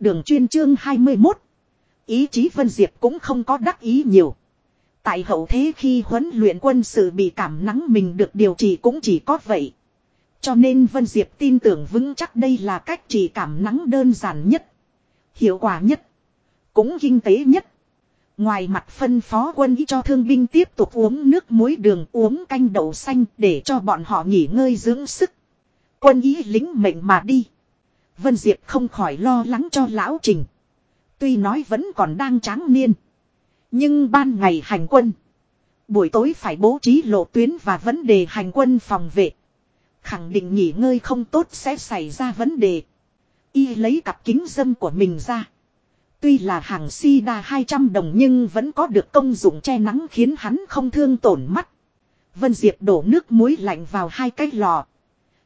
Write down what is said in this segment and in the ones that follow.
Đường chuyên chương 21. Ý chí Vân Diệp cũng không có đắc ý nhiều. Tại hậu thế khi huấn luyện quân sự bị cảm nắng mình được điều trị cũng chỉ có vậy. Cho nên Vân Diệp tin tưởng vững chắc đây là cách trị cảm nắng đơn giản nhất. Hiệu quả nhất. Cũng kinh tế nhất. Ngoài mặt phân phó quân ý cho thương binh tiếp tục uống nước muối đường uống canh đậu xanh để cho bọn họ nghỉ ngơi dưỡng sức. Quân ý lính mệnh mà đi. Vân Diệp không khỏi lo lắng cho lão trình. Tuy nói vẫn còn đang tráng niên. Nhưng ban ngày hành quân. Buổi tối phải bố trí lộ tuyến và vấn đề hành quân phòng vệ. Khẳng định nghỉ ngơi không tốt sẽ xảy ra vấn đề. Y lấy cặp kính dâm của mình ra. Tuy là hàng si đa 200 đồng nhưng vẫn có được công dụng che nắng khiến hắn không thương tổn mắt. Vân Diệp đổ nước muối lạnh vào hai cái lò.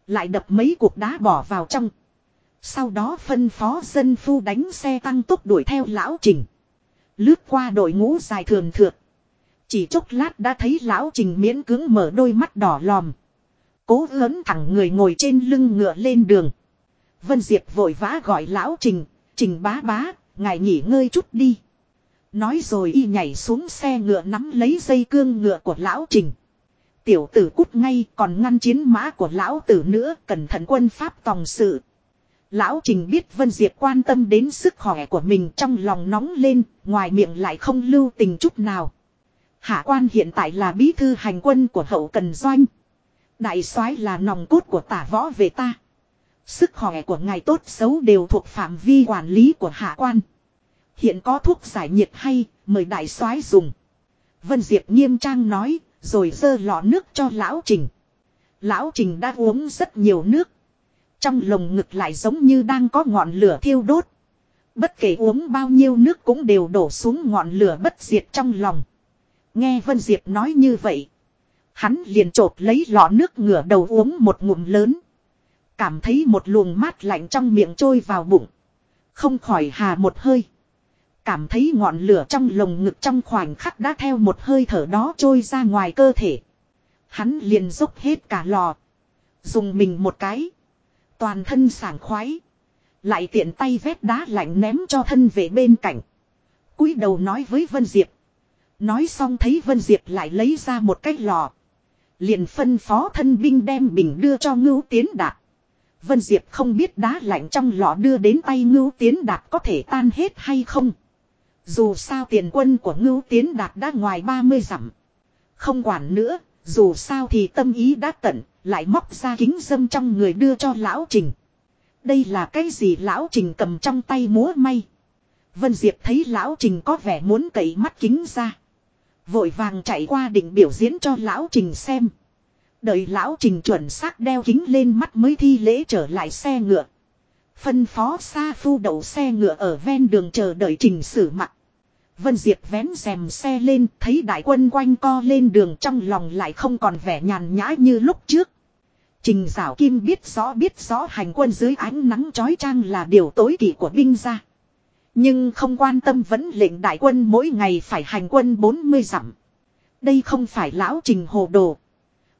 Lại đập mấy cục đá bỏ vào trong. Sau đó phân phó dân phu đánh xe tăng tốc đuổi theo lão trình. Lướt qua đội ngũ dài thường thượt. Chỉ chốc lát đã thấy lão trình miễn cứng mở đôi mắt đỏ lòm. Cố lớn thẳng người ngồi trên lưng ngựa lên đường. Vân Diệp vội vã gọi lão trình, trình bá bá, ngài nghỉ ngơi chút đi. Nói rồi y nhảy xuống xe ngựa nắm lấy dây cương ngựa của lão trình. Tiểu tử cút ngay còn ngăn chiến mã của lão tử nữa cẩn thận quân pháp tòng sự. Lão Trình biết Vân Diệp quan tâm đến sức khỏe của mình trong lòng nóng lên, ngoài miệng lại không lưu tình chút nào. Hạ quan hiện tại là bí thư hành quân của hậu cần doanh. Đại soái là nòng cốt của tả võ về ta. Sức khỏe của ngài tốt xấu đều thuộc phạm vi quản lý của hạ quan. Hiện có thuốc giải nhiệt hay, mời đại soái dùng. Vân Diệp nghiêm trang nói, rồi dơ lọ nước cho lão Trình. Lão Trình đã uống rất nhiều nước. Trong lồng ngực lại giống như đang có ngọn lửa thiêu đốt. Bất kể uống bao nhiêu nước cũng đều đổ xuống ngọn lửa bất diệt trong lòng. Nghe Vân Diệp nói như vậy. Hắn liền trột lấy lọ nước ngửa đầu uống một ngụm lớn. Cảm thấy một luồng mát lạnh trong miệng trôi vào bụng. Không khỏi hà một hơi. Cảm thấy ngọn lửa trong lồng ngực trong khoảnh khắc đã theo một hơi thở đó trôi ra ngoài cơ thể. Hắn liền dốc hết cả lò. Dùng mình một cái. Toàn thân sảng khoái. Lại tiện tay vét đá lạnh ném cho thân về bên cạnh. cúi đầu nói với Vân Diệp. Nói xong thấy Vân Diệp lại lấy ra một cái lò. Liền phân phó thân binh đem bình đưa cho ngưu tiến đạt. Vân Diệp không biết đá lạnh trong lọ đưa đến tay ngưu tiến đạt có thể tan hết hay không. Dù sao tiền quân của ngưu tiến đạt đã ngoài 30 dặm. Không quản nữa, dù sao thì tâm ý đã tận, lại móc ra kính dâm trong người đưa cho lão trình. Đây là cái gì lão trình cầm trong tay múa may. Vân Diệp thấy lão trình có vẻ muốn cậy mắt kính ra. Vội vàng chạy qua định biểu diễn cho lão trình xem. Đợi lão trình chuẩn xác đeo kính lên mắt mới thi lễ trở lại xe ngựa. Phân phó xa phu đậu xe ngựa ở ven đường chờ đợi trình xử mặt. Vân Diệp vén rèm xe lên, thấy đại quân quanh co lên đường trong lòng lại không còn vẻ nhàn nhã như lúc trước. Trình Giảo Kim biết rõ biết rõ hành quân dưới ánh nắng chói chang là điều tối kỵ của binh gia. Nhưng không quan tâm vẫn lệnh đại quân mỗi ngày phải hành quân 40 dặm. Đây không phải lão trình hồ đồ.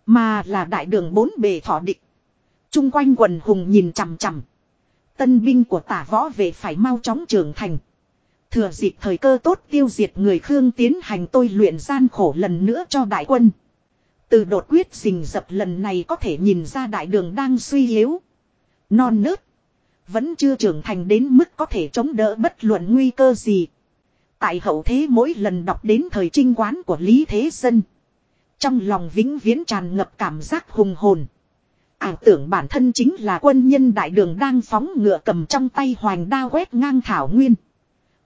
Mà là đại đường bốn bề thọ địch. Trung quanh quần hùng nhìn chằm chằm. Tân binh của tả võ về phải mau chóng trưởng thành. Thừa dịp thời cơ tốt tiêu diệt người Khương tiến hành tôi luyện gian khổ lần nữa cho đại quân. Từ đột quyết rình dập lần này có thể nhìn ra đại đường đang suy yếu. Non nớt. Vẫn chưa trưởng thành đến mức có thể chống đỡ bất luận nguy cơ gì. Tại hậu thế mỗi lần đọc đến thời trinh quán của Lý Thế Dân. Trong lòng vĩnh viễn tràn ngập cảm giác hùng hồn. Ảo tưởng bản thân chính là quân nhân đại đường đang phóng ngựa cầm trong tay hoành đao quét ngang thảo nguyên.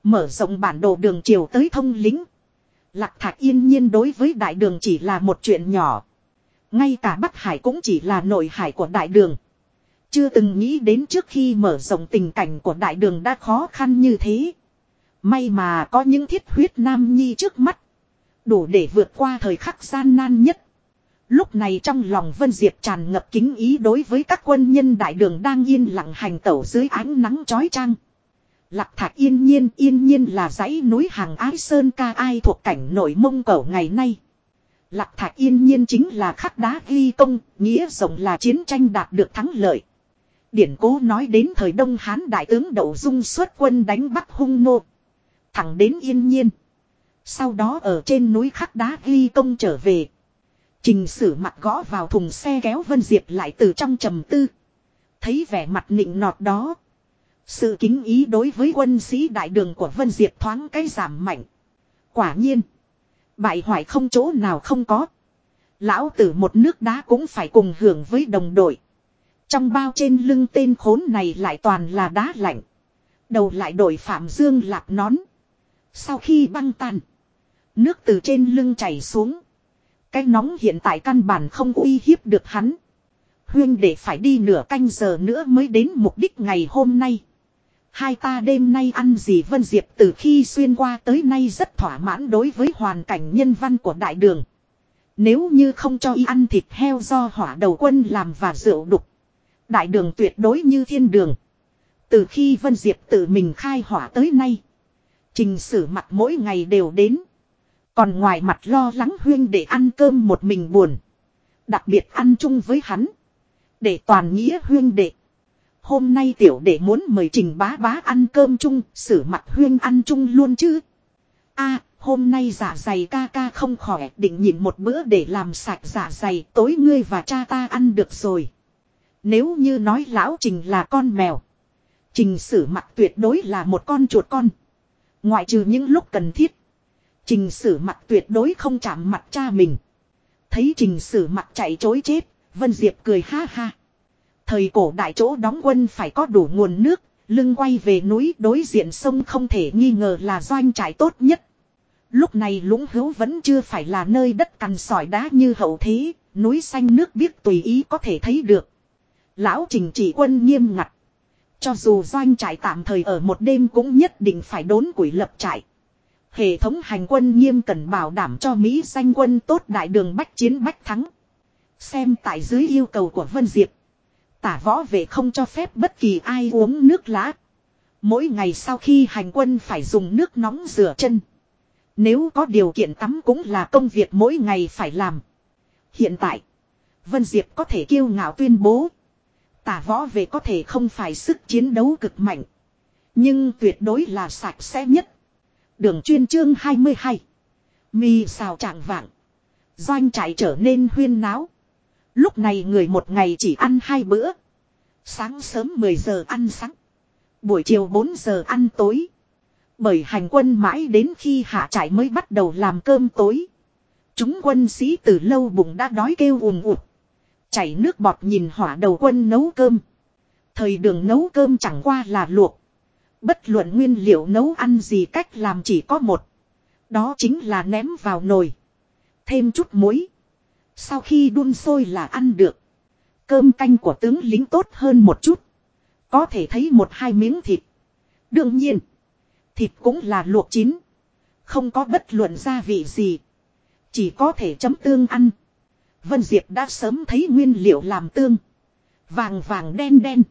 Mở rộng bản đồ đường chiều tới thông lính. Lạc thạch yên nhiên đối với đại đường chỉ là một chuyện nhỏ. Ngay cả Bắc Hải cũng chỉ là nội hải của đại đường. Chưa từng nghĩ đến trước khi mở rộng tình cảnh của đại đường đã khó khăn như thế. May mà có những thiết huyết nam nhi trước mắt. Đủ để vượt qua thời khắc gian nan nhất. Lúc này trong lòng Vân Diệp tràn ngập kính ý đối với các quân nhân đại đường đang yên lặng hành tẩu dưới ánh nắng chói chang. Lạc thạch yên nhiên yên nhiên là dãy núi hàng ái sơn ca ai thuộc cảnh nội mông cổ ngày nay. Lạc thạch yên nhiên chính là khắc đá ghi công, nghĩa rộng là chiến tranh đạt được thắng lợi. điển cố nói đến thời Đông Hán đại tướng Đậu Dung xuất quân đánh bắt hung nô. Thẳng đến yên nhiên. Sau đó ở trên núi khắc đá ghi công trở về. Trình sử mặt gõ vào thùng xe kéo Vân Diệp lại từ trong trầm tư. Thấy vẻ mặt nịnh nọt đó. Sự kính ý đối với quân sĩ đại đường của Vân Diệp thoáng cái giảm mạnh. Quả nhiên. Bại hoại không chỗ nào không có. Lão tử một nước đá cũng phải cùng hưởng với đồng đội. Trong bao trên lưng tên khốn này lại toàn là đá lạnh. Đầu lại đổi Phạm Dương lạc nón. Sau khi băng tan. Nước từ trên lưng chảy xuống. Cái nóng hiện tại căn bản không uy hiếp được hắn. Huyên để phải đi nửa canh giờ nữa mới đến mục đích ngày hôm nay. Hai ta đêm nay ăn gì Vân Diệp từ khi xuyên qua tới nay rất thỏa mãn đối với hoàn cảnh nhân văn của đại đường. Nếu như không cho y ăn thịt heo do hỏa đầu quân làm và rượu đục. Đại đường tuyệt đối như thiên đường. Từ khi Vân Diệp tự mình khai hỏa tới nay. Trình sử mặt mỗi ngày đều đến. Còn ngoài mặt lo lắng huyên để ăn cơm một mình buồn. Đặc biệt ăn chung với hắn. Để toàn nghĩa huyên đệ. Hôm nay tiểu đệ muốn mời trình bá bá ăn cơm chung, xử mặt huyên ăn chung luôn chứ. a hôm nay giả dày ca ca không khỏe, định nhịn một bữa để làm sạch giả dày, tối ngươi và cha ta ăn được rồi. Nếu như nói lão trình là con mèo. Trình sử mặt tuyệt đối là một con chuột con. Ngoại trừ những lúc cần thiết. Trình sử mặt tuyệt đối không chạm mặt cha mình. Thấy trình sử mặt chạy chối chết, Vân Diệp cười ha ha. Thời cổ đại chỗ đóng quân phải có đủ nguồn nước, lưng quay về núi đối diện sông không thể nghi ngờ là doanh trại tốt nhất. Lúc này lũng hữu vẫn chưa phải là nơi đất cằn sỏi đá như hậu thế, núi xanh nước biếc tùy ý có thể thấy được. Lão trình chỉ quân nghiêm ngặt. Cho dù doanh trại tạm thời ở một đêm cũng nhất định phải đốn quỷ lập trại. Hệ thống hành quân nghiêm cần bảo đảm cho Mỹ danh quân tốt đại đường bách chiến bách thắng. Xem tại dưới yêu cầu của Vân Diệp. Tả võ vệ không cho phép bất kỳ ai uống nước lá. Mỗi ngày sau khi hành quân phải dùng nước nóng rửa chân. Nếu có điều kiện tắm cũng là công việc mỗi ngày phải làm. Hiện tại, Vân Diệp có thể kiêu ngạo tuyên bố. Tả võ vệ có thể không phải sức chiến đấu cực mạnh. Nhưng tuyệt đối là sạch sẽ nhất. Đường chuyên chương 22. mì xào trạng vạng. Doanh trại trở nên huyên náo. Lúc này người một ngày chỉ ăn hai bữa. Sáng sớm 10 giờ ăn sáng. Buổi chiều 4 giờ ăn tối. Bởi hành quân mãi đến khi hạ trại mới bắt đầu làm cơm tối. Chúng quân sĩ từ lâu bụng đã đói kêu ùm ụt. Chảy nước bọt nhìn hỏa đầu quân nấu cơm. Thời đường nấu cơm chẳng qua là luộc. Bất luận nguyên liệu nấu ăn gì cách làm chỉ có một. Đó chính là ném vào nồi. Thêm chút muối. Sau khi đun sôi là ăn được. Cơm canh của tướng lính tốt hơn một chút. Có thể thấy một hai miếng thịt. Đương nhiên. Thịt cũng là luộc chín. Không có bất luận gia vị gì. Chỉ có thể chấm tương ăn. Vân Diệp đã sớm thấy nguyên liệu làm tương. Vàng vàng đen đen.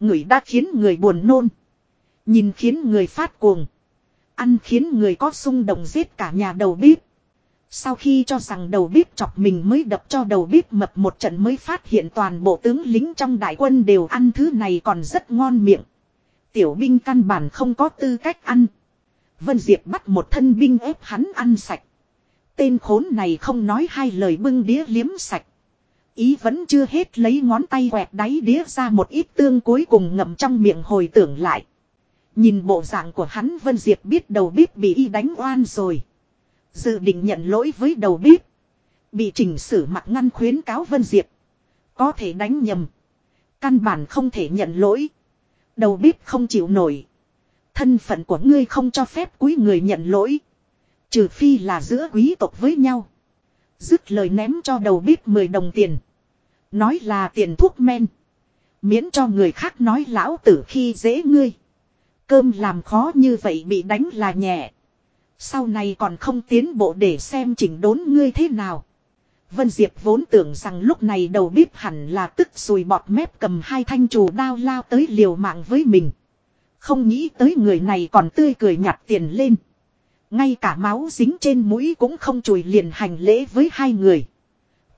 Người đã khiến người buồn nôn. Nhìn khiến người phát cuồng. Ăn khiến người có sung động giết cả nhà đầu bếp. Sau khi cho rằng đầu bếp chọc mình mới đập cho đầu bếp mập một trận mới phát hiện toàn bộ tướng lính trong đại quân đều ăn thứ này còn rất ngon miệng. Tiểu binh căn bản không có tư cách ăn. Vân Diệp bắt một thân binh ép hắn ăn sạch. Tên khốn này không nói hai lời bưng đĩa liếm sạch. Ý vẫn chưa hết lấy ngón tay quẹt đáy đĩa ra một ít tương cuối cùng ngậm trong miệng hồi tưởng lại. Nhìn bộ dạng của hắn, Vân Diệp biết đầu bếp bị y đánh oan rồi. Dự định nhận lỗi với đầu bếp. Bị chỉnh sử mặt ngăn khuyến cáo Vân Diệp. Có thể đánh nhầm. Căn bản không thể nhận lỗi. Đầu bếp không chịu nổi. Thân phận của ngươi không cho phép quý người nhận lỗi. Trừ phi là giữa quý tộc với nhau. Dứt lời ném cho đầu bếp 10 đồng tiền. Nói là tiền thuốc men. Miễn cho người khác nói lão tử khi dễ ngươi. Cơm làm khó như vậy bị đánh là nhẹ. Sau này còn không tiến bộ để xem chỉnh đốn ngươi thế nào. Vân Diệp vốn tưởng rằng lúc này đầu bếp hẳn là tức sùi bọt mép cầm hai thanh trù đao lao tới liều mạng với mình. Không nghĩ tới người này còn tươi cười nhặt tiền lên. Ngay cả máu dính trên mũi cũng không chùi liền hành lễ với hai người.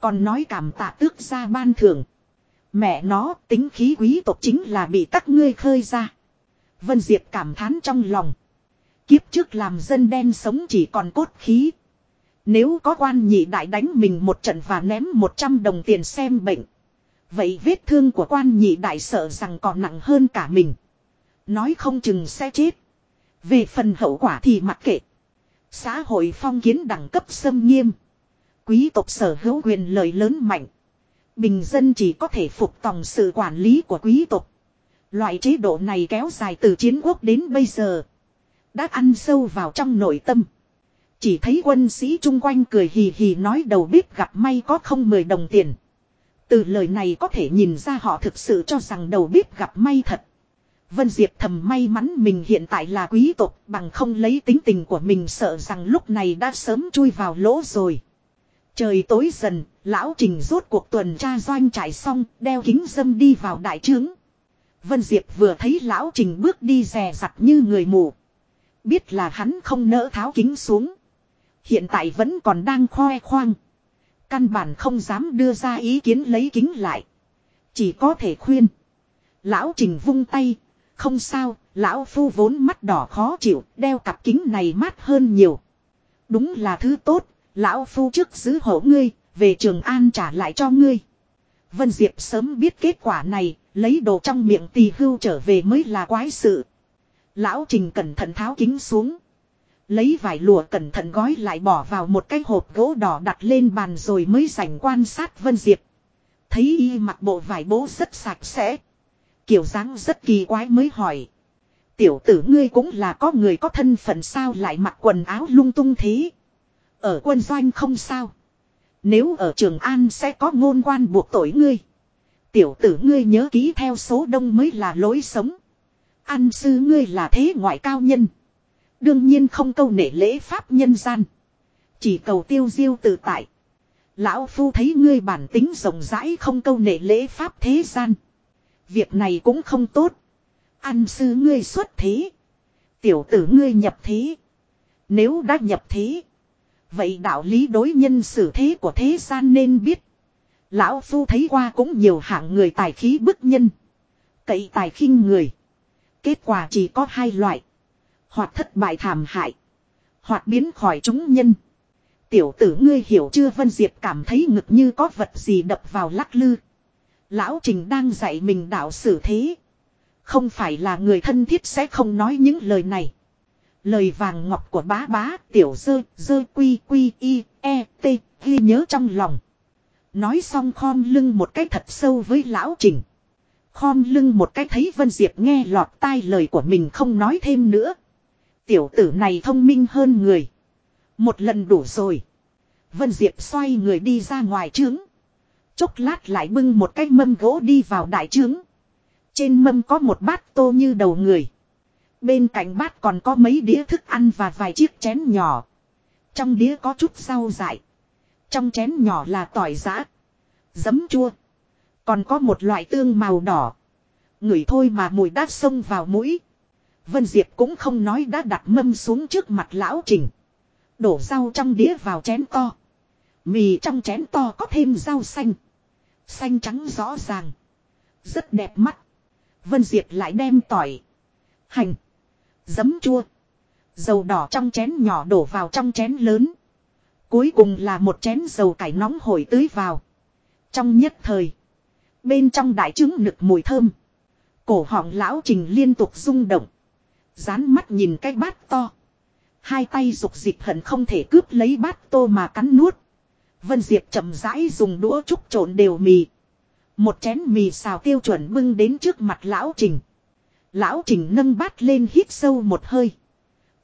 Còn nói cảm tạ tước ra ban thưởng. Mẹ nó, tính khí quý tộc chính là bị các ngươi khơi ra. Vân Diệp cảm thán trong lòng. Kiếp trước làm dân đen sống chỉ còn cốt khí. Nếu có quan nhị đại đánh mình một trận và ném 100 đồng tiền xem bệnh. Vậy vết thương của quan nhị đại sợ rằng còn nặng hơn cả mình. Nói không chừng sẽ chết. Về phần hậu quả thì mặc kệ. Xã hội phong kiến đẳng cấp xâm nghiêm. Quý tộc sở hữu quyền lợi lớn mạnh. Bình dân chỉ có thể phục tòng sự quản lý của quý tộc. Loại chế độ này kéo dài từ chiến quốc đến bây giờ. Đã ăn sâu vào trong nội tâm. Chỉ thấy quân sĩ chung quanh cười hì hì nói đầu bếp gặp may có không mười đồng tiền. Từ lời này có thể nhìn ra họ thực sự cho rằng đầu bếp gặp may thật. Vân Diệp thầm may mắn mình hiện tại là quý tộc bằng không lấy tính tình của mình sợ rằng lúc này đã sớm chui vào lỗ rồi. Trời tối dần, lão trình rốt cuộc tuần tra doanh trải xong, đeo kính dâm đi vào đại trướng. Vân Diệp vừa thấy lão trình bước đi rè rặt như người mù. Biết là hắn không nỡ tháo kính xuống. Hiện tại vẫn còn đang khoe khoang. Căn bản không dám đưa ra ý kiến lấy kính lại. Chỉ có thể khuyên. Lão trình vung tay. Không sao, lão phu vốn mắt đỏ khó chịu, đeo cặp kính này mát hơn nhiều. Đúng là thứ tốt, lão phu trước giữ hộ ngươi, về trường an trả lại cho ngươi. Vân Diệp sớm biết kết quả này, lấy đồ trong miệng tỳ hưu trở về mới là quái sự. Lão Trình cẩn thận tháo kính xuống. Lấy vải lụa cẩn thận gói lại bỏ vào một cái hộp gỗ đỏ đặt lên bàn rồi mới dành quan sát Vân Diệp. Thấy y mặc bộ vải bố rất sạch sẽ. Kiểu dáng rất kỳ quái mới hỏi. Tiểu tử ngươi cũng là có người có thân phận sao lại mặc quần áo lung tung thế. Ở quân doanh không sao. Nếu ở Trường An sẽ có ngôn quan buộc tội ngươi. Tiểu tử ngươi nhớ ký theo số đông mới là lối sống. An sư ngươi là thế ngoại cao nhân. Đương nhiên không câu nể lễ pháp nhân gian. Chỉ cầu tiêu diêu tự tại. Lão Phu thấy ngươi bản tính rộng rãi không câu nể lễ pháp thế gian. Việc này cũng không tốt. An sư ngươi xuất thế. Tiểu tử ngươi nhập thế. Nếu đã nhập thế. Vậy đạo lý đối nhân xử thế của thế gian nên biết. Lão Phu thấy qua cũng nhiều hạng người tài khí bức nhân. Cậy tài khinh người. Kết quả chỉ có hai loại. Hoặc thất bại thảm hại. Hoặc biến khỏi chúng nhân. Tiểu tử ngươi hiểu chưa Vân Diệp cảm thấy ngực như có vật gì đập vào lắc lư. Lão Trình đang dạy mình đạo xử thế. Không phải là người thân thiết sẽ không nói những lời này. Lời vàng ngọc của bá bá, tiểu dơ dơ quy quy, y e t ghi nhớ trong lòng. Nói xong khom lưng một cái thật sâu với lão trình. Khom lưng một cái thấy Vân Diệp nghe lọt tai lời của mình không nói thêm nữa. Tiểu tử này thông minh hơn người. Một lần đủ rồi. Vân Diệp xoay người đi ra ngoài trướng. Chốc lát lại bưng một cái mâm gỗ đi vào đại trướng. Trên mâm có một bát tô như đầu người. Bên cạnh bát còn có mấy đĩa thức ăn và vài chiếc chén nhỏ. Trong đĩa có chút rau dại. Trong chén nhỏ là tỏi giã. Giấm chua. Còn có một loại tương màu đỏ. Ngửi thôi mà mùi đã sông vào mũi. Vân Diệp cũng không nói đã đặt mâm xuống trước mặt lão trình. Đổ rau trong đĩa vào chén to. Mì trong chén to có thêm rau xanh. Xanh trắng rõ ràng. Rất đẹp mắt. Vân Diệp lại đem tỏi. Hành. Giấm chua. Dầu đỏ trong chén nhỏ đổ vào trong chén lớn. Cuối cùng là một chén dầu cải nóng hổi tưới vào. Trong nhất thời. Bên trong đại trứng nực mùi thơm. Cổ họng lão trình liên tục rung động. Dán mắt nhìn cái bát to. Hai tay dục dịch hận không thể cướp lấy bát tô mà cắn nuốt. Vân Diệp chậm rãi dùng đũa trúc trộn đều mì. Một chén mì xào tiêu chuẩn bưng đến trước mặt lão trình. Lão trình nâng bát lên hít sâu một hơi.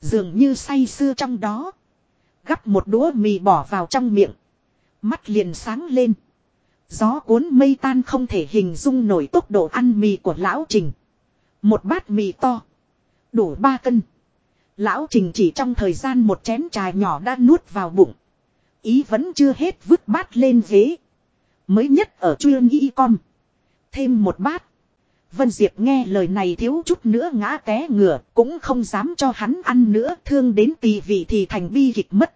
Dường như say sưa trong đó. Gắp một đũa mì bỏ vào trong miệng. Mắt liền sáng lên. Gió cuốn mây tan không thể hình dung nổi tốc độ ăn mì của lão trình. Một bát mì to. Đủ ba cân. Lão trình chỉ trong thời gian một chén trà nhỏ đã nuốt vào bụng. Ý vẫn chưa hết vứt bát lên ghế. Mới nhất ở chuyên y con. Thêm một bát. Vân Diệp nghe lời này thiếu chút nữa ngã té ngửa, cũng không dám cho hắn ăn nữa, thương đến tì vị thì thành bi kịch mất.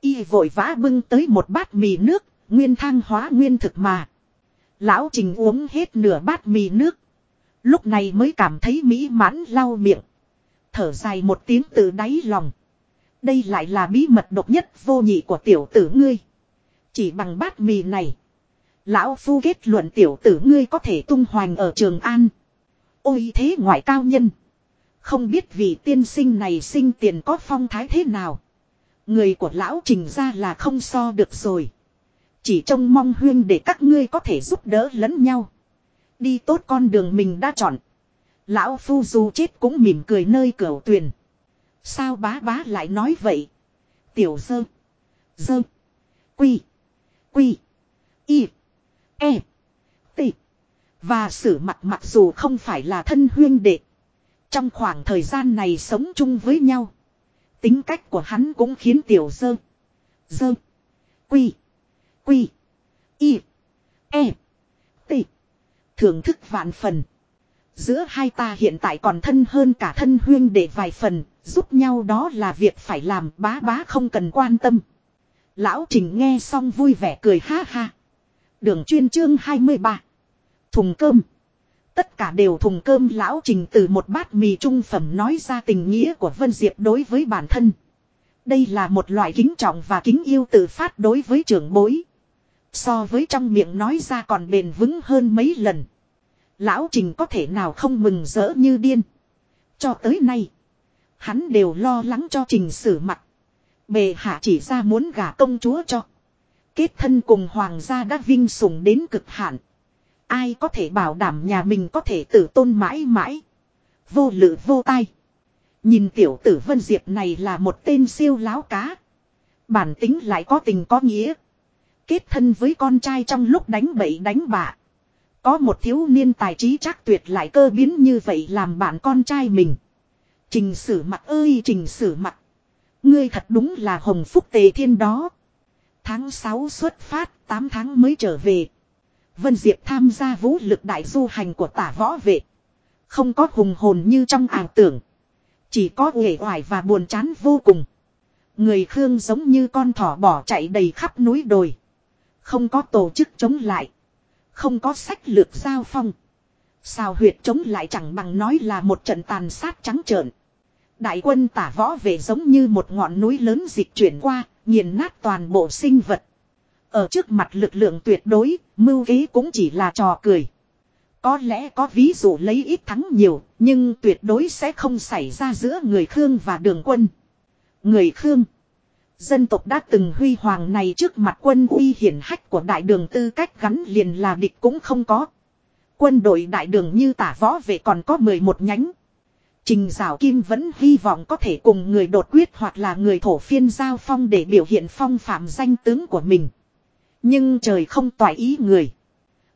Y vội vã bưng tới một bát mì nước, nguyên thang hóa nguyên thực mà. Lão Trình uống hết nửa bát mì nước. Lúc này mới cảm thấy mỹ mãn lau miệng. Thở dài một tiếng từ đáy lòng. Đây lại là bí mật độc nhất vô nhị của tiểu tử ngươi. Chỉ bằng bát mì này. Lão Phu kết luận tiểu tử ngươi có thể tung hoành ở Trường An. Ôi thế ngoại cao nhân. Không biết vị tiên sinh này sinh tiền có phong thái thế nào. Người của lão trình ra là không so được rồi. Chỉ trông mong huyên để các ngươi có thể giúp đỡ lẫn nhau. Đi tốt con đường mình đã chọn. Lão phu dù chết cũng mỉm cười nơi cửa tuyền. Sao bá bá lại nói vậy? Tiểu dơ. Dơ. Quy. Quy. Y. E. T. Và sử mặt mặc dù không phải là thân huyên đệ. Trong khoảng thời gian này sống chung với nhau. Tính cách của hắn cũng khiến tiểu dơ. Dơ. Quy. Quy. Y. E. T. Thưởng thức vạn phần. Giữa hai ta hiện tại còn thân hơn cả thân huyên để vài phần, giúp nhau đó là việc phải làm bá bá không cần quan tâm. Lão Trình nghe xong vui vẻ cười ha ha. Đường chuyên chương 23. Thùng cơm. Tất cả đều thùng cơm lão Trình từ một bát mì trung phẩm nói ra tình nghĩa của Vân Diệp đối với bản thân. Đây là một loại kính trọng và kính yêu tự phát đối với trưởng bối. So với trong miệng nói ra còn bền vững hơn mấy lần. Lão Trình có thể nào không mừng rỡ như điên. Cho tới nay. Hắn đều lo lắng cho Trình xử mặt. Bề hạ chỉ ra muốn gả công chúa cho. Kết thân cùng hoàng gia đã vinh sủng đến cực hạn. Ai có thể bảo đảm nhà mình có thể tử tôn mãi mãi. Vô lự vô tai. Nhìn tiểu tử Vân Diệp này là một tên siêu láo cá. Bản tính lại có tình có nghĩa. Kết thân với con trai trong lúc đánh bậy đánh bạ. Có một thiếu niên tài trí chắc tuyệt lại cơ biến như vậy làm bạn con trai mình. Trình sử mặt ơi trình sử mặt. Ngươi thật đúng là hồng phúc tề thiên đó. Tháng 6 xuất phát, 8 tháng mới trở về. Vân Diệp tham gia vũ lực đại du hành của tả võ vệ. Không có hùng hồn như trong ảo tưởng. Chỉ có uể oải và buồn chán vô cùng. Người Khương giống như con thỏ bỏ chạy đầy khắp núi đồi. Không có tổ chức chống lại. Không có sách lược giao phong. Sao huyệt chống lại chẳng bằng nói là một trận tàn sát trắng trợn. Đại quân tả võ về giống như một ngọn núi lớn dịch chuyển qua, nghiền nát toàn bộ sinh vật. Ở trước mặt lực lượng tuyệt đối, mưu kế cũng chỉ là trò cười. Có lẽ có ví dụ lấy ít thắng nhiều, nhưng tuyệt đối sẽ không xảy ra giữa người Khương và đường quân. Người Khương Dân tộc đã từng huy hoàng này trước mặt quân uy hiển hách của đại đường tư cách gắn liền là địch cũng không có. Quân đội đại đường như tả võ về còn có 11 nhánh. Trình Giảo Kim vẫn hy vọng có thể cùng người đột quyết hoặc là người thổ phiên giao phong để biểu hiện phong phạm danh tướng của mình. Nhưng trời không tỏa ý người.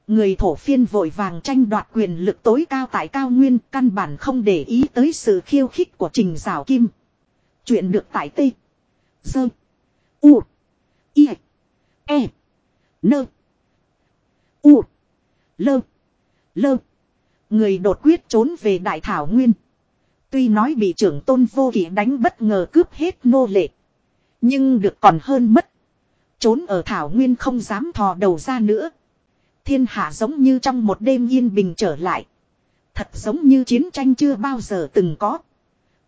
Người thổ phiên vội vàng tranh đoạt quyền lực tối cao tại cao nguyên căn bản không để ý tới sự khiêu khích của Trình Giảo Kim. Chuyện được tại Tây. Sơ. U. I. E. Nơ. U. Lơ. Lơ. Người đột quyết trốn về Đại Thảo Nguyên. Tuy nói bị trưởng tôn vô kỷ đánh bất ngờ cướp hết nô lệ. Nhưng được còn hơn mất. Trốn ở Thảo Nguyên không dám thò đầu ra nữa. Thiên hạ giống như trong một đêm yên bình trở lại. Thật giống như chiến tranh chưa bao giờ từng có.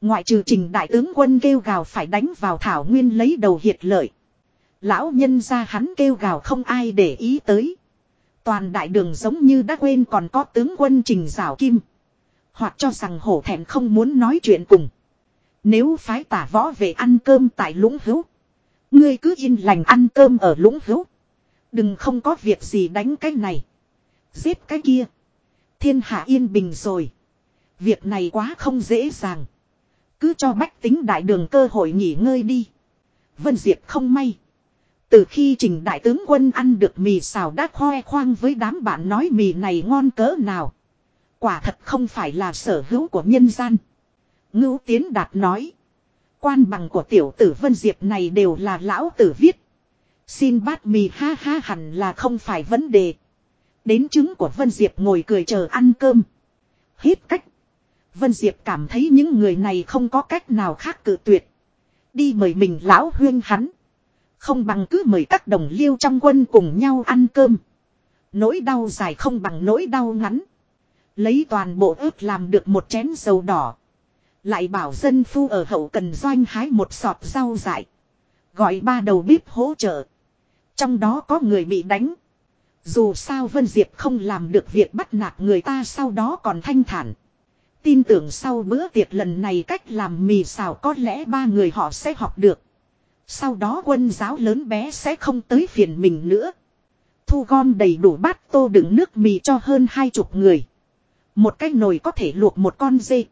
Ngoại trừ trình đại tướng quân kêu gào phải đánh vào thảo nguyên lấy đầu hiệt lợi. Lão nhân ra hắn kêu gào không ai để ý tới. Toàn đại đường giống như đã quên còn có tướng quân trình rào kim. Hoặc cho rằng hổ thẹn không muốn nói chuyện cùng. Nếu phái tả võ về ăn cơm tại lũng hữu. Ngươi cứ yên lành ăn cơm ở lũng hữu. Đừng không có việc gì đánh cái này. Giết cái kia. Thiên hạ yên bình rồi. Việc này quá không dễ dàng. Cứ cho bách tính đại đường cơ hội nghỉ ngơi đi. Vân Diệp không may. Từ khi trình đại tướng quân ăn được mì xào đã khoe khoang với đám bạn nói mì này ngon cỡ nào. Quả thật không phải là sở hữu của nhân gian. Ngưu Tiến Đạt nói. Quan bằng của tiểu tử Vân Diệp này đều là lão tử viết. Xin bát mì, ha ha, hẳn là không phải vấn đề. Đến trứng của Vân Diệp ngồi cười chờ ăn cơm. Hết cách. Vân Diệp cảm thấy những người này không có cách nào khác cự tuyệt. Đi mời mình lão huyên hắn. Không bằng cứ mời các đồng liêu trong quân cùng nhau ăn cơm. Nỗi đau dài không bằng nỗi đau ngắn. Lấy toàn bộ ướp làm được một chén dầu đỏ. Lại bảo dân phu ở hậu cần doanh hái một sọt rau dại. Gọi ba đầu bếp hỗ trợ. Trong đó có người bị đánh. Dù sao Vân Diệp không làm được việc bắt nạt người ta sau đó còn thanh thản. Tin tưởng sau bữa tiệc lần này cách làm mì xào có lẽ ba người họ sẽ học được. Sau đó quân giáo lớn bé sẽ không tới phiền mình nữa. Thu gom đầy đủ bát tô đựng nước mì cho hơn hai chục người. Một cái nồi có thể luộc một con dê.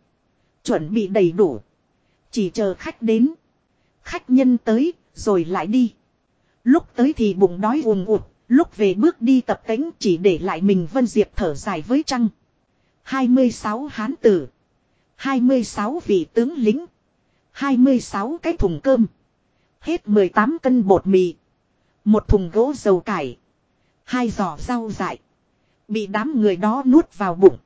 Chuẩn bị đầy đủ. Chỉ chờ khách đến. Khách nhân tới, rồi lại đi. Lúc tới thì bụng đói ùm ụt, lúc về bước đi tập cánh chỉ để lại mình Vân Diệp thở dài với trăng. 26 hán tử. 26 vị tướng lính. 26 cái thùng cơm. Hết 18 cân bột mì. Một thùng gỗ dầu cải. Hai giỏ rau dại. Bị đám người đó nuốt vào bụng.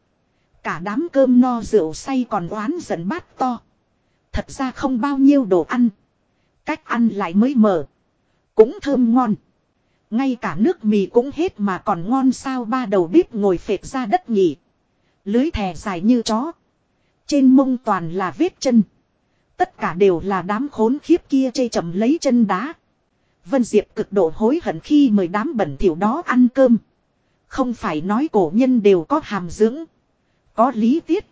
Cả đám cơm no rượu say còn oán giận bát to. Thật ra không bao nhiêu đồ ăn. Cách ăn lại mới mở. Cũng thơm ngon. Ngay cả nước mì cũng hết mà còn ngon sao ba đầu bếp ngồi phệt ra đất nhỉ. Lưới thè dài như chó. Trên mông toàn là vết chân. Tất cả đều là đám khốn khiếp kia chê chậm lấy chân đá. Vân Diệp cực độ hối hận khi mời đám bẩn thỉu đó ăn cơm. Không phải nói cổ nhân đều có hàm dưỡng. Có lý tiết.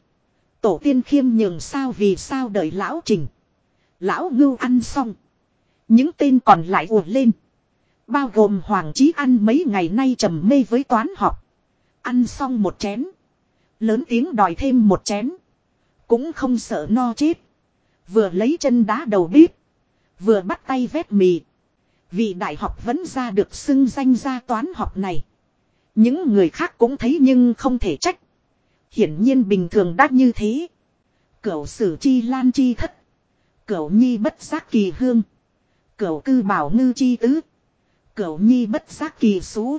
Tổ tiên khiêm nhường sao vì sao đợi lão trình. Lão ngưu ăn xong. Những tên còn lại ùa lên. Bao gồm Hoàng Chí ăn mấy ngày nay trầm mê với toán học. Ăn xong một chén. Lớn tiếng đòi thêm một chén. Cũng không sợ no chết. Vừa lấy chân đá đầu bếp. Vừa bắt tay vét mì. Vị đại học vẫn ra được xưng danh ra toán học này. Những người khác cũng thấy nhưng không thể trách. Hiển nhiên bình thường đã như thế. Cửu sử chi lan chi thất. Cửu nhi bất giác kỳ hương. Cửu cư bảo ngư chi tứ. Cửu nhi bất giác kỳ số.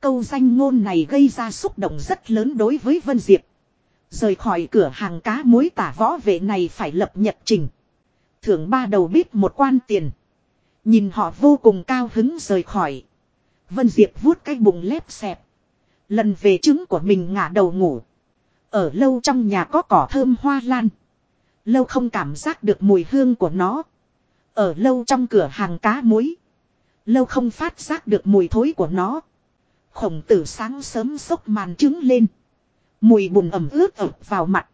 Câu danh ngôn này gây ra xúc động rất lớn đối với Vân Diệp. Rời khỏi cửa hàng cá muối tả võ vệ này phải lập nhật trình. Thưởng ba đầu bếp một quan tiền. Nhìn họ vô cùng cao hứng rời khỏi. Vân Diệp vuốt cái bụng lép xẹp. Lần về trứng của mình ngả đầu ngủ. Ở lâu trong nhà có cỏ thơm hoa lan. Lâu không cảm giác được mùi hương của nó. Ở lâu trong cửa hàng cá muối. Lâu không phát giác được mùi thối của nó. Khổng tử sáng sớm sốc màn trứng lên. Mùi bùn ẩm ướt ẩm vào mặt.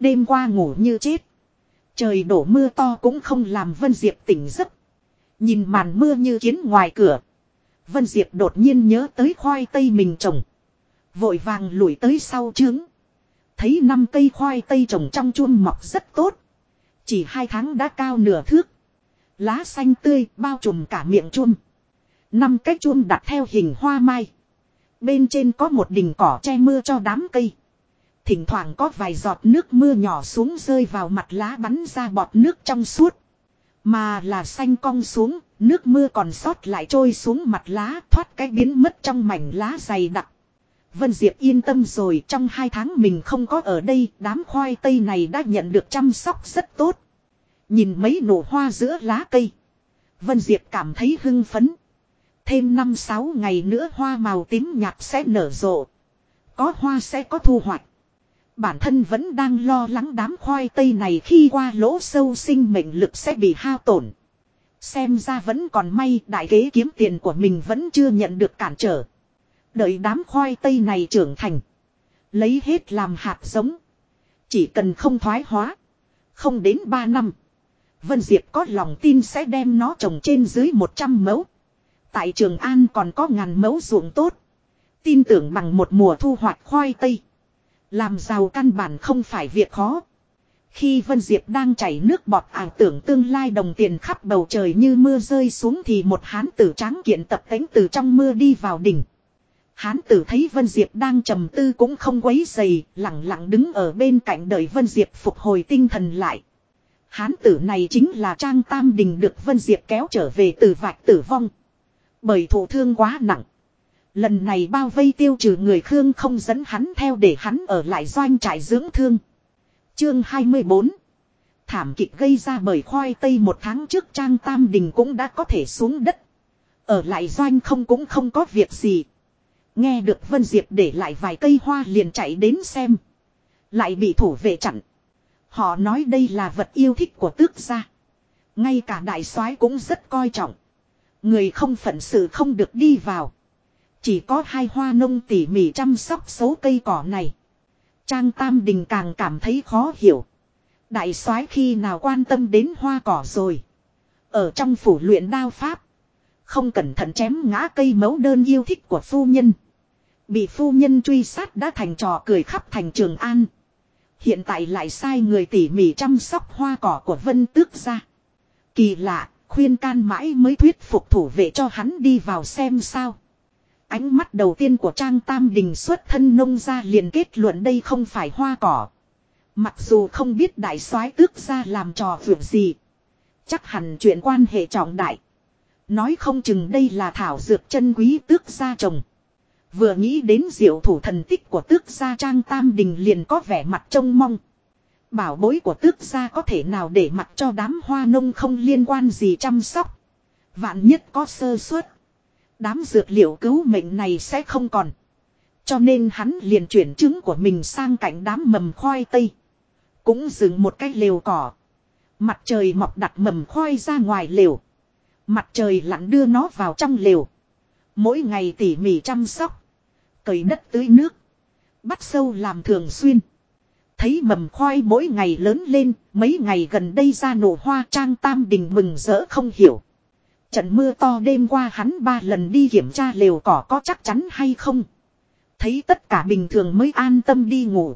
Đêm qua ngủ như chết. Trời đổ mưa to cũng không làm Vân Diệp tỉnh giấc. Nhìn màn mưa như kiến ngoài cửa. Vân Diệp đột nhiên nhớ tới khoai tây mình trồng. Vội vàng lùi tới sau trứng. Thấy năm cây khoai tây trồng trong chuông mọc rất tốt. Chỉ hai tháng đã cao nửa thước. Lá xanh tươi bao trùm cả miệng chuông. Năm cái chuông đặt theo hình hoa mai. Bên trên có một đỉnh cỏ che mưa cho đám cây. Thỉnh thoảng có vài giọt nước mưa nhỏ xuống rơi vào mặt lá bắn ra bọt nước trong suốt. Mà là xanh cong xuống, nước mưa còn sót lại trôi xuống mặt lá thoát cái biến mất trong mảnh lá dày đặc. Vân Diệp yên tâm rồi trong hai tháng mình không có ở đây đám khoai tây này đã nhận được chăm sóc rất tốt. Nhìn mấy nụ hoa giữa lá cây. Vân Diệp cảm thấy hưng phấn. Thêm năm sáu ngày nữa hoa màu tím nhạt sẽ nở rộ. Có hoa sẽ có thu hoạch. Bản thân vẫn đang lo lắng đám khoai tây này khi qua lỗ sâu sinh mệnh lực sẽ bị hao tổn. Xem ra vẫn còn may đại kế kiếm tiền của mình vẫn chưa nhận được cản trở. Đợi đám khoai tây này trưởng thành. Lấy hết làm hạt giống. Chỉ cần không thoái hóa. Không đến 3 năm. Vân Diệp có lòng tin sẽ đem nó trồng trên dưới 100 mẫu. Tại Trường An còn có ngàn mẫu ruộng tốt. Tin tưởng bằng một mùa thu hoạch khoai tây. Làm giàu căn bản không phải việc khó. Khi Vân Diệp đang chảy nước bọt ảo tưởng tương lai đồng tiền khắp bầu trời như mưa rơi xuống thì một hán tử tráng kiện tập tánh từ trong mưa đi vào đỉnh. Hán tử thấy Vân Diệp đang trầm tư cũng không quấy dày, lặng lặng đứng ở bên cạnh đợi Vân Diệp phục hồi tinh thần lại. Hán tử này chính là Trang Tam Đình được Vân Diệp kéo trở về từ vạch tử vong. Bởi thụ thương quá nặng. Lần này bao vây tiêu trừ người Khương không dẫn hắn theo để hắn ở lại doanh trại dưỡng thương. Chương 24 Thảm kịch gây ra bởi khoai tây một tháng trước Trang Tam Đình cũng đã có thể xuống đất. Ở lại doanh không cũng không có việc gì. Nghe được Vân Diệp để lại vài cây hoa liền chạy đến xem. Lại bị thủ vệ chặn. Họ nói đây là vật yêu thích của tước gia. Ngay cả đại soái cũng rất coi trọng. Người không phận sự không được đi vào. Chỉ có hai hoa nông tỉ mỉ chăm sóc số cây cỏ này. Trang Tam Đình càng cảm thấy khó hiểu. Đại soái khi nào quan tâm đến hoa cỏ rồi. Ở trong phủ luyện đao pháp. Không cẩn thận chém ngã cây mẫu đơn yêu thích của phu nhân. Bị phu nhân truy sát đã thành trò cười khắp thành trường an. Hiện tại lại sai người tỉ mỉ chăm sóc hoa cỏ của vân tước ra. Kỳ lạ, khuyên can mãi mới thuyết phục thủ vệ cho hắn đi vào xem sao. Ánh mắt đầu tiên của Trang Tam Đình xuất thân nông ra liền kết luận đây không phải hoa cỏ. Mặc dù không biết đại soái tước ra làm trò vượt gì. Chắc hẳn chuyện quan hệ trọng đại. Nói không chừng đây là thảo dược chân quý tước gia trồng. Vừa nghĩ đến diệu thủ thần tích của tước gia, trang tam đình liền có vẻ mặt trông mong. Bảo bối của tước gia có thể nào để mặt cho đám hoa nông không liên quan gì chăm sóc. Vạn nhất có sơ suất. Đám dược liệu cứu mệnh này sẽ không còn. Cho nên hắn liền chuyển trứng của mình sang cạnh đám mầm khoai tây. Cũng dừng một cái lều cỏ. Mặt trời mọc đặt mầm khoai ra ngoài lều. Mặt trời lặn đưa nó vào trong lều. Mỗi ngày tỉ mỉ chăm sóc. Cấy đất tưới nước. Bắt sâu làm thường xuyên. Thấy mầm khoai mỗi ngày lớn lên, mấy ngày gần đây ra nổ hoa trang tam đình mừng rỡ không hiểu. Trận mưa to đêm qua hắn ba lần đi kiểm tra lều cỏ có chắc chắn hay không. Thấy tất cả bình thường mới an tâm đi ngủ.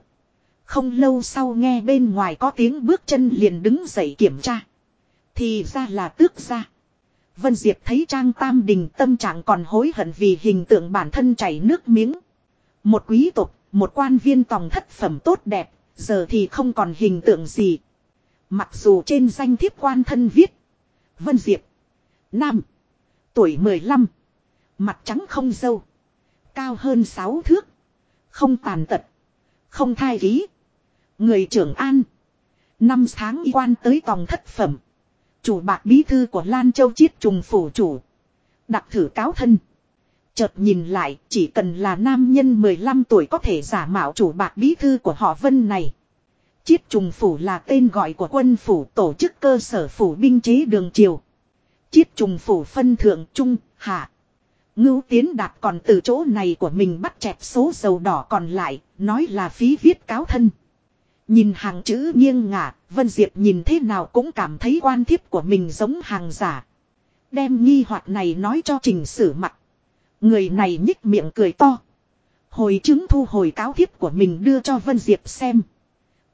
Không lâu sau nghe bên ngoài có tiếng bước chân liền đứng dậy kiểm tra. Thì ra là tước ra. Vân Diệp thấy Trang Tam Đình tâm trạng còn hối hận vì hình tượng bản thân chảy nước miếng. Một quý tộc, một quan viên tòng thất phẩm tốt đẹp, giờ thì không còn hình tượng gì. Mặc dù trên danh thiếp quan thân viết. Vân Diệp. Nam. Tuổi 15. Mặt trắng không dâu. Cao hơn 6 thước. Không tàn tật. Không thai ký. Người trưởng an. Năm tháng y quan tới tòng thất phẩm. Chủ bạc bí thư của Lan Châu Chiết trùng phủ chủ. Đặc thử cáo thân. Chợt nhìn lại chỉ cần là nam nhân 15 tuổi có thể giả mạo chủ bạc bí thư của họ Vân này. Chiết trùng phủ là tên gọi của quân phủ tổ chức cơ sở phủ binh chế đường triều. Chiết trùng phủ phân thượng trung, hạ. Ngưu tiến đạt còn từ chỗ này của mình bắt chẹp số dầu đỏ còn lại, nói là phí viết cáo thân. Nhìn hàng chữ nghiêng ngả, Vân Diệp nhìn thế nào cũng cảm thấy quan thiếp của mình giống hàng giả. Đem nghi hoạt này nói cho trình sử mặt. Người này nhích miệng cười to. Hồi chứng thu hồi cáo thiếp của mình đưa cho Vân Diệp xem.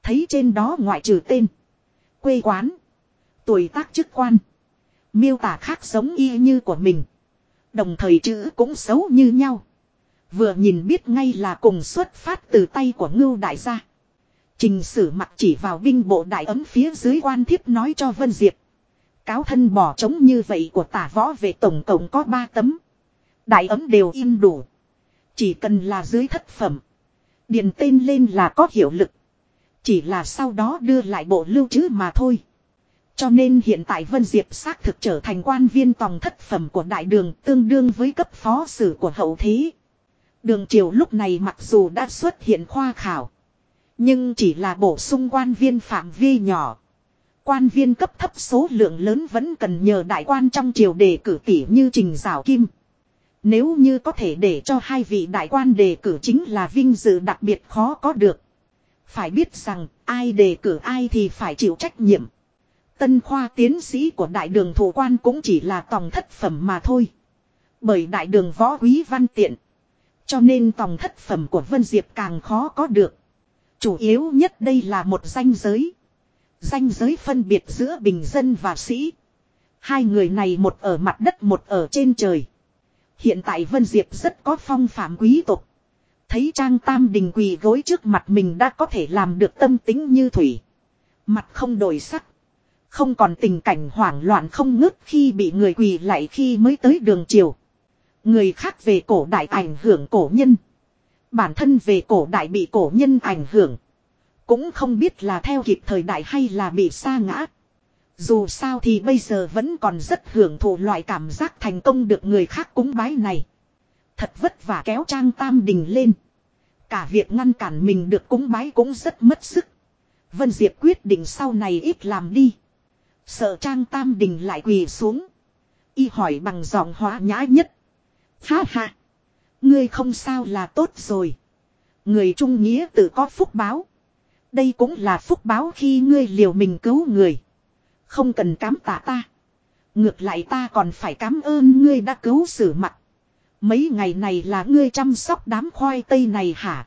Thấy trên đó ngoại trừ tên. Quê quán. Tuổi tác chức quan. Miêu tả khác giống y như của mình. Đồng thời chữ cũng xấu như nhau. Vừa nhìn biết ngay là cùng xuất phát từ tay của ngưu đại gia. Trình sử mặt chỉ vào binh bộ đại ấm phía dưới quan thiếp nói cho Vân Diệp. Cáo thân bỏ trống như vậy của tả võ về tổng cộng có 3 tấm. Đại ấm đều im đủ. Chỉ cần là dưới thất phẩm. Điền tên lên là có hiệu lực. Chỉ là sau đó đưa lại bộ lưu trữ mà thôi. Cho nên hiện tại Vân Diệp xác thực trở thành quan viên tòng thất phẩm của đại đường tương đương với cấp phó sử của hậu thế. Đường triều lúc này mặc dù đã xuất hiện khoa khảo. Nhưng chỉ là bổ sung quan viên phạm vi nhỏ. Quan viên cấp thấp số lượng lớn vẫn cần nhờ đại quan trong triều đề cử tỉ như Trình rào Kim. Nếu như có thể để cho hai vị đại quan đề cử chính là vinh dự đặc biệt khó có được. Phải biết rằng, ai đề cử ai thì phải chịu trách nhiệm. Tân khoa tiến sĩ của đại đường thủ quan cũng chỉ là tòng thất phẩm mà thôi. Bởi đại đường võ quý văn tiện. Cho nên tòng thất phẩm của Vân Diệp càng khó có được. Chủ yếu nhất đây là một danh giới. Danh giới phân biệt giữa bình dân và sĩ. Hai người này một ở mặt đất một ở trên trời. Hiện tại Vân Diệp rất có phong phạm quý tộc. Thấy Trang Tam Đình quỳ gối trước mặt mình đã có thể làm được tâm tính như thủy. Mặt không đổi sắc. Không còn tình cảnh hoảng loạn không ngớt khi bị người quỳ lại khi mới tới đường chiều. Người khác về cổ đại ảnh hưởng cổ nhân. Bản thân về cổ đại bị cổ nhân ảnh hưởng. Cũng không biết là theo kịp thời đại hay là bị sa ngã. Dù sao thì bây giờ vẫn còn rất hưởng thụ loại cảm giác thành công được người khác cúng bái này. Thật vất vả kéo Trang Tam Đình lên. Cả việc ngăn cản mình được cúng bái cũng rất mất sức. Vân Diệp quyết định sau này ít làm đi. Sợ Trang Tam Đình lại quỳ xuống. Y hỏi bằng giọng hóa nhã nhất. Ha ha. Ngươi không sao là tốt rồi. Người trung nghĩa tự có phúc báo. Đây cũng là phúc báo khi ngươi liều mình cứu người. Không cần cám tạ ta. Ngược lại ta còn phải cảm ơn ngươi đã cứu xử mặt. Mấy ngày này là ngươi chăm sóc đám khoai tây này hả?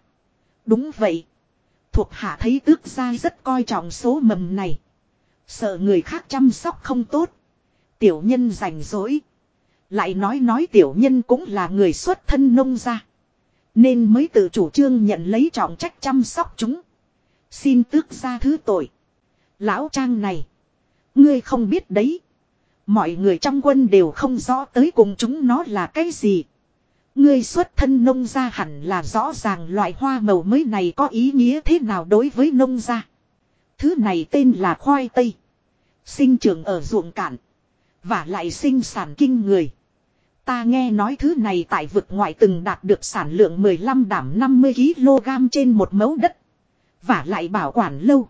Đúng vậy. Thuộc hạ thấy tước gia rất coi trọng số mầm này. Sợ người khác chăm sóc không tốt. Tiểu nhân rảnh rỗi. Lại nói nói tiểu nhân cũng là người xuất thân nông gia. Nên mới tự chủ trương nhận lấy trọng trách chăm sóc chúng. Xin tước ra thứ tội. Lão trang này. Ngươi không biết đấy. Mọi người trong quân đều không rõ tới cùng chúng nó là cái gì. Ngươi xuất thân nông gia hẳn là rõ ràng loại hoa màu mới này có ý nghĩa thế nào đối với nông gia. Thứ này tên là khoai tây. Sinh trưởng ở ruộng cạn. Và lại sinh sản kinh người. Ta nghe nói thứ này tại vực ngoại từng đạt được sản lượng 15 đảm 50 kg trên một mẫu đất. Và lại bảo quản lâu.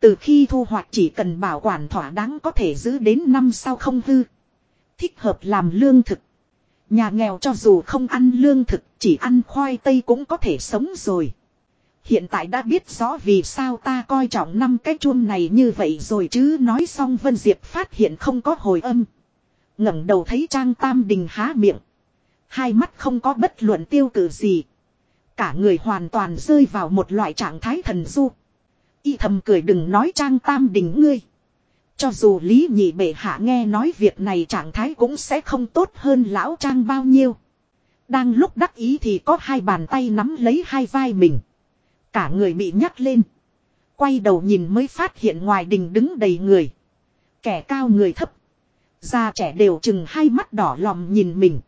Từ khi thu hoạch chỉ cần bảo quản thỏa đáng có thể giữ đến năm sau không hư. Thích hợp làm lương thực. Nhà nghèo cho dù không ăn lương thực, chỉ ăn khoai tây cũng có thể sống rồi. Hiện tại đã biết rõ vì sao ta coi trọng năm cái chuông này như vậy rồi chứ nói xong Vân Diệp phát hiện không có hồi âm ngẩng đầu thấy Trang Tam Đình há miệng. Hai mắt không có bất luận tiêu cử gì. Cả người hoàn toàn rơi vào một loại trạng thái thần du. Y thầm cười đừng nói Trang Tam Đình ngươi. Cho dù Lý Nhị Bệ Hạ nghe nói việc này trạng thái cũng sẽ không tốt hơn lão Trang bao nhiêu. Đang lúc đắc ý thì có hai bàn tay nắm lấy hai vai mình. Cả người bị nhắc lên. Quay đầu nhìn mới phát hiện ngoài đình đứng đầy người. Kẻ cao người thấp. Già trẻ đều chừng hai mắt đỏ lòm nhìn mình.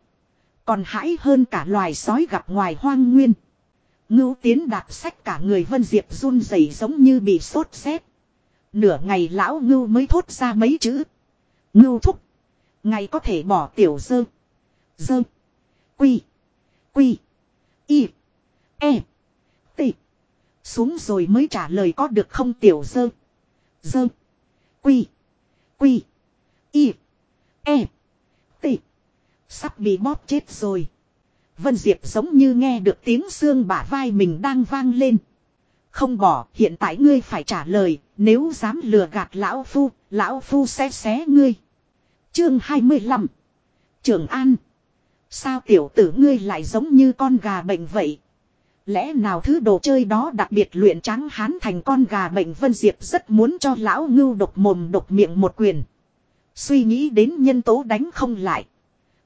Còn hãi hơn cả loài sói gặp ngoài hoang nguyên. Ngưu tiến đạp sách cả người Vân Diệp run rẩy giống như bị sốt rét. Nửa ngày lão ngưu mới thốt ra mấy chữ. Ngưu thúc. Ngày có thể bỏ tiểu dơ. Dơ. Quy. Quy. Y. E. T. Xuống rồi mới trả lời có được không tiểu dơ. Dơ. Quy. Quy. Y. E. T. Sắp bị bóp chết rồi. Vân Diệp giống như nghe được tiếng xương bả vai mình đang vang lên. Không bỏ, hiện tại ngươi phải trả lời, nếu dám lừa gạt lão phu, lão phu sẽ xé ngươi. Chương 25 Trường An Sao tiểu tử ngươi lại giống như con gà bệnh vậy? Lẽ nào thứ đồ chơi đó đặc biệt luyện trắng hán thành con gà bệnh Vân Diệp rất muốn cho lão ngưu độc mồm độc miệng một quyền. Suy nghĩ đến nhân tố đánh không lại.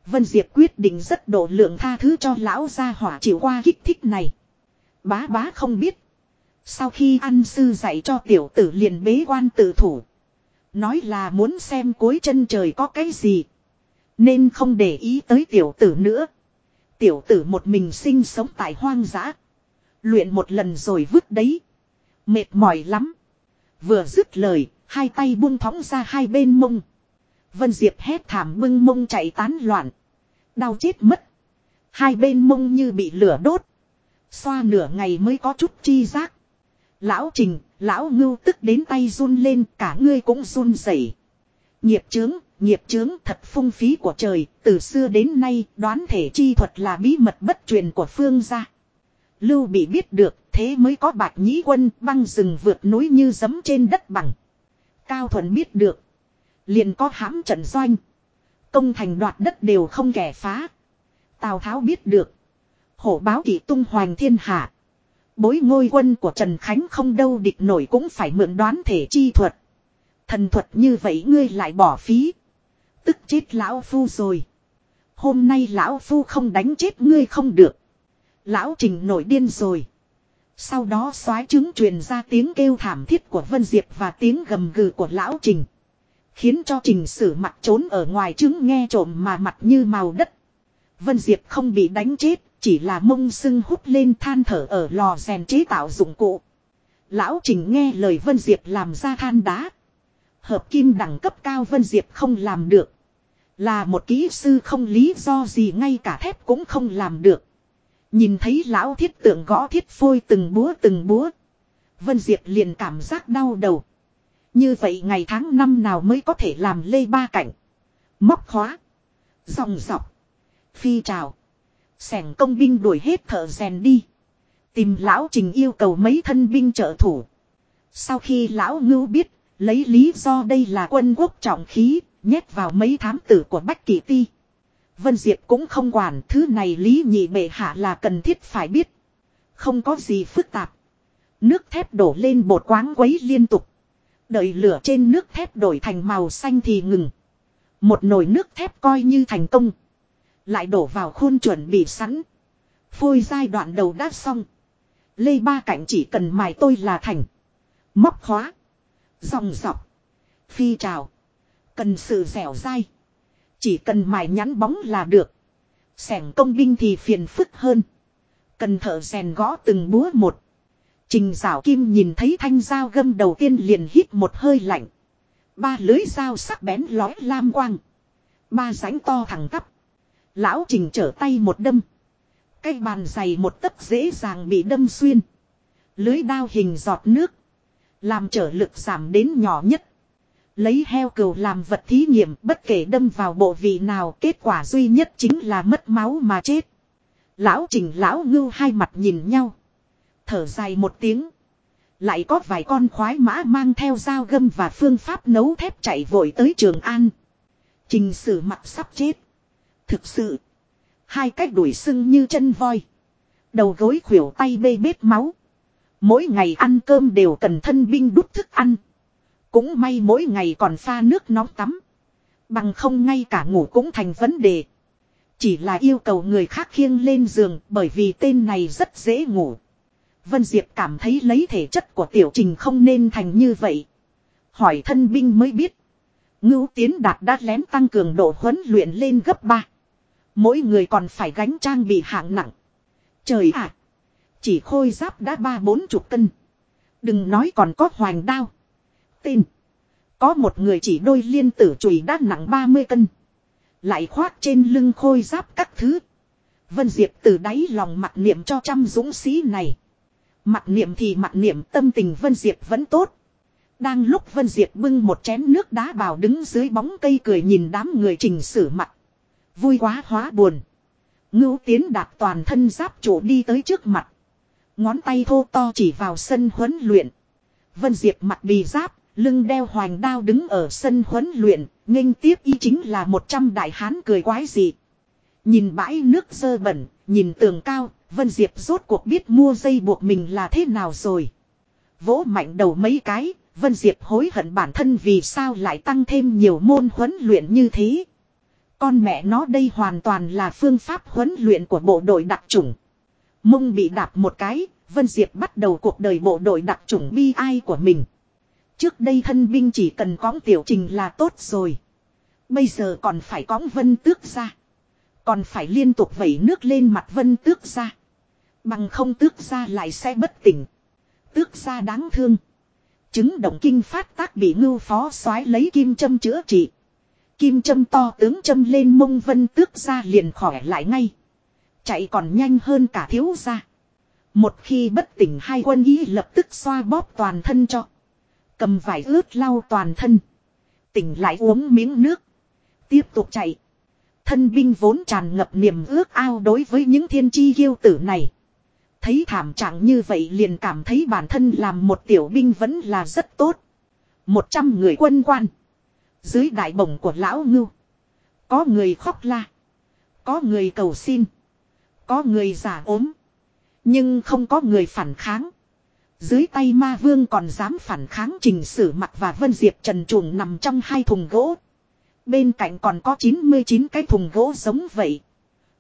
Vân Diệp quyết định rất độ lượng tha thứ cho lão gia hỏa chịu qua kích thích này. Bá bá không biết. Sau khi ăn sư dạy cho tiểu tử liền bế quan tự thủ. Nói là muốn xem cuối chân trời có cái gì. Nên không để ý tới tiểu tử nữa. Tiểu tử một mình sinh sống tại hoang dã. Luyện một lần rồi vứt đấy. Mệt mỏi lắm. Vừa dứt lời, hai tay buông thõng ra hai bên mông. Vân Diệp hét thảm bưng mông chạy tán loạn. Đau chết mất. Hai bên mông như bị lửa đốt. Xoa nửa ngày mới có chút chi giác. Lão Trình, lão ngưu tức đến tay run lên cả ngươi cũng run rẩy. Nghiệp chướng, nghiệp chướng thật phung phí của trời, từ xưa đến nay đoán thể chi thuật là bí mật bất truyền của phương gia. Lưu bị biết được, thế mới có bạch nhĩ quân băng rừng vượt núi như giấm trên đất bằng. Cao Thuần biết được, Liền có hãm trận doanh. Công thành đoạt đất đều không kẻ phá. Tào Tháo biết được. Hổ báo kỵ tung hoành thiên hạ. Bối ngôi quân của Trần Khánh không đâu địch nổi cũng phải mượn đoán thể chi thuật. Thần thuật như vậy ngươi lại bỏ phí. Tức chết lão phu rồi. Hôm nay lão phu không đánh chết ngươi không được. Lão trình nổi điên rồi. Sau đó soái chứng truyền ra tiếng kêu thảm thiết của Vân Diệp và tiếng gầm gừ của lão trình. Khiến cho trình sử mặt trốn ở ngoài trứng nghe trộm mà mặt như màu đất. Vân Diệp không bị đánh chết, chỉ là mông sưng hút lên than thở ở lò rèn chế tạo dụng cụ. Lão Trình nghe lời Vân Diệp làm ra than đá. Hợp kim đẳng cấp cao Vân Diệp không làm được. Là một kỹ sư không lý do gì ngay cả thép cũng không làm được. Nhìn thấy lão thiết tượng gõ thiết phôi từng búa từng búa. Vân Diệp liền cảm giác đau đầu. Như vậy ngày tháng năm nào mới có thể làm lê ba cảnh. Móc khóa. Dòng dọc. Phi trào. Sẻng công binh đuổi hết thợ rèn đi. Tìm lão trình yêu cầu mấy thân binh trợ thủ. Sau khi lão ngưu biết, lấy lý do đây là quân quốc trọng khí, nhét vào mấy thám tử của Bách Kỳ Ti. Vân Diệp cũng không quản thứ này lý nhị bệ hạ là cần thiết phải biết. Không có gì phức tạp. Nước thép đổ lên bột quáng quấy liên tục. Đợi lửa trên nước thép đổi thành màu xanh thì ngừng. Một nồi nước thép coi như thành công. Lại đổ vào khuôn chuẩn bị sẵn. Phôi giai đoạn đầu đã xong. Lê ba cạnh chỉ cần mài tôi là thành. Móc khóa. Dòng dọc. Phi trào. Cần sự dẻo dai. Chỉ cần mài nhắn bóng là được. Sẻng công binh thì phiền phức hơn. Cần thợ rèn gõ từng búa một. Trình dạo kim nhìn thấy thanh dao gâm đầu tiên liền hít một hơi lạnh. Ba lưới dao sắc bén lói lam quang. Ba rãnh to thẳng tắp. Lão trình trở tay một đâm. Cây bàn dày một tấc dễ dàng bị đâm xuyên. Lưới đao hình giọt nước. Làm trở lực giảm đến nhỏ nhất. Lấy heo cừu làm vật thí nghiệm, bất kể đâm vào bộ vị nào, kết quả duy nhất chính là mất máu mà chết. Lão trình, lão ngưu hai mặt nhìn nhau. Thở dài một tiếng. Lại có vài con khoái mã mang theo dao gâm và phương pháp nấu thép chạy vội tới Trường An. Trình sử mặt sắp chết. Thực sự. Hai cách đuổi sưng như chân voi. Đầu gối khuỷu tay bê bết máu. Mỗi ngày ăn cơm đều cần thân binh đút thức ăn. Cũng may mỗi ngày còn pha nước nóng tắm. Bằng không ngay cả ngủ cũng thành vấn đề. Chỉ là yêu cầu người khác khiêng lên giường bởi vì tên này rất dễ ngủ. Vân Diệp cảm thấy lấy thể chất của tiểu trình không nên thành như vậy. Hỏi thân binh mới biết. Ngưu Tiến Đạt đã lén tăng cường độ huấn luyện lên gấp 3. Mỗi người còn phải gánh trang bị hạng nặng. Trời ạ! chỉ khôi giáp đã ba bốn chục cân. Đừng nói còn có hoành đao. Tin, Có một người chỉ đôi liên tử chùy đã nặng 30 cân. Lại khoác trên lưng khôi giáp các thứ. Vân Diệp từ đáy lòng mặt niệm cho trăm dũng sĩ này. Mặt niệm thì mặt niệm tâm tình Vân Diệp vẫn tốt. Đang lúc Vân Diệp bưng một chén nước đá bào đứng dưới bóng cây cười nhìn đám người trình sử mặt. Vui quá hóa buồn. Ngưu tiến đạp toàn thân giáp trụ đi tới trước mặt. Ngón tay thô to chỉ vào sân huấn luyện. Vân Diệp mặt bì giáp, lưng đeo hoành đao đứng ở sân huấn luyện, nghênh tiếp y chính là một trăm đại hán cười quái gì. Nhìn bãi nước dơ bẩn, nhìn tường cao, Vân Diệp rốt cuộc biết mua dây buộc mình là thế nào rồi. Vỗ mạnh đầu mấy cái, Vân Diệp hối hận bản thân vì sao lại tăng thêm nhiều môn huấn luyện như thế. Con mẹ nó đây hoàn toàn là phương pháp huấn luyện của bộ đội đặc chủng. Mông bị đạp một cái, Vân Diệp bắt đầu cuộc đời bộ đội đặc chủng bi ai của mình. Trước đây thân binh chỉ cần cõng tiểu trình là tốt rồi. Bây giờ còn phải cõng vân tước ra. Còn phải liên tục vẩy nước lên mặt vân tước ra. Bằng không tước ra lại sẽ bất tỉnh. Tước ra đáng thương. Chứng động kinh phát tác bị ngưu phó xoái lấy kim châm chữa trị. Kim châm to tướng châm lên mông vân tước ra liền khỏi lại ngay. Chạy còn nhanh hơn cả thiếu gia. Một khi bất tỉnh hai quân y lập tức xoa bóp toàn thân cho. Cầm vải ướt lau toàn thân. Tỉnh lại uống miếng nước. Tiếp tục chạy. Thân binh vốn tràn ngập niềm ước ao đối với những thiên chi yêu tử này. Thấy thảm trạng như vậy liền cảm thấy bản thân làm một tiểu binh vẫn là rất tốt. Một trăm người quân quan. Dưới đại bổng của lão ngưu. Có người khóc la. Có người cầu xin. Có người giả ốm. Nhưng không có người phản kháng. Dưới tay ma vương còn dám phản kháng trình sử mặt và vân diệp trần chuồng nằm trong hai thùng gỗ. Bên cạnh còn có 99 cái thùng gỗ giống vậy.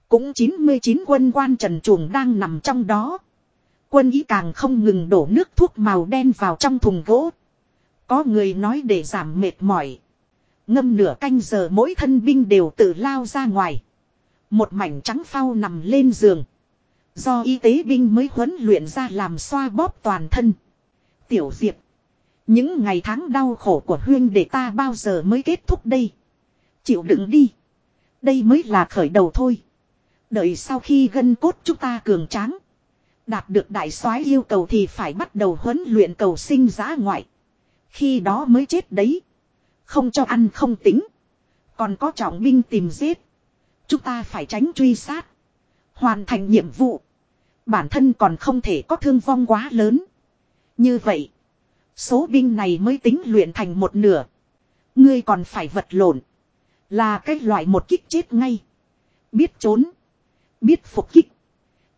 Cũng 99 quân quan trần chuồng đang nằm trong đó. Quân ý càng không ngừng đổ nước thuốc màu đen vào trong thùng gỗ. Có người nói để giảm mệt mỏi. Ngâm nửa canh giờ mỗi thân binh đều tự lao ra ngoài. Một mảnh trắng phao nằm lên giường. Do y tế binh mới huấn luyện ra làm xoa bóp toàn thân. Tiểu Diệp. Những ngày tháng đau khổ của huyên để ta bao giờ mới kết thúc đây. Chịu đựng đi. Đây mới là khởi đầu thôi. Đợi sau khi gân cốt chúng ta cường tráng. Đạt được đại soái yêu cầu thì phải bắt đầu huấn luyện cầu sinh giá ngoại. Khi đó mới chết đấy. Không cho ăn không tính. Còn có trọng binh tìm giết. Chúng ta phải tránh truy sát. Hoàn thành nhiệm vụ. Bản thân còn không thể có thương vong quá lớn. Như vậy. Số binh này mới tính luyện thành một nửa. Ngươi còn phải vật lộn. Là cái loại một kích chết ngay. Biết trốn. Biết phục kích.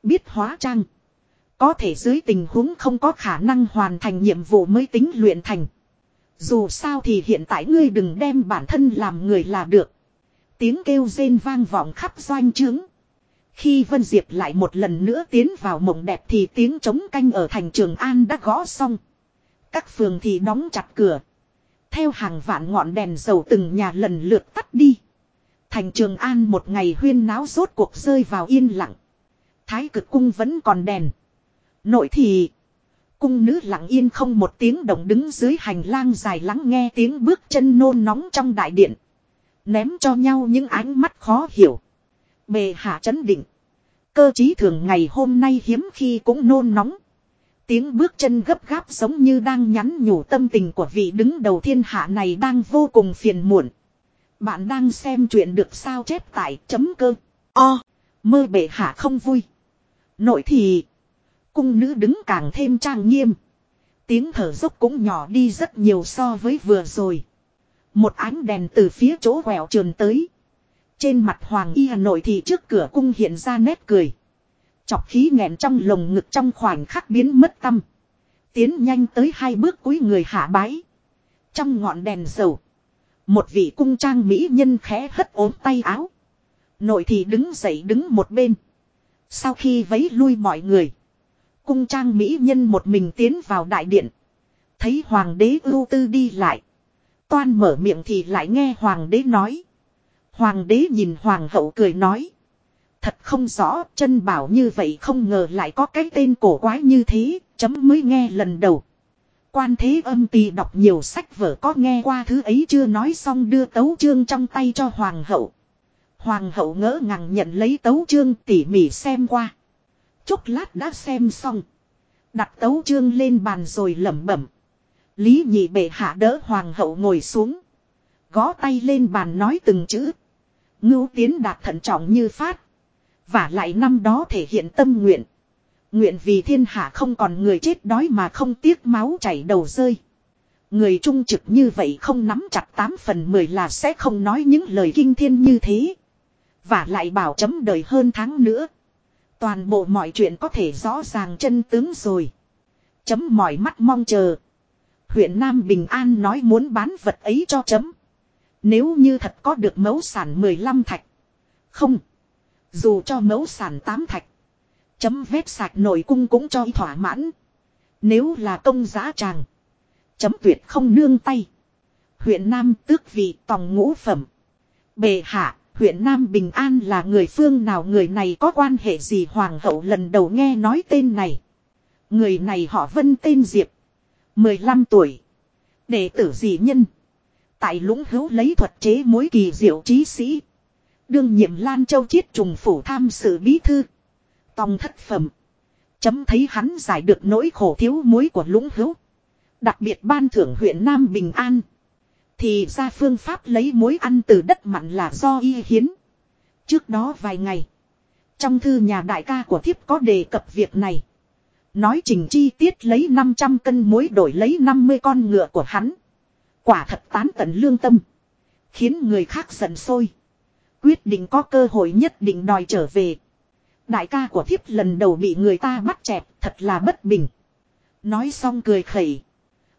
Biết hóa trang. Có thể dưới tình huống không có khả năng hoàn thành nhiệm vụ mới tính luyện thành. Dù sao thì hiện tại ngươi đừng đem bản thân làm người là được. Tiếng kêu rên vang vọng khắp doanh trướng. Khi Vân Diệp lại một lần nữa tiến vào mộng đẹp thì tiếng chống canh ở thành Trường An đã gõ xong. Các phường thì đóng chặt cửa. Theo hàng vạn ngọn đèn dầu từng nhà lần lượt tắt đi. Thành Trường An một ngày huyên náo rốt cuộc rơi vào yên lặng. Thái cực cung vẫn còn đèn. Nội thì. Cung nữ lặng yên không một tiếng động đứng dưới hành lang dài lắng nghe tiếng bước chân nôn nóng trong đại điện. Ném cho nhau những ánh mắt khó hiểu. Bề hạ chấn định. Cơ trí thường ngày hôm nay hiếm khi cũng nôn nóng. Tiếng bước chân gấp gáp giống như đang nhắn nhủ tâm tình của vị đứng đầu thiên hạ này đang vô cùng phiền muộn. Bạn đang xem chuyện được sao chép tại chấm cơ. O. Mơ bệ hạ không vui. Nội thì. Cung nữ đứng càng thêm trang nghiêm. Tiếng thở dốc cũng nhỏ đi rất nhiều so với vừa rồi. Một ánh đèn từ phía chỗ quẹo trường tới. Trên mặt Hoàng Y Hà Nội thì trước cửa cung hiện ra nét cười. Chọc khí nghẹn trong lồng ngực trong khoảnh khắc biến mất tâm. Tiến nhanh tới hai bước cuối người hạ bái. Trong ngọn đèn dầu. Một vị cung trang mỹ nhân khẽ hất ốm tay áo. Nội thì đứng dậy đứng một bên. Sau khi vấy lui mọi người. Cung trang mỹ nhân một mình tiến vào đại điện. Thấy hoàng đế ưu tư đi lại. Toan mở miệng thì lại nghe hoàng đế nói. Hoàng đế nhìn hoàng hậu cười nói. Thật không rõ chân bảo như vậy không ngờ lại có cái tên cổ quái như thế, chấm mới nghe lần đầu. Quan thế âm tì đọc nhiều sách vở có nghe qua thứ ấy chưa nói xong đưa tấu chương trong tay cho hoàng hậu. Hoàng hậu ngỡ ngàng nhận lấy tấu chương tỉ mỉ xem qua. Chốc lát đã xem xong. Đặt tấu chương lên bàn rồi lẩm bẩm. Lý nhị bệ hạ đỡ hoàng hậu ngồi xuống. Gó tay lên bàn nói từng chữ. Ngưu tiến đạt thận trọng như phát. Và lại năm đó thể hiện tâm nguyện. Nguyện vì thiên hạ không còn người chết đói mà không tiếc máu chảy đầu rơi. Người trung trực như vậy không nắm chặt 8 phần 10 là sẽ không nói những lời kinh thiên như thế. Và lại bảo chấm đời hơn tháng nữa. Toàn bộ mọi chuyện có thể rõ ràng chân tướng rồi. Chấm mỏi mắt mong chờ. Huyện Nam Bình An nói muốn bán vật ấy cho chấm. Nếu như thật có được mẫu sản 15 thạch. Không. Dù cho mẫu sản 8 thạch. Chấm vét sạch nội cung cũng cho thỏa mãn. Nếu là công giá tràng. Chấm tuyệt không nương tay. Huyện Nam tước vị tòng ngũ phẩm. Bề hạ, huyện Nam Bình An là người phương nào người này có quan hệ gì hoàng hậu lần đầu nghe nói tên này. Người này họ vân tên Diệp. 15 tuổi. Đệ tử dị nhân. Tại lũng hữu lấy thuật chế mối kỳ diệu trí sĩ. Đương nhiệm Lan Châu chiết trùng phủ tham sự bí thư. Tòng thất phẩm. Chấm thấy hắn giải được nỗi khổ thiếu muối của lũng hữu. Đặc biệt ban thưởng huyện Nam Bình An. Thì ra phương pháp lấy muối ăn từ đất mặn là do y hiến. Trước đó vài ngày. Trong thư nhà đại ca của thiếp có đề cập việc này. Nói trình chi tiết lấy 500 cân muối đổi lấy 50 con ngựa của hắn. Quả thật tán tận lương tâm. Khiến người khác giận sôi. Quyết định có cơ hội nhất định đòi trở về. Đại ca của thiếp lần đầu bị người ta bắt chẹp, thật là bất bình. Nói xong cười khẩy.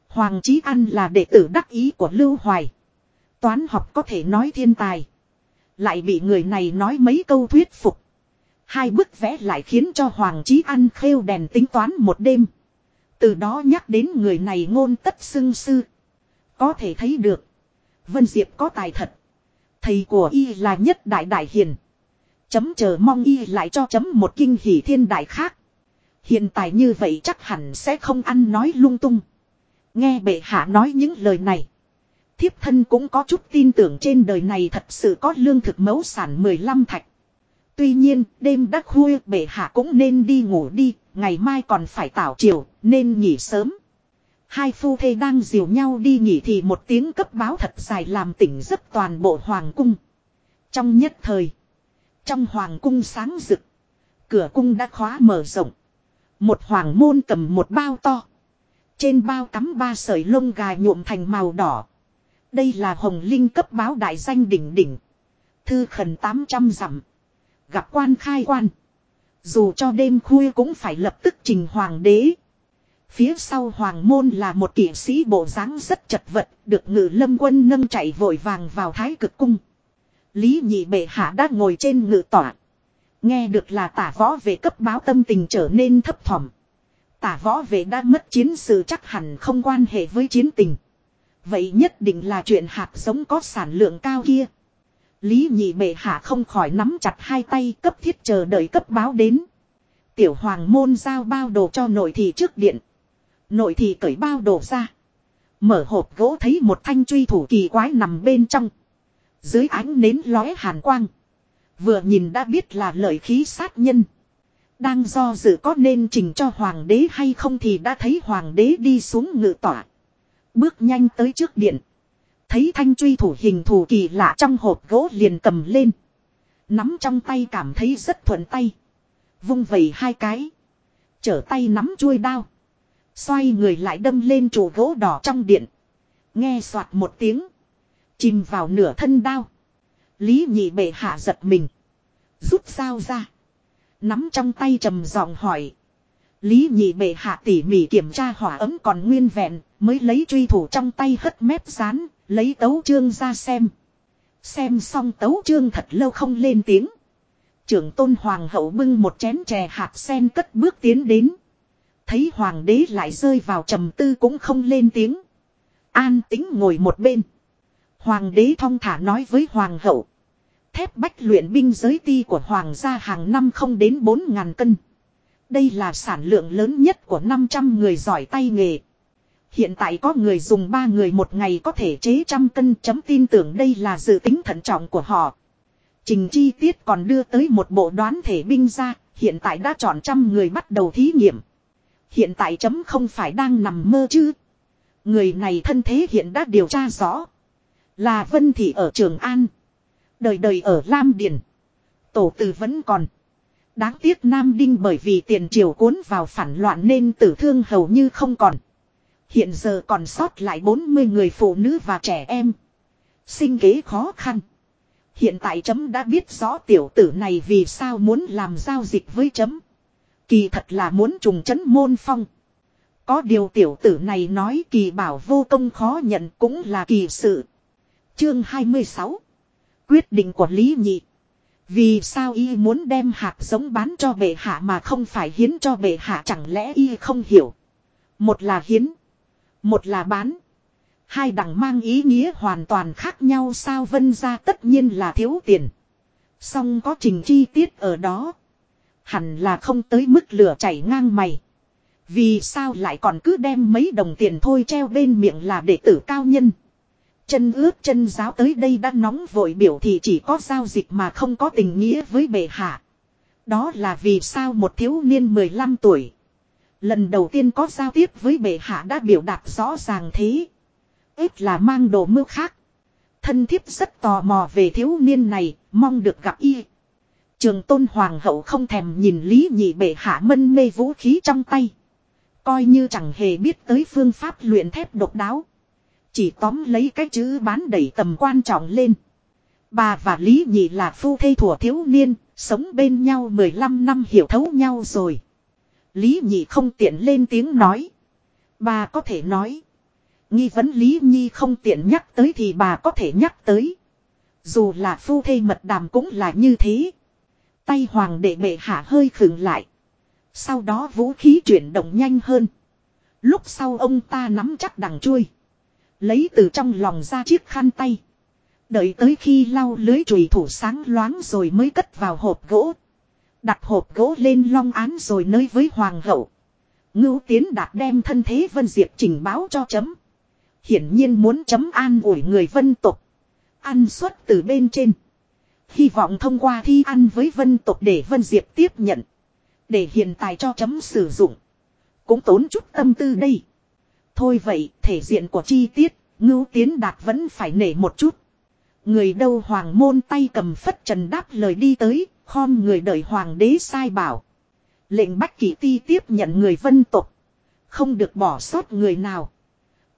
Hoàng Chí An là đệ tử đắc ý của Lưu Hoài. Toán học có thể nói thiên tài. Lại bị người này nói mấy câu thuyết phục. Hai bức vẽ lại khiến cho Hoàng Chí An khêu đèn tính toán một đêm. Từ đó nhắc đến người này ngôn tất xưng sư. Có thể thấy được. Vân Diệp có tài thật. Thầy của y là nhất đại đại hiền. Chấm chờ mong y lại cho chấm một kinh hỷ thiên đại khác. Hiện tại như vậy chắc hẳn sẽ không ăn nói lung tung. Nghe bệ hạ nói những lời này. Thiếp thân cũng có chút tin tưởng trên đời này thật sự có lương thực mẫu sản 15 thạch. Tuy nhiên, đêm đã khuya bệ hạ cũng nên đi ngủ đi, ngày mai còn phải tảo chiều, nên nghỉ sớm. Hai phu thê đang dìu nhau đi nghỉ thì một tiếng cấp báo thật dài làm tỉnh giấc toàn bộ hoàng cung. Trong nhất thời, trong hoàng cung sáng rực, cửa cung đã khóa mở rộng. Một hoàng môn cầm một bao to. Trên bao cắm ba sợi lông gà nhuộm thành màu đỏ. Đây là hồng linh cấp báo đại danh đỉnh đỉnh. Thư khẩn 800 dặm. Gặp quan khai quan. Dù cho đêm khuya cũng phải lập tức trình hoàng đế. Phía sau hoàng môn là một kỵ sĩ bộ dáng rất chật vật, được ngự lâm quân nâng chạy vội vàng vào thái cực cung. Lý nhị bệ hạ đã ngồi trên ngự tỏa. Nghe được là tả võ về cấp báo tâm tình trở nên thấp thỏm. Tả võ về đã mất chiến sự chắc hẳn không quan hệ với chiến tình. Vậy nhất định là chuyện hạt giống có sản lượng cao kia. Lý nhị bệ hạ không khỏi nắm chặt hai tay cấp thiết chờ đợi cấp báo đến. Tiểu hoàng môn giao bao đồ cho nội thị trước điện. Nội thị cởi bao đồ ra. Mở hộp gỗ thấy một thanh truy thủ kỳ quái nằm bên trong. Dưới ánh nến lóe hàn quang. Vừa nhìn đã biết là lợi khí sát nhân. Đang do dự có nên trình cho hoàng đế hay không thì đã thấy hoàng đế đi xuống ngự tỏa. Bước nhanh tới trước điện. Thấy thanh truy thủ hình thù kỳ lạ trong hộp gỗ liền cầm lên. Nắm trong tay cảm thấy rất thuận tay. Vung vẩy hai cái. Trở tay nắm chuôi đao. Xoay người lại đâm lên trụ gỗ đỏ trong điện. Nghe soạt một tiếng. Chìm vào nửa thân đao. Lý nhị bệ hạ giật mình. Rút sao ra. Nắm trong tay trầm giọng hỏi. Lý nhị bệ hạ tỉ mỉ kiểm tra hỏa ấm còn nguyên vẹn. Mới lấy truy thủ trong tay hất mép rán. Lấy tấu chương ra xem. Xem xong tấu chương thật lâu không lên tiếng. Trưởng tôn hoàng hậu bưng một chén chè hạt sen cất bước tiến đến. Thấy hoàng đế lại rơi vào trầm tư cũng không lên tiếng. An tính ngồi một bên. Hoàng đế thong thả nói với hoàng hậu. Thép bách luyện binh giới ti của hoàng gia hàng năm không đến 4 ngàn cân. Đây là sản lượng lớn nhất của 500 người giỏi tay nghề. Hiện tại có người dùng ba người một ngày có thể chế trăm cân chấm tin tưởng đây là dự tính thận trọng của họ. Trình chi tiết còn đưa tới một bộ đoán thể binh ra, hiện tại đã chọn trăm người bắt đầu thí nghiệm. Hiện tại chấm không phải đang nằm mơ chứ. Người này thân thế hiện đã điều tra rõ. Là Vân Thị ở Trường An. Đời đời ở Lam Điền. Tổ tử vẫn còn. Đáng tiếc Nam Đinh bởi vì tiền triều cuốn vào phản loạn nên tử thương hầu như không còn. Hiện giờ còn sót lại 40 người phụ nữ và trẻ em. Sinh kế khó khăn. Hiện tại chấm đã biết rõ tiểu tử này vì sao muốn làm giao dịch với chấm. Kỳ thật là muốn trùng chấn môn phong. Có điều tiểu tử này nói kỳ bảo vô công khó nhận cũng là kỳ sự. Chương 26 Quyết định của Lý Nhị Vì sao y muốn đem hạt giống bán cho bệ hạ mà không phải hiến cho bệ hạ chẳng lẽ y không hiểu. Một là hiến. Một là bán. Hai đẳng mang ý nghĩa hoàn toàn khác nhau sao vân ra tất nhiên là thiếu tiền. Song có trình chi tiết ở đó. Hẳn là không tới mức lửa chảy ngang mày. Vì sao lại còn cứ đem mấy đồng tiền thôi treo bên miệng là đệ tử cao nhân. Chân ướt chân giáo tới đây đã nóng vội biểu thì chỉ có giao dịch mà không có tình nghĩa với bệ hạ. Đó là vì sao một thiếu niên 15 tuổi. Lần đầu tiên có giao tiếp với bệ hạ đã biểu đạt rõ ràng thế. Ít là mang đồ mưu khác. Thân thiếp rất tò mò về thiếu niên này, mong được gặp y. Trường tôn hoàng hậu không thèm nhìn lý nhị bệ hạ mân mê vũ khí trong tay. Coi như chẳng hề biết tới phương pháp luyện thép độc đáo. Chỉ tóm lấy cái chữ bán đẩy tầm quan trọng lên. Bà và Lý Nhị là phu thê thủa thiếu niên, sống bên nhau 15 năm hiểu thấu nhau rồi. Lý Nhị không tiện lên tiếng nói. Bà có thể nói. Nghi vấn Lý Nhi không tiện nhắc tới thì bà có thể nhắc tới. Dù là phu thê mật đàm cũng là như thế. Tay hoàng đệ bệ hạ hơi khựng lại. Sau đó vũ khí chuyển động nhanh hơn. Lúc sau ông ta nắm chắc đằng chui. Lấy từ trong lòng ra chiếc khăn tay. Đợi tới khi lau lưới chùy thủ sáng loáng rồi mới cất vào hộp gỗ. Đặt hộp gỗ lên long án rồi nơi với hoàng hậu. Ngưu tiến đạt đem thân thế Vân Diệp trình báo cho chấm. Hiển nhiên muốn chấm an ủi người vân tục. Ăn suất từ bên trên. Hy vọng thông qua thi ăn với vân tục để vân diệp tiếp nhận. Để hiện tài cho chấm sử dụng. Cũng tốn chút tâm tư đây. Thôi vậy, thể diện của chi tiết, ngưu tiến đạt vẫn phải nể một chút. Người đâu hoàng môn tay cầm phất trần đáp lời đi tới, khom người đợi hoàng đế sai bảo. Lệnh bách kỷ ti tiếp nhận người vân tục. Không được bỏ sót người nào.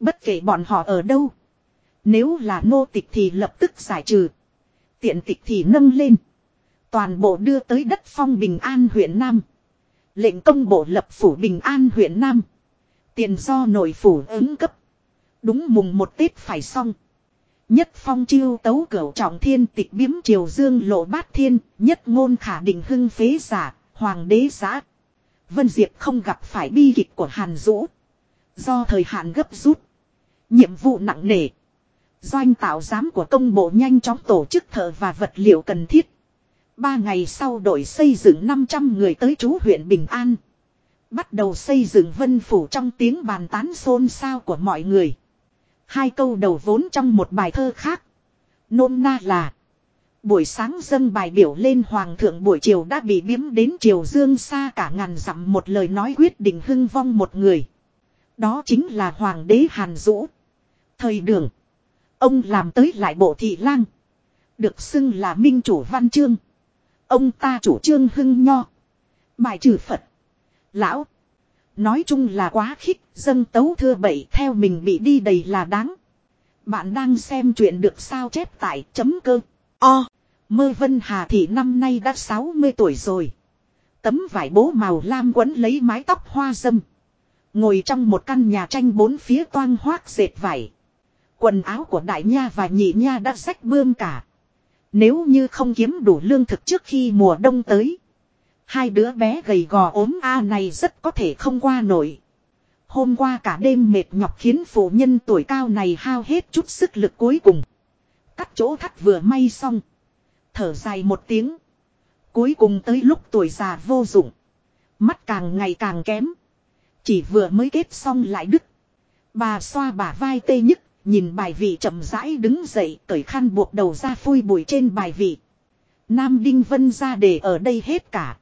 Bất kể bọn họ ở đâu. Nếu là nô tịch thì lập tức giải trừ. Tiện tịch thì nâng lên. Toàn bộ đưa tới đất phong Bình An huyện Nam. Lệnh công bộ lập phủ Bình An huyện Nam. Tiền do nội phủ ứng cấp. Đúng mùng một Tết phải xong. Nhất phong chiêu tấu cửu trọng thiên tịch biếm triều dương lộ bát thiên. Nhất ngôn khả định hưng phế giả. Hoàng đế giã. Vân Diệp không gặp phải bi kịch của Hàn Dũ. Do thời hạn gấp rút. Nhiệm vụ nặng nề. Doanh tạo giám của công bộ nhanh chóng tổ chức thợ và vật liệu cần thiết. Ba ngày sau đội xây dựng 500 người tới chú huyện Bình An. Bắt đầu xây dựng vân phủ trong tiếng bàn tán xôn xao của mọi người. Hai câu đầu vốn trong một bài thơ khác. Nôm na là. Buổi sáng dâng bài biểu lên hoàng thượng buổi chiều đã bị biếm đến triều dương xa cả ngàn dặm một lời nói quyết định hưng vong một người. Đó chính là hoàng đế Hàn Dũ. Thời đường. Ông làm tới lại bộ thị lang. Được xưng là minh chủ văn chương. Ông ta chủ trương hưng nho. Bài trừ Phật. Lão. Nói chung là quá khích, dâng tấu thưa bậy theo mình bị đi đầy là đáng. Bạn đang xem chuyện được sao chép tại chấm cơ. O. Mơ Vân Hà Thị năm nay đã 60 tuổi rồi. Tấm vải bố màu lam quấn lấy mái tóc hoa dâm. Ngồi trong một căn nhà tranh bốn phía toang hoác dệt vải. Quần áo của đại nha và nhị nha đã rách bươm cả. Nếu như không kiếm đủ lương thực trước khi mùa đông tới. Hai đứa bé gầy gò ốm a này rất có thể không qua nổi. Hôm qua cả đêm mệt nhọc khiến phụ nhân tuổi cao này hao hết chút sức lực cuối cùng. Cắt chỗ thắt vừa may xong. Thở dài một tiếng. Cuối cùng tới lúc tuổi già vô dụng. Mắt càng ngày càng kém. Chỉ vừa mới kết xong lại đứt. Bà xoa bà vai tê nhức, nhìn bài vị chậm rãi đứng dậy, cởi khăn buộc đầu ra phui bụi trên bài vị. Nam Đinh Vân ra để ở đây hết cả.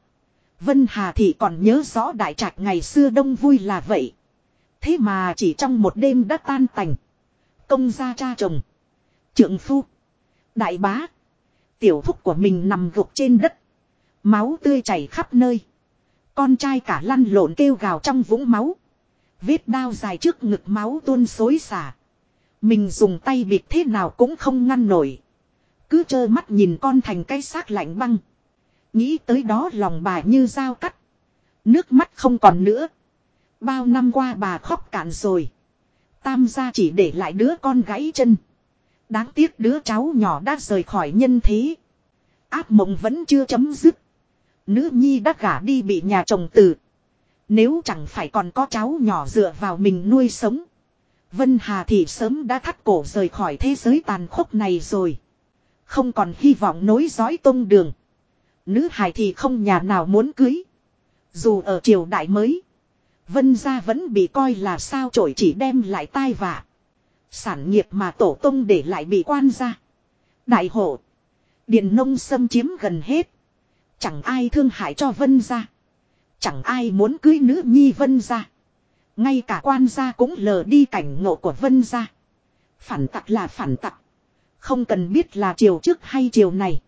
Vân Hà Thị còn nhớ rõ đại trạch ngày xưa đông vui là vậy. Thế mà chỉ trong một đêm đã tan tành. Công gia cha chồng. Trượng phu. Đại bá. Tiểu thúc của mình nằm gục trên đất. Máu tươi chảy khắp nơi. Con trai cả lăn lộn kêu gào trong vũng máu. Vết đao dài trước ngực máu tuôn xối xả. Mình dùng tay bịt thế nào cũng không ngăn nổi. Cứ trơ mắt nhìn con thành cái xác lạnh băng. Nghĩ tới đó lòng bà như dao cắt. Nước mắt không còn nữa. Bao năm qua bà khóc cạn rồi. Tam gia chỉ để lại đứa con gãy chân. Đáng tiếc đứa cháu nhỏ đã rời khỏi nhân thế. Áp mộng vẫn chưa chấm dứt. Nữ nhi đã gả đi bị nhà chồng tử. Nếu chẳng phải còn có cháu nhỏ dựa vào mình nuôi sống. Vân Hà thì sớm đã thắt cổ rời khỏi thế giới tàn khốc này rồi. Không còn hy vọng nối dõi tông đường. Nữ hài thì không nhà nào muốn cưới. Dù ở triều đại mới. Vân gia vẫn bị coi là sao trổi chỉ đem lại tai vạ. Sản nghiệp mà tổ tông để lại bị quan ra. Đại hộ. Điền nông xâm chiếm gần hết. Chẳng ai thương hại cho vân gia. Chẳng ai muốn cưới nữ nhi vân gia. Ngay cả quan gia cũng lờ đi cảnh ngộ của vân gia. Phản tặc là phản tặc. Không cần biết là chiều trước hay chiều này.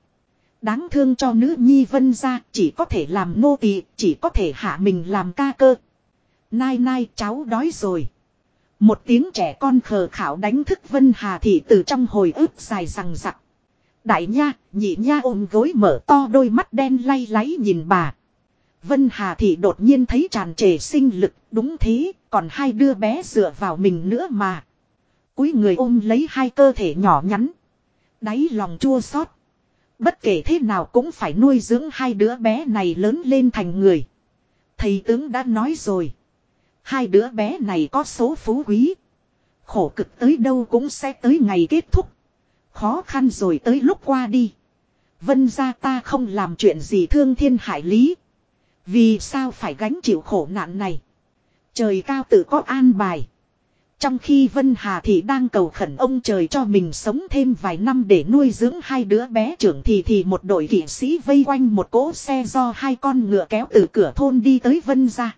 Đáng thương cho nữ nhi vân gia chỉ có thể làm nô tỳ, chỉ có thể hạ mình làm ca cơ. Nai nai cháu đói rồi. Một tiếng trẻ con khờ khảo đánh thức Vân Hà Thị từ trong hồi ức dài rằng rặc. Đại nha, nhị nha ôm gối mở to đôi mắt đen lay láy nhìn bà. Vân Hà Thị đột nhiên thấy tràn trề sinh lực, đúng thế, còn hai đứa bé dựa vào mình nữa mà. Cúi người ôm lấy hai cơ thể nhỏ nhắn. Đáy lòng chua xót. Bất kể thế nào cũng phải nuôi dưỡng hai đứa bé này lớn lên thành người. Thầy tướng đã nói rồi. Hai đứa bé này có số phú quý. Khổ cực tới đâu cũng sẽ tới ngày kết thúc. Khó khăn rồi tới lúc qua đi. Vân ra ta không làm chuyện gì thương thiên hại lý. Vì sao phải gánh chịu khổ nạn này. Trời cao tự có an bài. Trong khi Vân Hà Thị đang cầu khẩn ông trời cho mình sống thêm vài năm để nuôi dưỡng hai đứa bé trưởng thì thì một đội kỵ sĩ vây quanh một cỗ xe do hai con ngựa kéo từ cửa thôn đi tới Vân ra.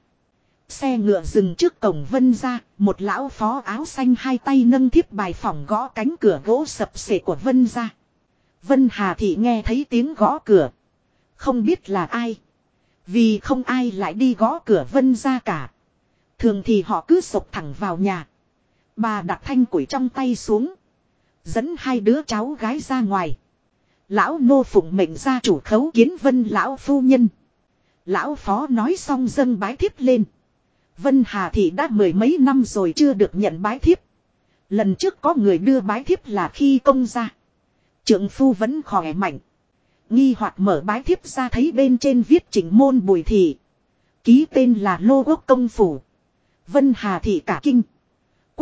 Xe ngựa dừng trước cổng Vân ra, một lão phó áo xanh hai tay nâng thiếp bài phòng gõ cánh cửa gỗ sập sệ của Vân ra. Vân Hà Thị nghe thấy tiếng gõ cửa. Không biết là ai. Vì không ai lại đi gõ cửa Vân ra cả. Thường thì họ cứ sộc thẳng vào nhà. Bà đặt thanh củi trong tay xuống. Dẫn hai đứa cháu gái ra ngoài. Lão nô phụng mệnh ra chủ khấu kiến vân lão phu nhân. Lão phó nói xong dâng bái thiếp lên. Vân Hà Thị đã mười mấy năm rồi chưa được nhận bái thiếp. Lần trước có người đưa bái thiếp là khi công ra. Trượng phu vẫn khỏe mạnh. Nghi hoặc mở bái thiếp ra thấy bên trên viết chỉnh môn bùi thị. Ký tên là Lô Quốc Công Phủ. Vân Hà Thị cả kinh.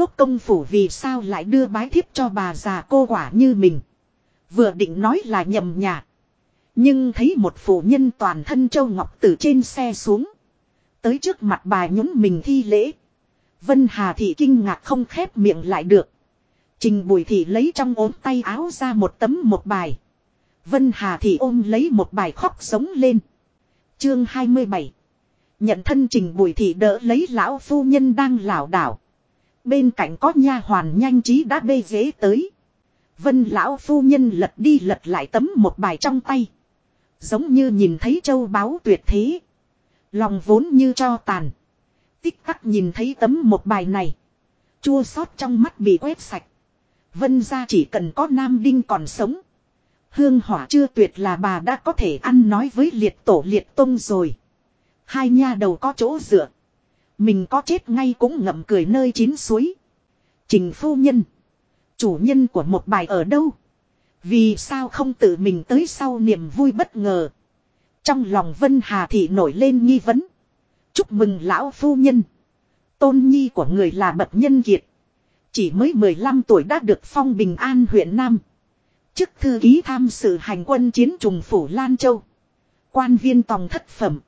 Quốc công phủ vì sao lại đưa bái thiếp cho bà già cô quả như mình. Vừa định nói là nhầm nhà. Nhưng thấy một phụ nhân toàn thân châu ngọc từ trên xe xuống. Tới trước mặt bà nhún mình thi lễ. Vân Hà Thị kinh ngạc không khép miệng lại được. Trình Bùi Thị lấy trong ốm tay áo ra một tấm một bài. Vân Hà Thị ôm lấy một bài khóc sống lên. Chương 27 Nhận thân Trình Bùi Thị đỡ lấy lão phu nhân đang lảo đảo. Bên cạnh có nha hoàn nhanh trí đã bê dế tới. Vân lão phu nhân lật đi lật lại tấm một bài trong tay. Giống như nhìn thấy châu báu tuyệt thế. Lòng vốn như cho tàn. Tích tắc nhìn thấy tấm một bài này. Chua xót trong mắt bị quét sạch. Vân ra chỉ cần có nam đinh còn sống. Hương hỏa chưa tuyệt là bà đã có thể ăn nói với liệt tổ liệt tông rồi. Hai nha đầu có chỗ dựa. Mình có chết ngay cũng ngậm cười nơi chín suối. Trình phu nhân. Chủ nhân của một bài ở đâu? Vì sao không tự mình tới sau niềm vui bất ngờ? Trong lòng Vân Hà Thị nổi lên nghi vấn. Chúc mừng lão phu nhân. Tôn nhi của người là bậc nhân kiệt. Chỉ mới 15 tuổi đã được phong bình an huyện Nam. Chức thư ký tham sự hành quân chiến trùng phủ Lan Châu. Quan viên tòng thất phẩm.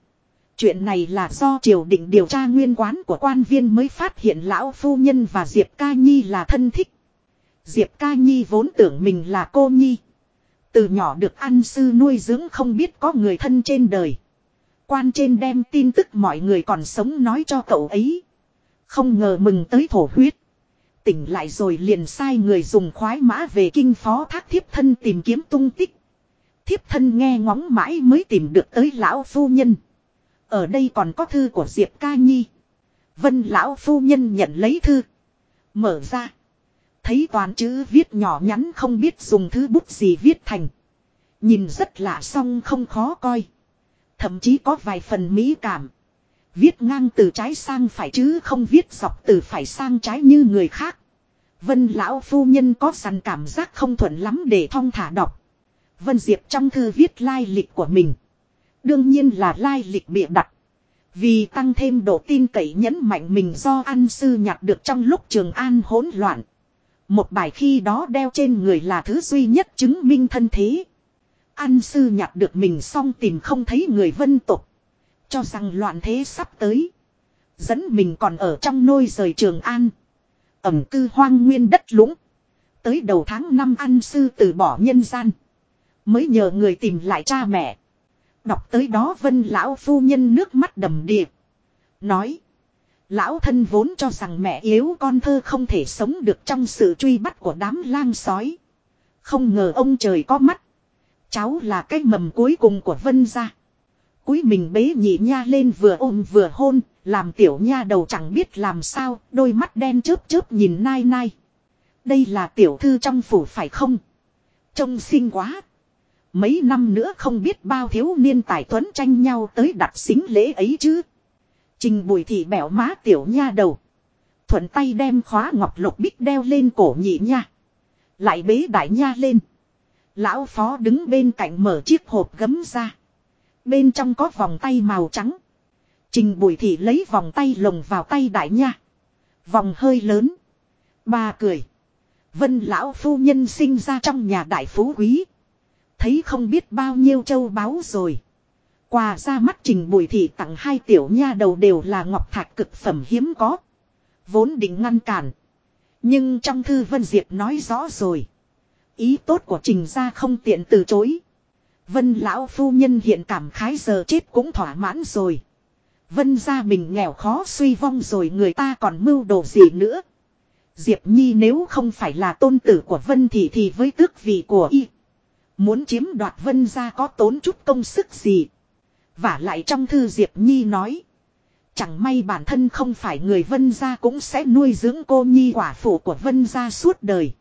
Chuyện này là do triều định điều tra nguyên quán của quan viên mới phát hiện lão phu nhân và Diệp Ca Nhi là thân thích. Diệp Ca Nhi vốn tưởng mình là cô Nhi. Từ nhỏ được ăn sư nuôi dưỡng không biết có người thân trên đời. Quan trên đem tin tức mọi người còn sống nói cho cậu ấy. Không ngờ mừng tới thổ huyết. Tỉnh lại rồi liền sai người dùng khoái mã về kinh phó thác thiếp thân tìm kiếm tung tích. Thiếp thân nghe ngóng mãi mới tìm được tới lão phu nhân. Ở đây còn có thư của Diệp Ca Nhi. Vân lão phu nhân nhận lấy thư. Mở ra. Thấy toàn chữ viết nhỏ nhắn không biết dùng thứ bút gì viết thành. Nhìn rất lạ song không khó coi. Thậm chí có vài phần mỹ cảm. Viết ngang từ trái sang phải chứ không viết dọc từ phải sang trái như người khác. Vân lão phu nhân có sẵn cảm giác không thuận lắm để thong thả đọc. Vân Diệp trong thư viết lai lịch của mình. Đương nhiên là lai lịch bịa đặt. Vì tăng thêm độ tin cậy nhấn mạnh mình do ăn sư nhặt được trong lúc trường an hỗn loạn. Một bài khi đó đeo trên người là thứ duy nhất chứng minh thân thế. Ăn sư nhặt được mình xong tìm không thấy người vân tục. Cho rằng loạn thế sắp tới. Dẫn mình còn ở trong nôi rời trường an. Ẩm cư hoang nguyên đất lũng. Tới đầu tháng năm ăn sư từ bỏ nhân gian. Mới nhờ người tìm lại cha mẹ. Đọc tới đó vân lão phu nhân nước mắt đầm đìa. Nói. Lão thân vốn cho rằng mẹ yếu con thơ không thể sống được trong sự truy bắt của đám lang sói. Không ngờ ông trời có mắt. Cháu là cái mầm cuối cùng của vân gia. Cúi mình bế nhị nha lên vừa ôm vừa hôn, làm tiểu nha đầu chẳng biết làm sao, đôi mắt đen chớp chớp nhìn nai nai. Đây là tiểu thư trong phủ phải không? Trông xinh quá. Mấy năm nữa không biết bao thiếu niên tài tuấn tranh nhau tới đặt xính lễ ấy chứ. Trình bùi thị bẻo má tiểu nha đầu. Thuận tay đem khóa ngọc lục bích đeo lên cổ nhị nha. Lại bế đại nha lên. Lão phó đứng bên cạnh mở chiếc hộp gấm ra. Bên trong có vòng tay màu trắng. Trình bùi thị lấy vòng tay lồng vào tay đại nha. Vòng hơi lớn. Ba cười. Vân lão phu nhân sinh ra trong nhà đại phú quý thấy không biết bao nhiêu châu báu rồi. Quà ra mắt trình bùi thị tặng hai tiểu nha đầu đều là ngọc thạch cực phẩm hiếm có. Vốn định ngăn cản. Nhưng trong thư Vân Diệp nói rõ rồi. Ý tốt của trình gia không tiện từ chối. Vân lão phu nhân hiện cảm khái giờ chết cũng thỏa mãn rồi. Vân gia mình nghèo khó suy vong rồi người ta còn mưu đồ gì nữa. Diệp Nhi nếu không phải là tôn tử của Vân Thị thì với tước vị của y. Muốn chiếm đoạt Vân gia có tốn chút công sức gì. Và lại trong thư Diệp Nhi nói. Chẳng may bản thân không phải người Vân gia cũng sẽ nuôi dưỡng cô Nhi quả phụ của Vân gia suốt đời.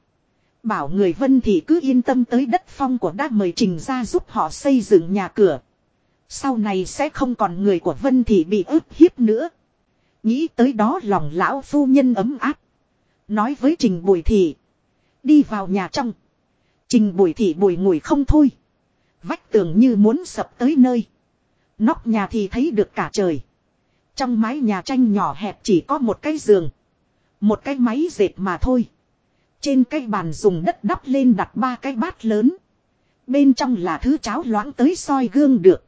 Bảo người Vân thì cứ yên tâm tới đất phong của đã mời trình ra giúp họ xây dựng nhà cửa. Sau này sẽ không còn người của Vân thì bị ức hiếp nữa. Nghĩ tới đó lòng lão phu nhân ấm áp. Nói với Trình Bùi Thị. Đi vào nhà trong. Trình Bùi Thị bùi ngùi không thôi. Vách tường như muốn sập tới nơi. Nóc nhà thì thấy được cả trời. Trong mái nhà tranh nhỏ hẹp chỉ có một cái giường. Một cái máy dệt mà thôi. Trên cái bàn dùng đất đắp lên đặt ba cái bát lớn. Bên trong là thứ cháo loãng tới soi gương được.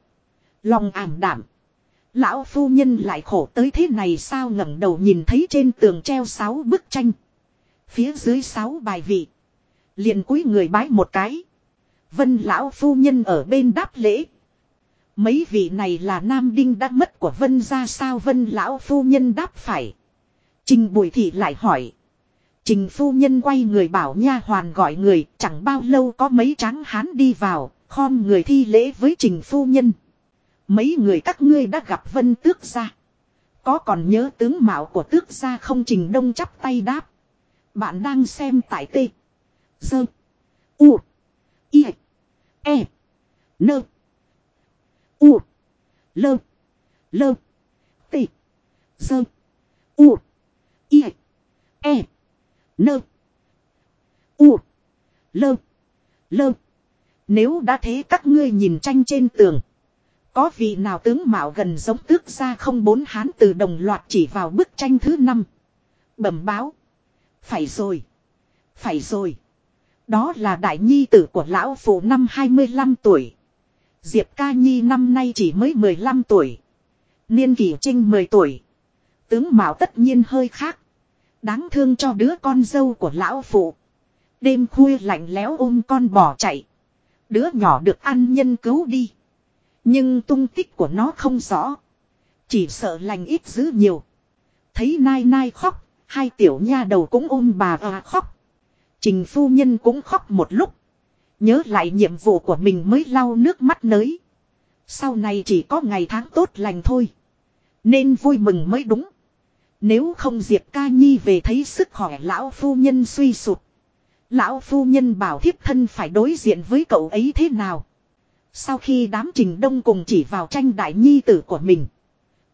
Lòng ảm đảm. Lão phu nhân lại khổ tới thế này sao ngẩng đầu nhìn thấy trên tường treo sáu bức tranh. Phía dưới sáu bài vị liền cúi người bái một cái. Vân lão phu nhân ở bên đáp lễ. Mấy vị này là nam đinh đã mất của Vân ra sao Vân lão phu nhân đáp phải. Trình bùi thị lại hỏi. Trình phu nhân quay người bảo nha hoàn gọi người chẳng bao lâu có mấy tráng hán đi vào, khom người thi lễ với trình phu nhân. Mấy người các ngươi đã gặp vân tước gia. Có còn nhớ tướng mạo của tước gia không trình đông chắp tay đáp. Bạn đang xem tại tê. Dơ. U. I. E. Nơ. U. Lơ. Lơ. T. Dơ. U. I. E. Nơ. U. Lơ. Lơ. Nếu đã thế các ngươi nhìn tranh trên tường. Có vị nào tướng mạo gần giống tước ra không bốn hán từ đồng loạt chỉ vào bức tranh thứ năm. Bẩm báo. Phải rồi. Phải rồi. Đó là đại nhi tử của lão phụ năm 25 tuổi. Diệp ca nhi năm nay chỉ mới 15 tuổi. Niên kỷ trinh 10 tuổi. Tướng mạo tất nhiên hơi khác. Đáng thương cho đứa con dâu của lão phụ. Đêm khuya lạnh lẽo ôm con bỏ chạy. Đứa nhỏ được ăn nhân cứu đi. Nhưng tung tích của nó không rõ. Chỉ sợ lành ít dữ nhiều. Thấy nai nai khóc, hai tiểu nha đầu cũng ôm bà và khóc. Trình phu nhân cũng khóc một lúc. Nhớ lại nhiệm vụ của mình mới lau nước mắt nới. Sau này chỉ có ngày tháng tốt lành thôi. Nên vui mừng mới đúng. Nếu không Diệp ca nhi về thấy sức khỏe lão phu nhân suy sụt. Lão phu nhân bảo thiếp thân phải đối diện với cậu ấy thế nào. Sau khi đám trình đông cùng chỉ vào tranh đại nhi tử của mình.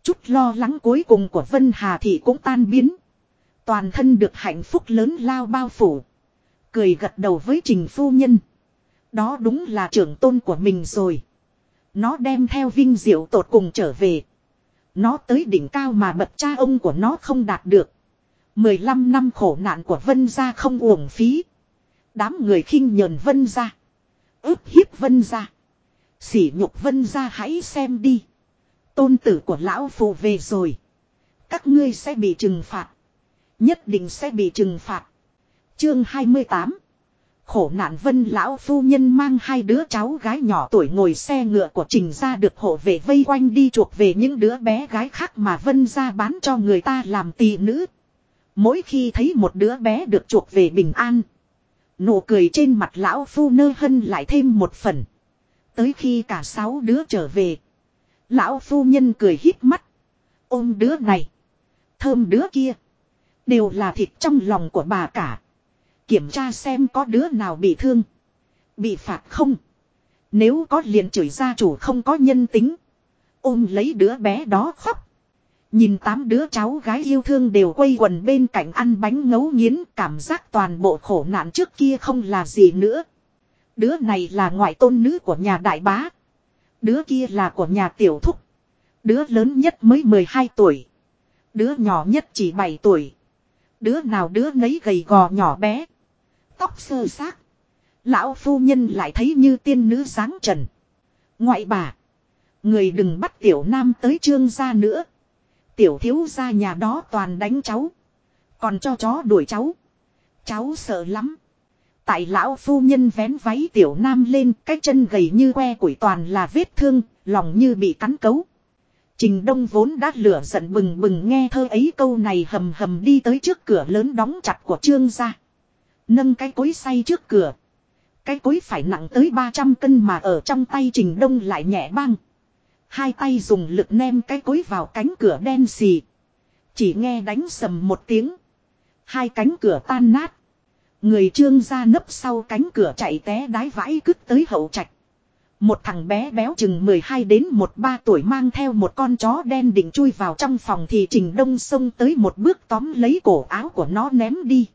Chút lo lắng cuối cùng của Vân Hà Thị cũng tan biến. Toàn thân được hạnh phúc lớn lao bao phủ. Cười gật đầu với trình phu nhân. Đó đúng là trưởng tôn của mình rồi. Nó đem theo vinh diệu tột cùng trở về. Nó tới đỉnh cao mà bậc cha ông của nó không đạt được. 15 năm khổ nạn của Vân gia không uổng phí. Đám người khinh nhờn Vân gia. ức hiếp Vân gia. Sỉ nhục Vân gia hãy xem đi. Tôn tử của lão phù về rồi. Các ngươi sẽ bị trừng phạt. Nhất định sẽ bị trừng phạt. Chương 28 Khổ nạn vân lão phu nhân mang hai đứa cháu gái nhỏ tuổi ngồi xe ngựa của trình ra được hộ vệ vây quanh đi chuộc về những đứa bé gái khác mà vân ra bán cho người ta làm tỳ nữ. Mỗi khi thấy một đứa bé được chuộc về bình an. Nụ cười trên mặt lão phu nơ hân lại thêm một phần. Tới khi cả sáu đứa trở về. Lão phu nhân cười hít mắt. Ôm đứa này. Thơm đứa kia. Đều là thịt trong lòng của bà cả. Kiểm tra xem có đứa nào bị thương. Bị phạt không. Nếu có liền chửi gia chủ không có nhân tính. Ôm lấy đứa bé đó khóc. Nhìn tám đứa cháu gái yêu thương đều quây quần bên cạnh ăn bánh ngấu nghiến, cảm giác toàn bộ khổ nạn trước kia không là gì nữa. Đứa này là ngoại tôn nữ của nhà đại bá. Đứa kia là của nhà tiểu thúc. Đứa lớn nhất mới 12 tuổi. Đứa nhỏ nhất chỉ 7 tuổi. Đứa nào đứa nấy gầy gò nhỏ bé tóc sơ xác. Lão phu nhân lại thấy như tiên nữ sáng trần. Ngoại bà. Người đừng bắt tiểu nam tới trương gia nữa. Tiểu thiếu gia nhà đó toàn đánh cháu. Còn cho chó đuổi cháu. Cháu sợ lắm. Tại lão phu nhân vén váy tiểu nam lên, cái chân gầy như que củi toàn là vết thương, lòng như bị cắn cấu. Trình Đông vốn đã lửa giận bừng bừng nghe thơ ấy câu này hầm hầm đi tới trước cửa lớn đóng chặt của trương gia. Nâng cái cối say trước cửa. Cái cối phải nặng tới 300 cân mà ở trong tay Trình Đông lại nhẹ băng. Hai tay dùng lực nem cái cối vào cánh cửa đen xì. Chỉ nghe đánh sầm một tiếng. Hai cánh cửa tan nát. Người trương ra nấp sau cánh cửa chạy té đái vãi cứt tới hậu trạch. Một thằng bé béo chừng 12 đến 13 tuổi mang theo một con chó đen định chui vào trong phòng thì Trình Đông xông tới một bước tóm lấy cổ áo của nó ném đi.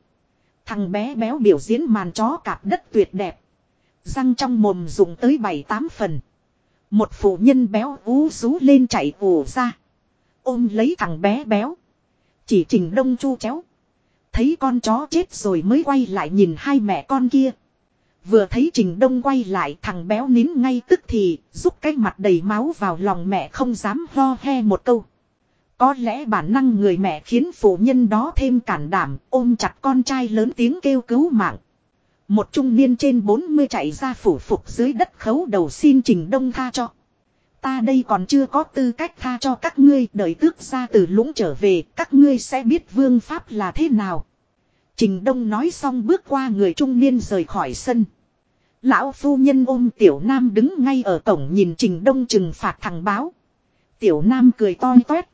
Thằng bé béo biểu diễn màn chó cạp đất tuyệt đẹp. Răng trong mồm dùng tới 7-8 phần. Một phụ nhân béo ú rú lên chạy ủ ra. Ôm lấy thằng bé béo. Chỉ Trình Đông chu chéo. Thấy con chó chết rồi mới quay lại nhìn hai mẹ con kia. Vừa thấy Trình Đông quay lại thằng béo nín ngay tức thì giúp cái mặt đầy máu vào lòng mẹ không dám ho he một câu. Có lẽ bản năng người mẹ khiến phụ nhân đó thêm cản đảm, ôm chặt con trai lớn tiếng kêu cứu mạng. Một trung niên trên 40 chạy ra phủ phục dưới đất khấu đầu xin Trình Đông tha cho. Ta đây còn chưa có tư cách tha cho các ngươi, đợi tước ra từ lũng trở về, các ngươi sẽ biết vương pháp là thế nào. Trình Đông nói xong bước qua người trung niên rời khỏi sân. Lão phu nhân ôm tiểu nam đứng ngay ở cổng nhìn Trình Đông trừng phạt thằng báo. Tiểu nam cười toi toét.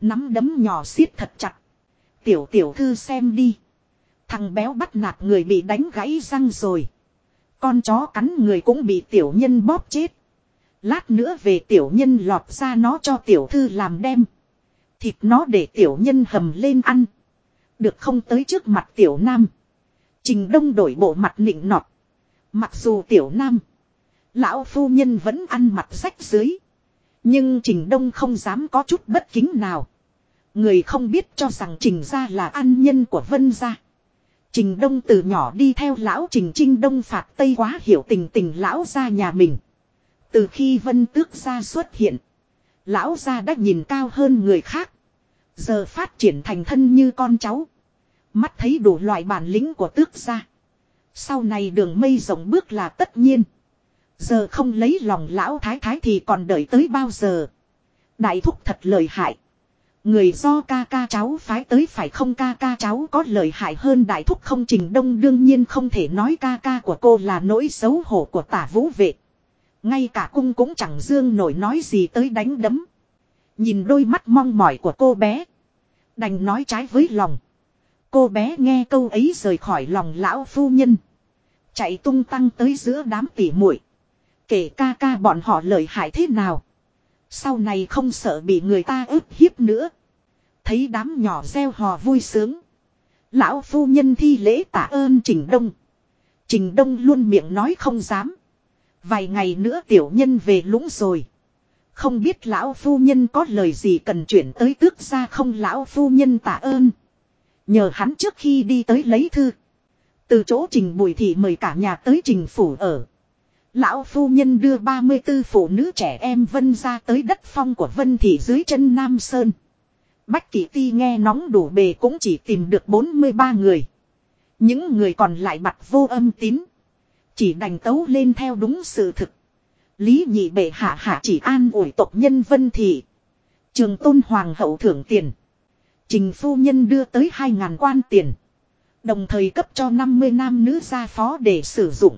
Nắm đấm nhỏ siết thật chặt. Tiểu tiểu thư xem đi. Thằng béo bắt nạt người bị đánh gãy răng rồi. Con chó cắn người cũng bị tiểu nhân bóp chết. Lát nữa về tiểu nhân lọt ra nó cho tiểu thư làm đem. Thịt nó để tiểu nhân hầm lên ăn. Được không tới trước mặt tiểu nam. Trình đông đổi bộ mặt nịnh nọt. Mặc dù tiểu nam. Lão phu nhân vẫn ăn mặt rách dưới. Nhưng trình đông không dám có chút bất kính nào. Người không biết cho rằng trình gia là an nhân của vân gia. Trình đông từ nhỏ đi theo lão trình trinh đông phạt tây quá hiểu tình tình lão gia nhà mình. Từ khi vân tước gia xuất hiện. Lão gia đã nhìn cao hơn người khác. Giờ phát triển thành thân như con cháu. Mắt thấy đủ loại bản lĩnh của tước gia. Sau này đường mây rộng bước là tất nhiên. Giờ không lấy lòng lão thái thái thì còn đợi tới bao giờ. Đại thúc thật lời hại. Người do ca ca cháu phái tới phải không ca ca cháu có lời hại hơn đại thúc không trình đông đương nhiên không thể nói ca ca của cô là nỗi xấu hổ của tả vũ vệ. Ngay cả cung cũng chẳng dương nổi nói gì tới đánh đấm. Nhìn đôi mắt mong mỏi của cô bé. Đành nói trái với lòng. Cô bé nghe câu ấy rời khỏi lòng lão phu nhân. Chạy tung tăng tới giữa đám tỉ muội Kể ca ca bọn họ lợi hại thế nào. Sau này không sợ bị người ta ức hiếp nữa. Thấy đám nhỏ gieo hò vui sướng. Lão phu nhân thi lễ tạ ơn Trình Đông. Trình Đông luôn miệng nói không dám. Vài ngày nữa tiểu nhân về lũng rồi. Không biết lão phu nhân có lời gì cần chuyển tới tước ra không lão phu nhân tạ ơn. Nhờ hắn trước khi đi tới lấy thư. Từ chỗ trình bùi thị mời cả nhà tới trình phủ ở. Lão phu nhân đưa 34 phụ nữ trẻ em vân ra tới đất phong của vân thị dưới chân Nam Sơn. Bách kỷ ti nghe nóng đủ bề cũng chỉ tìm được 43 người. Những người còn lại mặt vô âm tín. Chỉ đành tấu lên theo đúng sự thực. Lý nhị bệ hạ hạ chỉ an ủi tộc nhân vân thị. Trường tôn hoàng hậu thưởng tiền. Trình phu nhân đưa tới 2.000 quan tiền. Đồng thời cấp cho 50 nam nữ gia phó để sử dụng.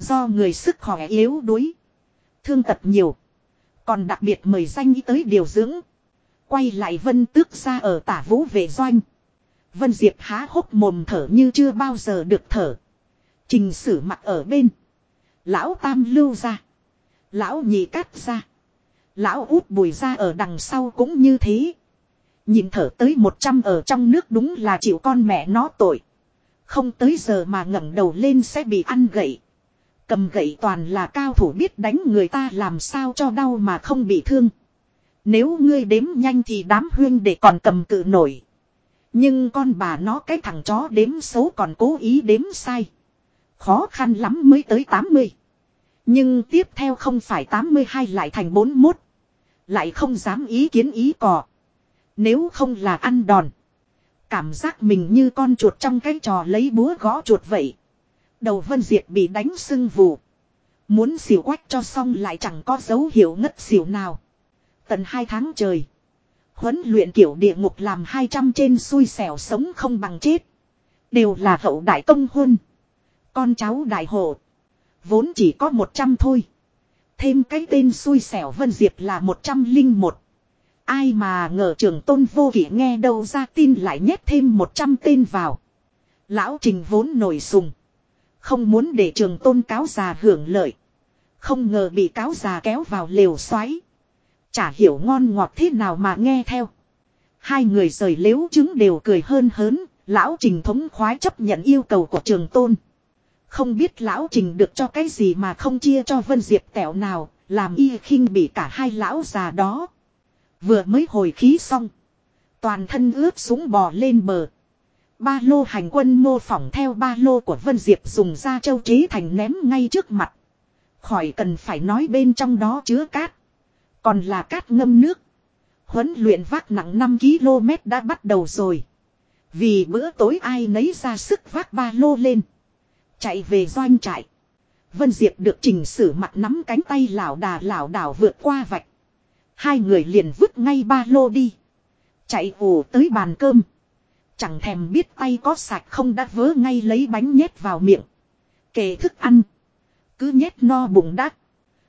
Do người sức khỏe yếu đuối. Thương tật nhiều. Còn đặc biệt mời danh ý tới điều dưỡng. Quay lại vân tước ra ở tả vũ về doanh. Vân Diệp há hốc mồm thở như chưa bao giờ được thở. Trình sử mặt ở bên. Lão tam lưu ra. Lão nhị cắt ra. Lão út bùi ra ở đằng sau cũng như thế. Nhìn thở tới 100 ở trong nước đúng là chịu con mẹ nó tội. Không tới giờ mà ngẩng đầu lên sẽ bị ăn gậy. Cầm gậy toàn là cao thủ biết đánh người ta làm sao cho đau mà không bị thương. Nếu ngươi đếm nhanh thì đám huyên để còn cầm cự nổi. Nhưng con bà nó cái thằng chó đếm xấu còn cố ý đếm sai. Khó khăn lắm mới tới 80. Nhưng tiếp theo không phải 82 lại thành 41. Lại không dám ý kiến ý cò. Nếu không là ăn đòn. Cảm giác mình như con chuột trong cái trò lấy búa gõ chuột vậy. Đầu Vân diệt bị đánh sưng vù. Muốn xỉu quách cho xong lại chẳng có dấu hiệu ngất xỉu nào. Tận hai tháng trời. Huấn luyện kiểu địa ngục làm 200 trên xui xẻo sống không bằng chết. Đều là hậu đại công huân. Con cháu đại hộ. Vốn chỉ có 100 thôi. Thêm cái tên xui xẻo Vân Diệp là 101. Ai mà ngờ trưởng tôn vô kỷ nghe đâu ra tin lại nhét thêm 100 tên vào. Lão trình vốn nổi sùng. Không muốn để trường tôn cáo già hưởng lợi. Không ngờ bị cáo già kéo vào lều xoáy. Chả hiểu ngon ngọt thế nào mà nghe theo. Hai người rời lếu chứng đều cười hơn hớn. Lão trình thống khoái chấp nhận yêu cầu của trường tôn. Không biết lão trình được cho cái gì mà không chia cho Vân Diệp tẹo nào. Làm y khinh bị cả hai lão già đó. Vừa mới hồi khí xong. Toàn thân ướp súng bò lên bờ. Ba lô hành quân mô phỏng theo ba lô của Vân Diệp dùng ra châu chế thành ném ngay trước mặt. Khỏi cần phải nói bên trong đó chứa cát. Còn là cát ngâm nước. Huấn luyện vác nặng 5 km đã bắt đầu rồi. Vì bữa tối ai nấy ra sức vác ba lô lên. Chạy về doanh trại. Vân Diệp được chỉnh sửa mặt nắm cánh tay lảo đà lảo đảo vượt qua vạch. Hai người liền vứt ngay ba lô đi. Chạy ủ tới bàn cơm. Chẳng thèm biết tay có sạch không đã vớ ngay lấy bánh nhét vào miệng. Kể thức ăn. Cứ nhét no bụng đắt.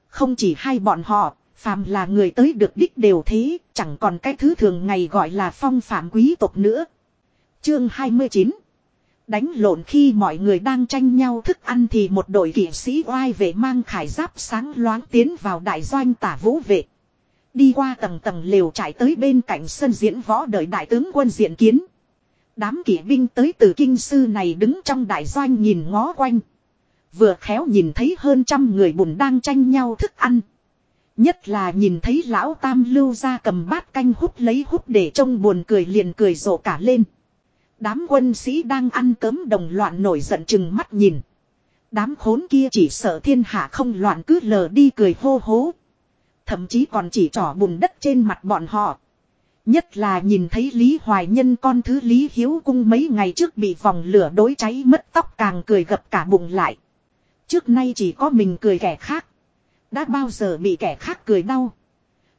Không chỉ hai bọn họ, phàm là người tới được đích đều thế, chẳng còn cái thứ thường ngày gọi là phong phạm quý tộc nữa. Chương 29 Đánh lộn khi mọi người đang tranh nhau thức ăn thì một đội kỵ sĩ oai vệ mang khải giáp sáng loáng tiến vào đại doanh tả vũ vệ. Đi qua tầng tầng lều trải tới bên cạnh sân diễn võ đợi đại tướng quân diện kiến. Đám kỵ binh tới từ kinh sư này đứng trong đại doanh nhìn ngó quanh. Vừa khéo nhìn thấy hơn trăm người bùn đang tranh nhau thức ăn. Nhất là nhìn thấy lão tam lưu ra cầm bát canh hút lấy hút để trông buồn cười liền cười rộ cả lên. Đám quân sĩ đang ăn cấm đồng loạn nổi giận chừng mắt nhìn. Đám khốn kia chỉ sợ thiên hạ không loạn cứ lờ đi cười hô hố. Thậm chí còn chỉ trỏ bùn đất trên mặt bọn họ. Nhất là nhìn thấy Lý Hoài Nhân con thứ Lý Hiếu Cung mấy ngày trước bị vòng lửa đối cháy mất tóc càng cười gập cả bụng lại. Trước nay chỉ có mình cười kẻ khác. Đã bao giờ bị kẻ khác cười đau.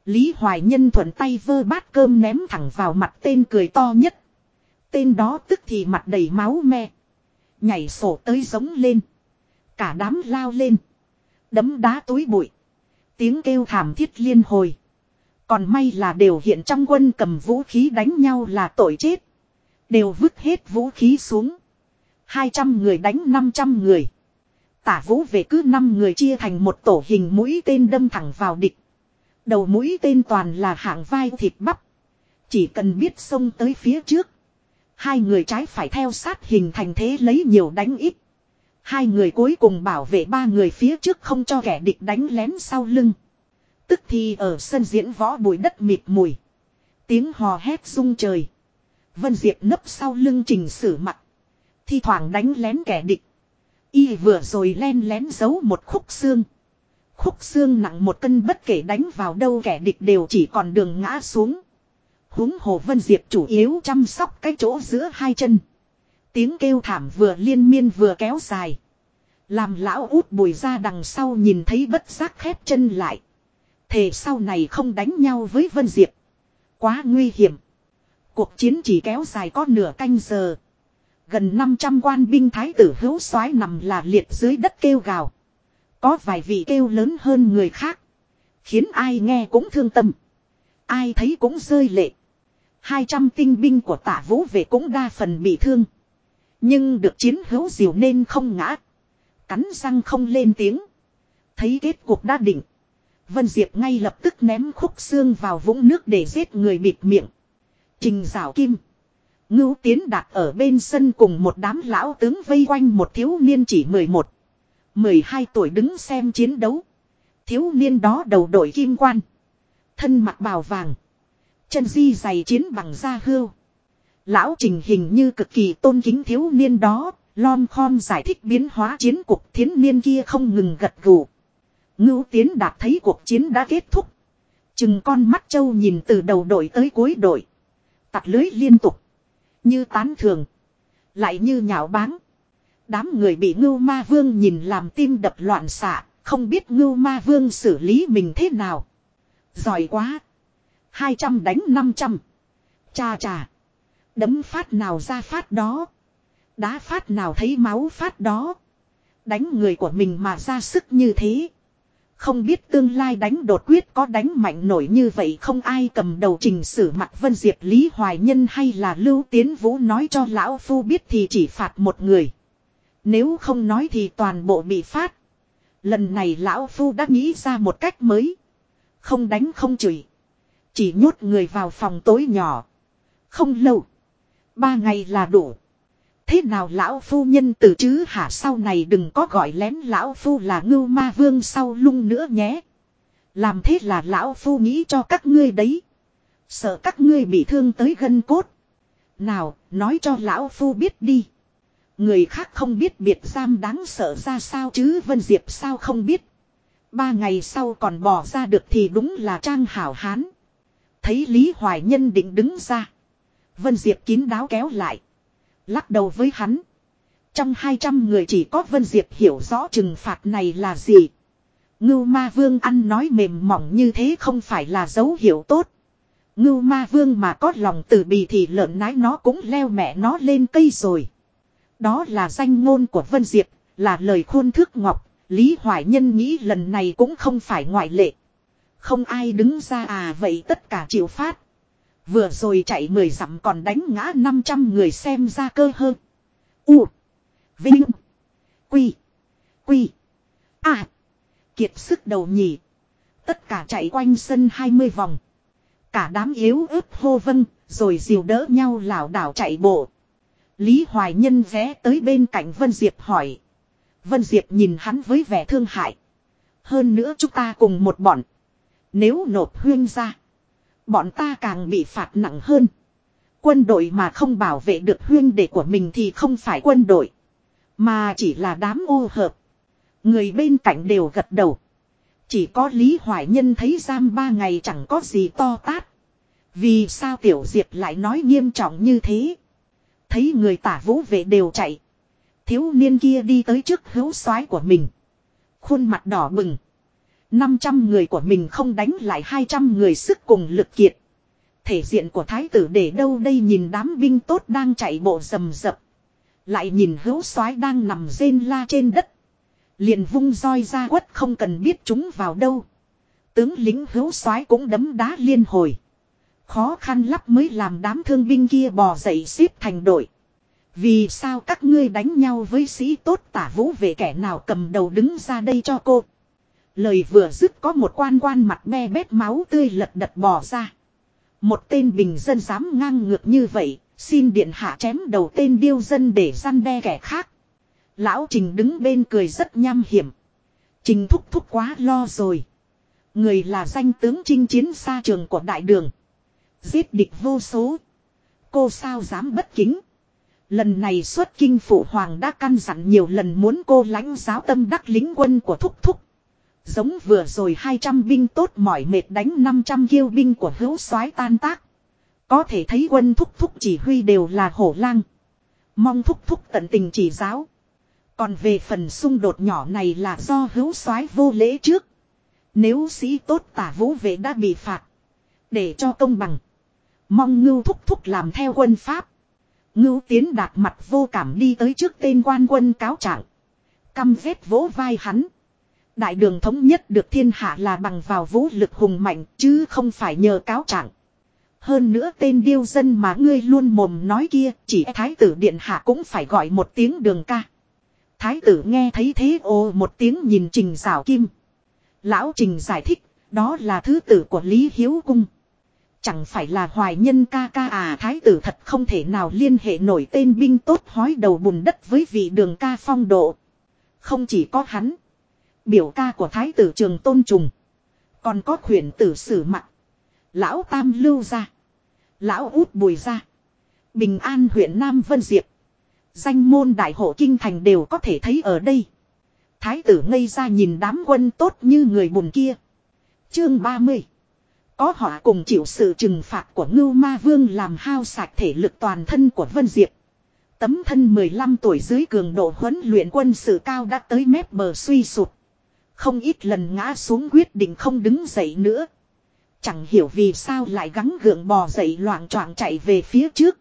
Lý Hoài Nhân thuận tay vơ bát cơm ném thẳng vào mặt tên cười to nhất. Tên đó tức thì mặt đầy máu me. Nhảy sổ tới giống lên. Cả đám lao lên. Đấm đá túi bụi. Tiếng kêu thảm thiết liên hồi. Còn may là đều hiện trong quân cầm vũ khí đánh nhau là tội chết. Đều vứt hết vũ khí xuống. 200 người đánh 500 người. Tả vũ về cứ 5 người chia thành một tổ hình mũi tên đâm thẳng vào địch. Đầu mũi tên toàn là hạng vai thịt bắp. Chỉ cần biết xông tới phía trước. Hai người trái phải theo sát hình thành thế lấy nhiều đánh ít. Hai người cuối cùng bảo vệ ba người phía trước không cho kẻ địch đánh lén sau lưng. Tức thì ở sân diễn võ bụi đất mịt mùi. Tiếng hò hét rung trời. Vân Diệp nấp sau lưng trình sử mặt. Thi thoảng đánh lén kẻ địch. Y vừa rồi len lén giấu một khúc xương. Khúc xương nặng một cân bất kể đánh vào đâu kẻ địch đều chỉ còn đường ngã xuống. Húng hồ Vân Diệp chủ yếu chăm sóc cái chỗ giữa hai chân. Tiếng kêu thảm vừa liên miên vừa kéo dài. Làm lão út bùi ra đằng sau nhìn thấy bất giác khép chân lại. Thề sau này không đánh nhau với Vân Diệp. Quá nguy hiểm. Cuộc chiến chỉ kéo dài có nửa canh giờ. Gần 500 quan binh thái tử hữu soái nằm là liệt dưới đất kêu gào. Có vài vị kêu lớn hơn người khác. Khiến ai nghe cũng thương tâm. Ai thấy cũng rơi lệ. 200 tinh binh của tả vũ về cũng đa phần bị thương. Nhưng được chiến hữu diều nên không ngã. Cắn răng không lên tiếng. Thấy kết cuộc đã định. Vân Diệp ngay lập tức ném khúc xương vào vũng nước để giết người bịt miệng. Trình rào kim. Ngưu tiến đặt ở bên sân cùng một đám lão tướng vây quanh một thiếu niên chỉ 11. 12 tuổi đứng xem chiến đấu. Thiếu niên đó đầu đội kim quan. Thân mặc bào vàng. Chân di giày chiến bằng da hươu. Lão trình hình như cực kỳ tôn kính thiếu niên đó. Lom khom giải thích biến hóa chiến cục thiến niên kia không ngừng gật gù. Ngưu tiến đạt thấy cuộc chiến đã kết thúc. Chừng con mắt châu nhìn từ đầu đội tới cuối đội. Tặt lưới liên tục. Như tán thường. Lại như nhạo báng. Đám người bị ngưu ma vương nhìn làm tim đập loạn xạ. Không biết ngưu ma vương xử lý mình thế nào. Giỏi quá. 200 đánh 500. Cha cha. Đấm phát nào ra phát đó. Đá phát nào thấy máu phát đó. Đánh người của mình mà ra sức như thế. Không biết tương lai đánh đột quyết có đánh mạnh nổi như vậy không ai cầm đầu trình sử mặt Vân Diệp, Lý Hoài Nhân hay là Lưu Tiến Vũ nói cho Lão Phu biết thì chỉ phạt một người. Nếu không nói thì toàn bộ bị phát. Lần này Lão Phu đã nghĩ ra một cách mới. Không đánh không chửi. Chỉ nhốt người vào phòng tối nhỏ. Không lâu. Ba ngày là đủ. Thế nào lão phu nhân từ chứ hả sau này đừng có gọi lén lão phu là ngưu ma vương sau lung nữa nhé. Làm thế là lão phu nghĩ cho các ngươi đấy. Sợ các ngươi bị thương tới gân cốt. Nào, nói cho lão phu biết đi. Người khác không biết biệt giam đáng sợ ra sao chứ Vân Diệp sao không biết. Ba ngày sau còn bỏ ra được thì đúng là trang hảo hán. Thấy Lý Hoài Nhân định đứng ra. Vân Diệp kín đáo kéo lại. Lắc đầu với hắn. Trong 200 người chỉ có Vân Diệp hiểu rõ trừng phạt này là gì. Ngưu ma vương ăn nói mềm mỏng như thế không phải là dấu hiệu tốt. Ngưu ma vương mà có lòng từ bì thì lợn nái nó cũng leo mẹ nó lên cây rồi. Đó là danh ngôn của Vân Diệp, là lời khuôn thước ngọc, Lý Hoài Nhân nghĩ lần này cũng không phải ngoại lệ. Không ai đứng ra à vậy tất cả chịu phát. Vừa rồi chạy mười dặm còn đánh ngã 500 người xem ra cơ hơn. U. Vinh. Quy. Quy. À. Kiệt sức đầu nhỉ. Tất cả chạy quanh sân 20 vòng. Cả đám yếu ớt hô vân, rồi dìu đỡ nhau lảo đảo chạy bộ. Lý Hoài Nhân ghé tới bên cạnh Vân Diệp hỏi. Vân Diệp nhìn hắn với vẻ thương hại. Hơn nữa chúng ta cùng một bọn. Nếu nộp huyên ra. Bọn ta càng bị phạt nặng hơn. Quân đội mà không bảo vệ được huyên đệ của mình thì không phải quân đội. Mà chỉ là đám ô hợp. Người bên cạnh đều gật đầu. Chỉ có Lý Hoài Nhân thấy giam ba ngày chẳng có gì to tát. Vì sao Tiểu Diệp lại nói nghiêm trọng như thế? Thấy người tả vũ vệ đều chạy. Thiếu niên kia đi tới trước hữu soái của mình. Khuôn mặt đỏ bừng. 500 người của mình không đánh lại 200 người sức cùng lực kiệt. Thể diện của thái tử để đâu đây nhìn đám binh tốt đang chạy bộ rầm rập. Lại nhìn hữu soái đang nằm rên la trên đất. Liền vung roi ra quất không cần biết chúng vào đâu. Tướng lính hữu soái cũng đấm đá liên hồi. Khó khăn lắm mới làm đám thương binh kia bò dậy xếp thành đội. Vì sao các ngươi đánh nhau với sĩ tốt tả vũ về kẻ nào cầm đầu đứng ra đây cho cô. Lời vừa dứt có một quan quan mặt me bét máu tươi lật đật bò ra. Một tên bình dân dám ngang ngược như vậy, xin điện hạ chém đầu tên điêu dân để săn đe kẻ khác. Lão Trình đứng bên cười rất nham hiểm. Trình thúc thúc quá lo rồi. Người là danh tướng chinh chiến xa trường của đại đường. Giết địch vô số. Cô sao dám bất kính. Lần này xuất kinh phụ hoàng đã căn dặn nhiều lần muốn cô lãnh giáo tâm đắc lính quân của thúc thúc. Giống vừa rồi 200 binh tốt mỏi mệt đánh 500 kiêu binh của hữu soái tan tác. Có thể thấy quân thúc thúc chỉ huy đều là hổ lang. Mong thúc thúc tận tình chỉ giáo. Còn về phần xung đột nhỏ này là do hữu soái vô lễ trước. Nếu sĩ tốt tả vũ vệ đã bị phạt. Để cho công bằng. Mong ngưu thúc thúc làm theo quân pháp. Ngưu tiến đạt mặt vô cảm đi tới trước tên quan quân cáo trạng. Căm vết vỗ vai hắn. Đại đường thống nhất được thiên hạ là bằng vào vũ lực hùng mạnh chứ không phải nhờ cáo trạng. Hơn nữa tên điêu dân mà ngươi luôn mồm nói kia, chỉ thái tử điện hạ cũng phải gọi một tiếng đường ca. Thái tử nghe thấy thế ô một tiếng nhìn trình rào kim. Lão trình giải thích, đó là thứ tử của Lý Hiếu Cung. Chẳng phải là hoài nhân ca ca à thái tử thật không thể nào liên hệ nổi tên binh tốt hói đầu bùn đất với vị đường ca phong độ. Không chỉ có hắn. Biểu ca của thái tử trường tôn trùng. Còn có khuyển tử sử mặt. Lão Tam lưu ra. Lão út bùi ra. Bình an huyện Nam Vân Diệp. Danh môn đại hộ kinh thành đều có thể thấy ở đây. Thái tử ngây ra nhìn đám quân tốt như người bùn kia. Chương 30. Có họ cùng chịu sự trừng phạt của ngưu ma vương làm hao sạch thể lực toàn thân của Vân Diệp. Tấm thân 15 tuổi dưới cường độ huấn luyện quân sự cao đã tới mép bờ suy sụp không ít lần ngã xuống quyết định không đứng dậy nữa. Chẳng hiểu vì sao lại gắng gượng bò dậy loạn choạng chạy về phía trước.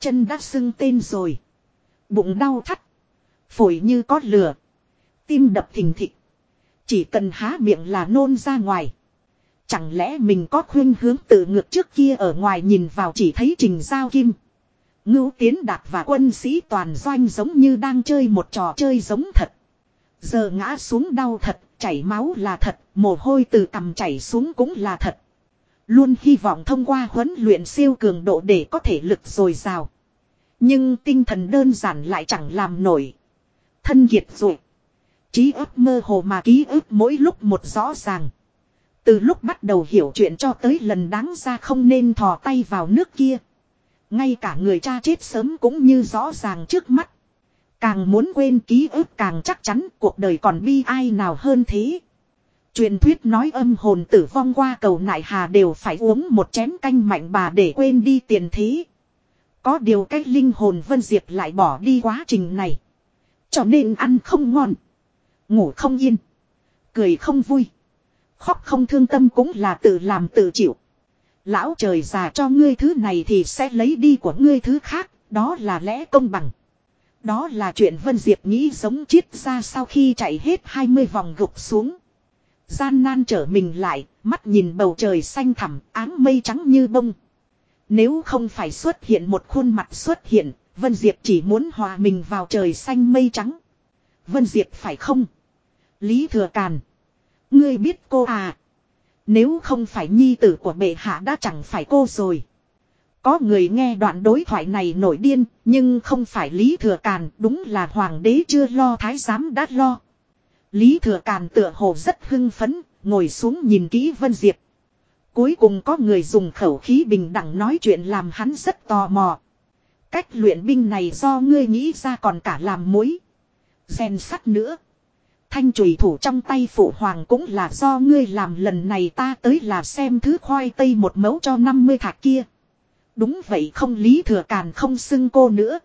Chân đã sưng tên rồi. Bụng đau thắt. Phổi như có lửa. Tim đập thình thịch. Chỉ cần há miệng là nôn ra ngoài. Chẳng lẽ mình có khuyên hướng tự ngược trước kia ở ngoài nhìn vào chỉ thấy trình giao kim. Ngưu tiến đạt và quân sĩ toàn doanh giống như đang chơi một trò chơi giống thật. Giờ ngã xuống đau thật, chảy máu là thật, mồ hôi từ cằm chảy xuống cũng là thật. Luôn hy vọng thông qua huấn luyện siêu cường độ để có thể lực dồi dào. Nhưng tinh thần đơn giản lại chẳng làm nổi. Thân kiệt rồi. Trí ức mơ hồ mà ký ức mỗi lúc một rõ ràng. Từ lúc bắt đầu hiểu chuyện cho tới lần đáng ra không nên thò tay vào nước kia. Ngay cả người cha chết sớm cũng như rõ ràng trước mắt. Càng muốn quên ký ức càng chắc chắn cuộc đời còn bi ai nào hơn thế. Truyền thuyết nói âm hồn tử vong qua cầu nại hà đều phải uống một chén canh mạnh bà để quên đi tiền thế. Có điều cách linh hồn Vân Diệp lại bỏ đi quá trình này. Cho nên ăn không ngon. Ngủ không yên. Cười không vui. Khóc không thương tâm cũng là tự làm tự chịu. Lão trời già cho ngươi thứ này thì sẽ lấy đi của ngươi thứ khác. Đó là lẽ công bằng. Đó là chuyện Vân Diệp nghĩ giống chiết ra sau khi chạy hết 20 vòng gục xuống. Gian nan trở mình lại, mắt nhìn bầu trời xanh thẳm, áng mây trắng như bông. Nếu không phải xuất hiện một khuôn mặt xuất hiện, Vân Diệp chỉ muốn hòa mình vào trời xanh mây trắng. Vân Diệp phải không? Lý Thừa Càn. Ngươi biết cô à? Nếu không phải nhi tử của bệ hạ đã chẳng phải cô rồi. Có người nghe đoạn đối thoại này nổi điên, nhưng không phải Lý Thừa Càn, đúng là hoàng đế chưa lo thái giám đã lo. Lý Thừa Càn tựa hồ rất hưng phấn, ngồi xuống nhìn kỹ Vân Diệp. Cuối cùng có người dùng khẩu khí bình đẳng nói chuyện làm hắn rất tò mò. Cách luyện binh này do ngươi nghĩ ra còn cả làm mối. Rèn sắt nữa. Thanh trùy thủ trong tay phụ hoàng cũng là do ngươi làm lần này ta tới là xem thứ khoai tây một mẫu cho 50 thạc kia. Đúng vậy không lý thừa càn không xưng cô nữa.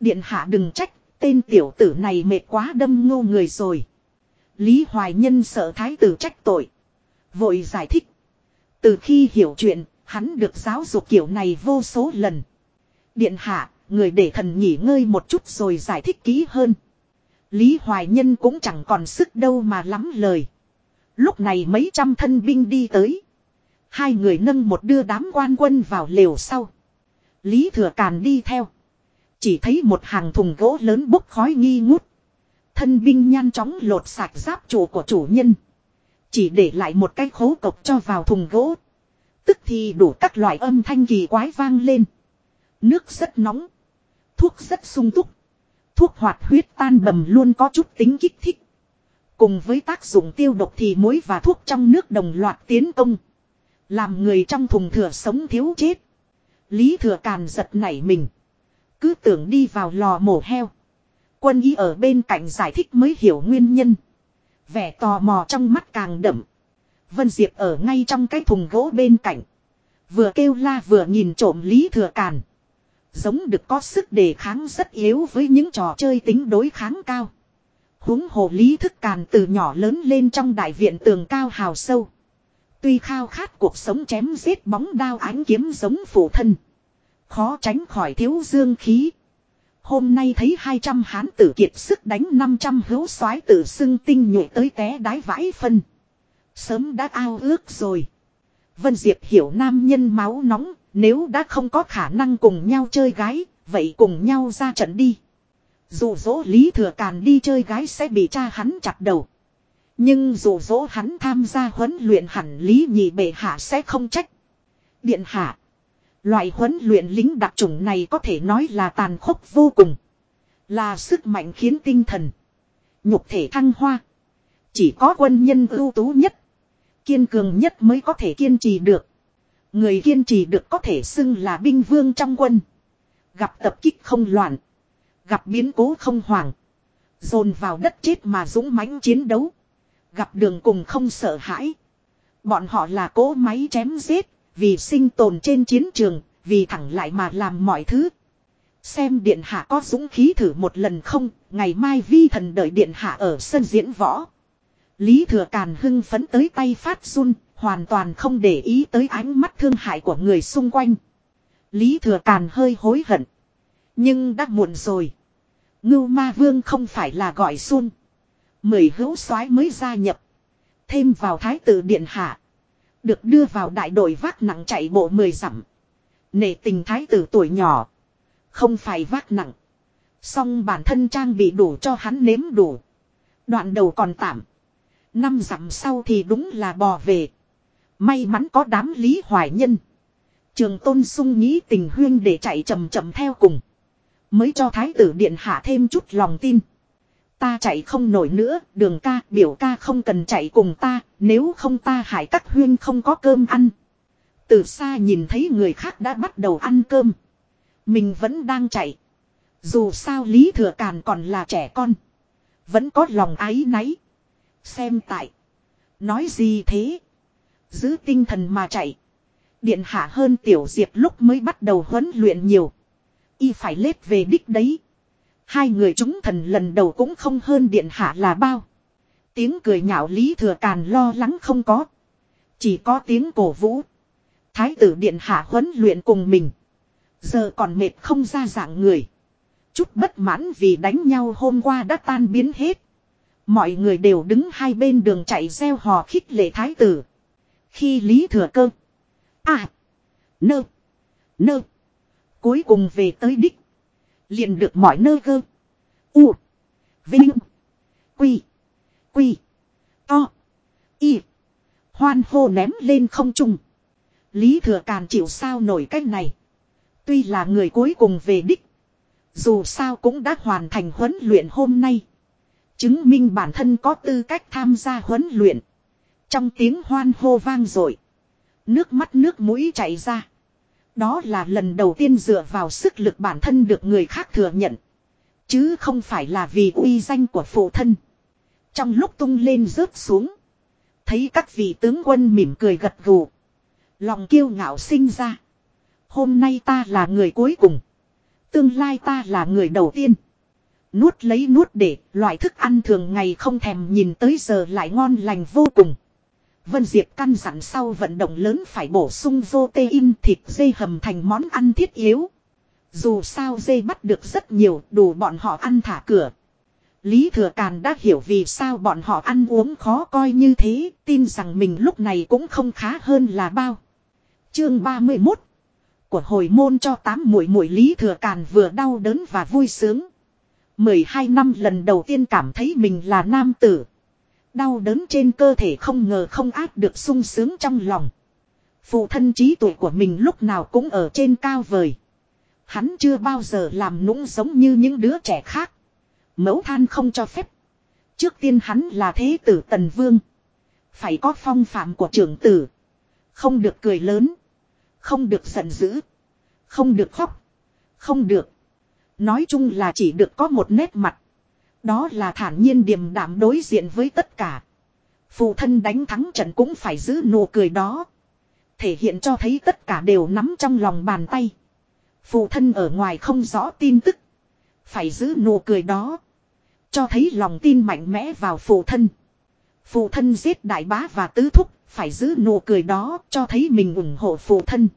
Điện hạ đừng trách, tên tiểu tử này mệt quá đâm ngô người rồi. Lý Hoài Nhân sợ thái tử trách tội. Vội giải thích. Từ khi hiểu chuyện, hắn được giáo dục kiểu này vô số lần. Điện hạ, người để thần nghỉ ngơi một chút rồi giải thích kỹ hơn. Lý Hoài Nhân cũng chẳng còn sức đâu mà lắm lời. Lúc này mấy trăm thân binh đi tới. Hai người nâng một đưa đám quan quân vào lều sau. Lý Thừa Càn đi theo. Chỉ thấy một hàng thùng gỗ lớn bốc khói nghi ngút. Thân binh nhanh chóng lột sạch giáp trụ của chủ nhân. Chỉ để lại một cái khố cộc cho vào thùng gỗ. Tức thì đủ các loại âm thanh kỳ quái vang lên. Nước rất nóng. Thuốc rất sung túc. Thuốc hoạt huyết tan bầm luôn có chút tính kích thích. Cùng với tác dụng tiêu độc thì muối và thuốc trong nước đồng loạt tiến công. Làm người trong thùng thừa sống thiếu chết. Lý thừa càn giật nảy mình. Cứ tưởng đi vào lò mổ heo. Quân y ở bên cạnh giải thích mới hiểu nguyên nhân. Vẻ tò mò trong mắt càng đậm. Vân Diệp ở ngay trong cái thùng gỗ bên cạnh. Vừa kêu la vừa nhìn trộm Lý Thừa Càn. Giống được có sức đề kháng rất yếu với những trò chơi tính đối kháng cao. Húng hồ Lý Thức Càn từ nhỏ lớn lên trong đại viện tường cao hào sâu. Tuy khao khát cuộc sống chém giết bóng đao ánh kiếm giống phụ thân. Khó tránh khỏi thiếu dương khí. Hôm nay thấy 200 hán tử kiệt sức đánh 500 hữu soái tử xưng tinh nhuệ tới té đái vãi phân. Sớm đã ao ước rồi. Vân Diệp hiểu nam nhân máu nóng, nếu đã không có khả năng cùng nhau chơi gái, vậy cùng nhau ra trận đi. Dù dỗ Lý Thừa Càn đi chơi gái sẽ bị cha hắn chặt đầu. Nhưng dù dỗ hắn tham gia huấn luyện hẳn Lý Nhị Bệ Hạ sẽ không trách. Điện Hạ. Loại huấn luyện lính đặc trùng này có thể nói là tàn khốc vô cùng. Là sức mạnh khiến tinh thần. Nhục thể thăng hoa. Chỉ có quân nhân ưu tú nhất. Kiên cường nhất mới có thể kiên trì được. Người kiên trì được có thể xưng là binh vương trong quân. Gặp tập kích không loạn. Gặp biến cố không hoảng. Dồn vào đất chết mà dũng mãnh chiến đấu. Gặp đường cùng không sợ hãi. Bọn họ là cỗ máy chém giết, vì sinh tồn trên chiến trường, vì thẳng lại mà làm mọi thứ. Xem điện hạ có dũng khí thử một lần không, ngày mai vi thần đợi điện hạ ở sân diễn võ. Lý thừa càn hưng phấn tới tay phát run, hoàn toàn không để ý tới ánh mắt thương hại của người xung quanh. Lý thừa càn hơi hối hận. Nhưng đã muộn rồi. Ngưu ma vương không phải là gọi xuân. Mười hữu soái mới gia nhập. Thêm vào thái tử điện hạ. Được đưa vào đại đội vác nặng chạy bộ mười dặm. Nể tình thái tử tuổi nhỏ. Không phải vác nặng. Song bản thân trang bị đủ cho hắn nếm đủ. Đoạn đầu còn tạm. Năm dặm sau thì đúng là bò về. May mắn có đám lý hoài nhân. Trường tôn sung nghĩ tình huyên để chạy chậm chậm theo cùng. Mới cho thái tử điện hạ thêm chút lòng tin. Ta chạy không nổi nữa, đường ca, biểu ca không cần chạy cùng ta, nếu không ta hại các huyên không có cơm ăn. Từ xa nhìn thấy người khác đã bắt đầu ăn cơm. Mình vẫn đang chạy. Dù sao Lý Thừa Càn còn là trẻ con. Vẫn có lòng ái náy. Xem tại. Nói gì thế? Giữ tinh thần mà chạy. Điện hạ hơn tiểu diệp lúc mới bắt đầu huấn luyện nhiều. Y phải lết về đích đấy. Hai người chúng thần lần đầu cũng không hơn điện hạ là bao. Tiếng cười nhạo Lý Thừa Càn lo lắng không có. Chỉ có tiếng cổ vũ. Thái tử điện hạ huấn luyện cùng mình. Giờ còn mệt không ra dạng người. Chút bất mãn vì đánh nhau hôm qua đã tan biến hết. Mọi người đều đứng hai bên đường chạy gieo hò khích lệ thái tử. Khi Lý Thừa Cơ. À. Nơ. Nơ. Cuối cùng về tới đích. Liền được mọi nơi gơ. U. Vinh. Quy. Quy. To. Y. Hoan hô ném lên không trung. Lý thừa càn chịu sao nổi cách này. Tuy là người cuối cùng về đích. Dù sao cũng đã hoàn thành huấn luyện hôm nay. Chứng minh bản thân có tư cách tham gia huấn luyện. Trong tiếng hoan hô vang dội, Nước mắt nước mũi chảy ra. Đó là lần đầu tiên dựa vào sức lực bản thân được người khác thừa nhận. Chứ không phải là vì uy danh của phụ thân. Trong lúc tung lên rớt xuống. Thấy các vị tướng quân mỉm cười gật gù. Lòng kiêu ngạo sinh ra. Hôm nay ta là người cuối cùng. Tương lai ta là người đầu tiên. Nuốt lấy nuốt để, loại thức ăn thường ngày không thèm nhìn tới giờ lại ngon lành vô cùng. Vân Diệp căn dặn sau vận động lớn phải bổ sung protein thịt dây hầm thành món ăn thiết yếu. Dù sao dây bắt được rất nhiều đủ bọn họ ăn thả cửa. Lý Thừa Càn đã hiểu vì sao bọn họ ăn uống khó coi như thế, tin rằng mình lúc này cũng không khá hơn là bao. Chương 31 Của hồi môn cho tám mũi mũi Lý Thừa Càn vừa đau đớn và vui sướng. 12 năm lần đầu tiên cảm thấy mình là nam tử. Đau đớn trên cơ thể không ngờ không áp được sung sướng trong lòng. Phụ thân trí tuệ của mình lúc nào cũng ở trên cao vời. Hắn chưa bao giờ làm nũng giống như những đứa trẻ khác. Mẫu than không cho phép. Trước tiên hắn là thế tử tần vương. Phải có phong phạm của trưởng tử. Không được cười lớn. Không được giận dữ. Không được khóc. Không được. Nói chung là chỉ được có một nét mặt. Đó là thản nhiên điềm đạm đối diện với tất cả. Phụ thân đánh thắng trận cũng phải giữ nụ cười đó. Thể hiện cho thấy tất cả đều nắm trong lòng bàn tay. Phụ thân ở ngoài không rõ tin tức. Phải giữ nụ cười đó. Cho thấy lòng tin mạnh mẽ vào phụ thân. Phụ thân giết đại bá và tứ thúc. Phải giữ nụ cười đó cho thấy mình ủng hộ phụ thân.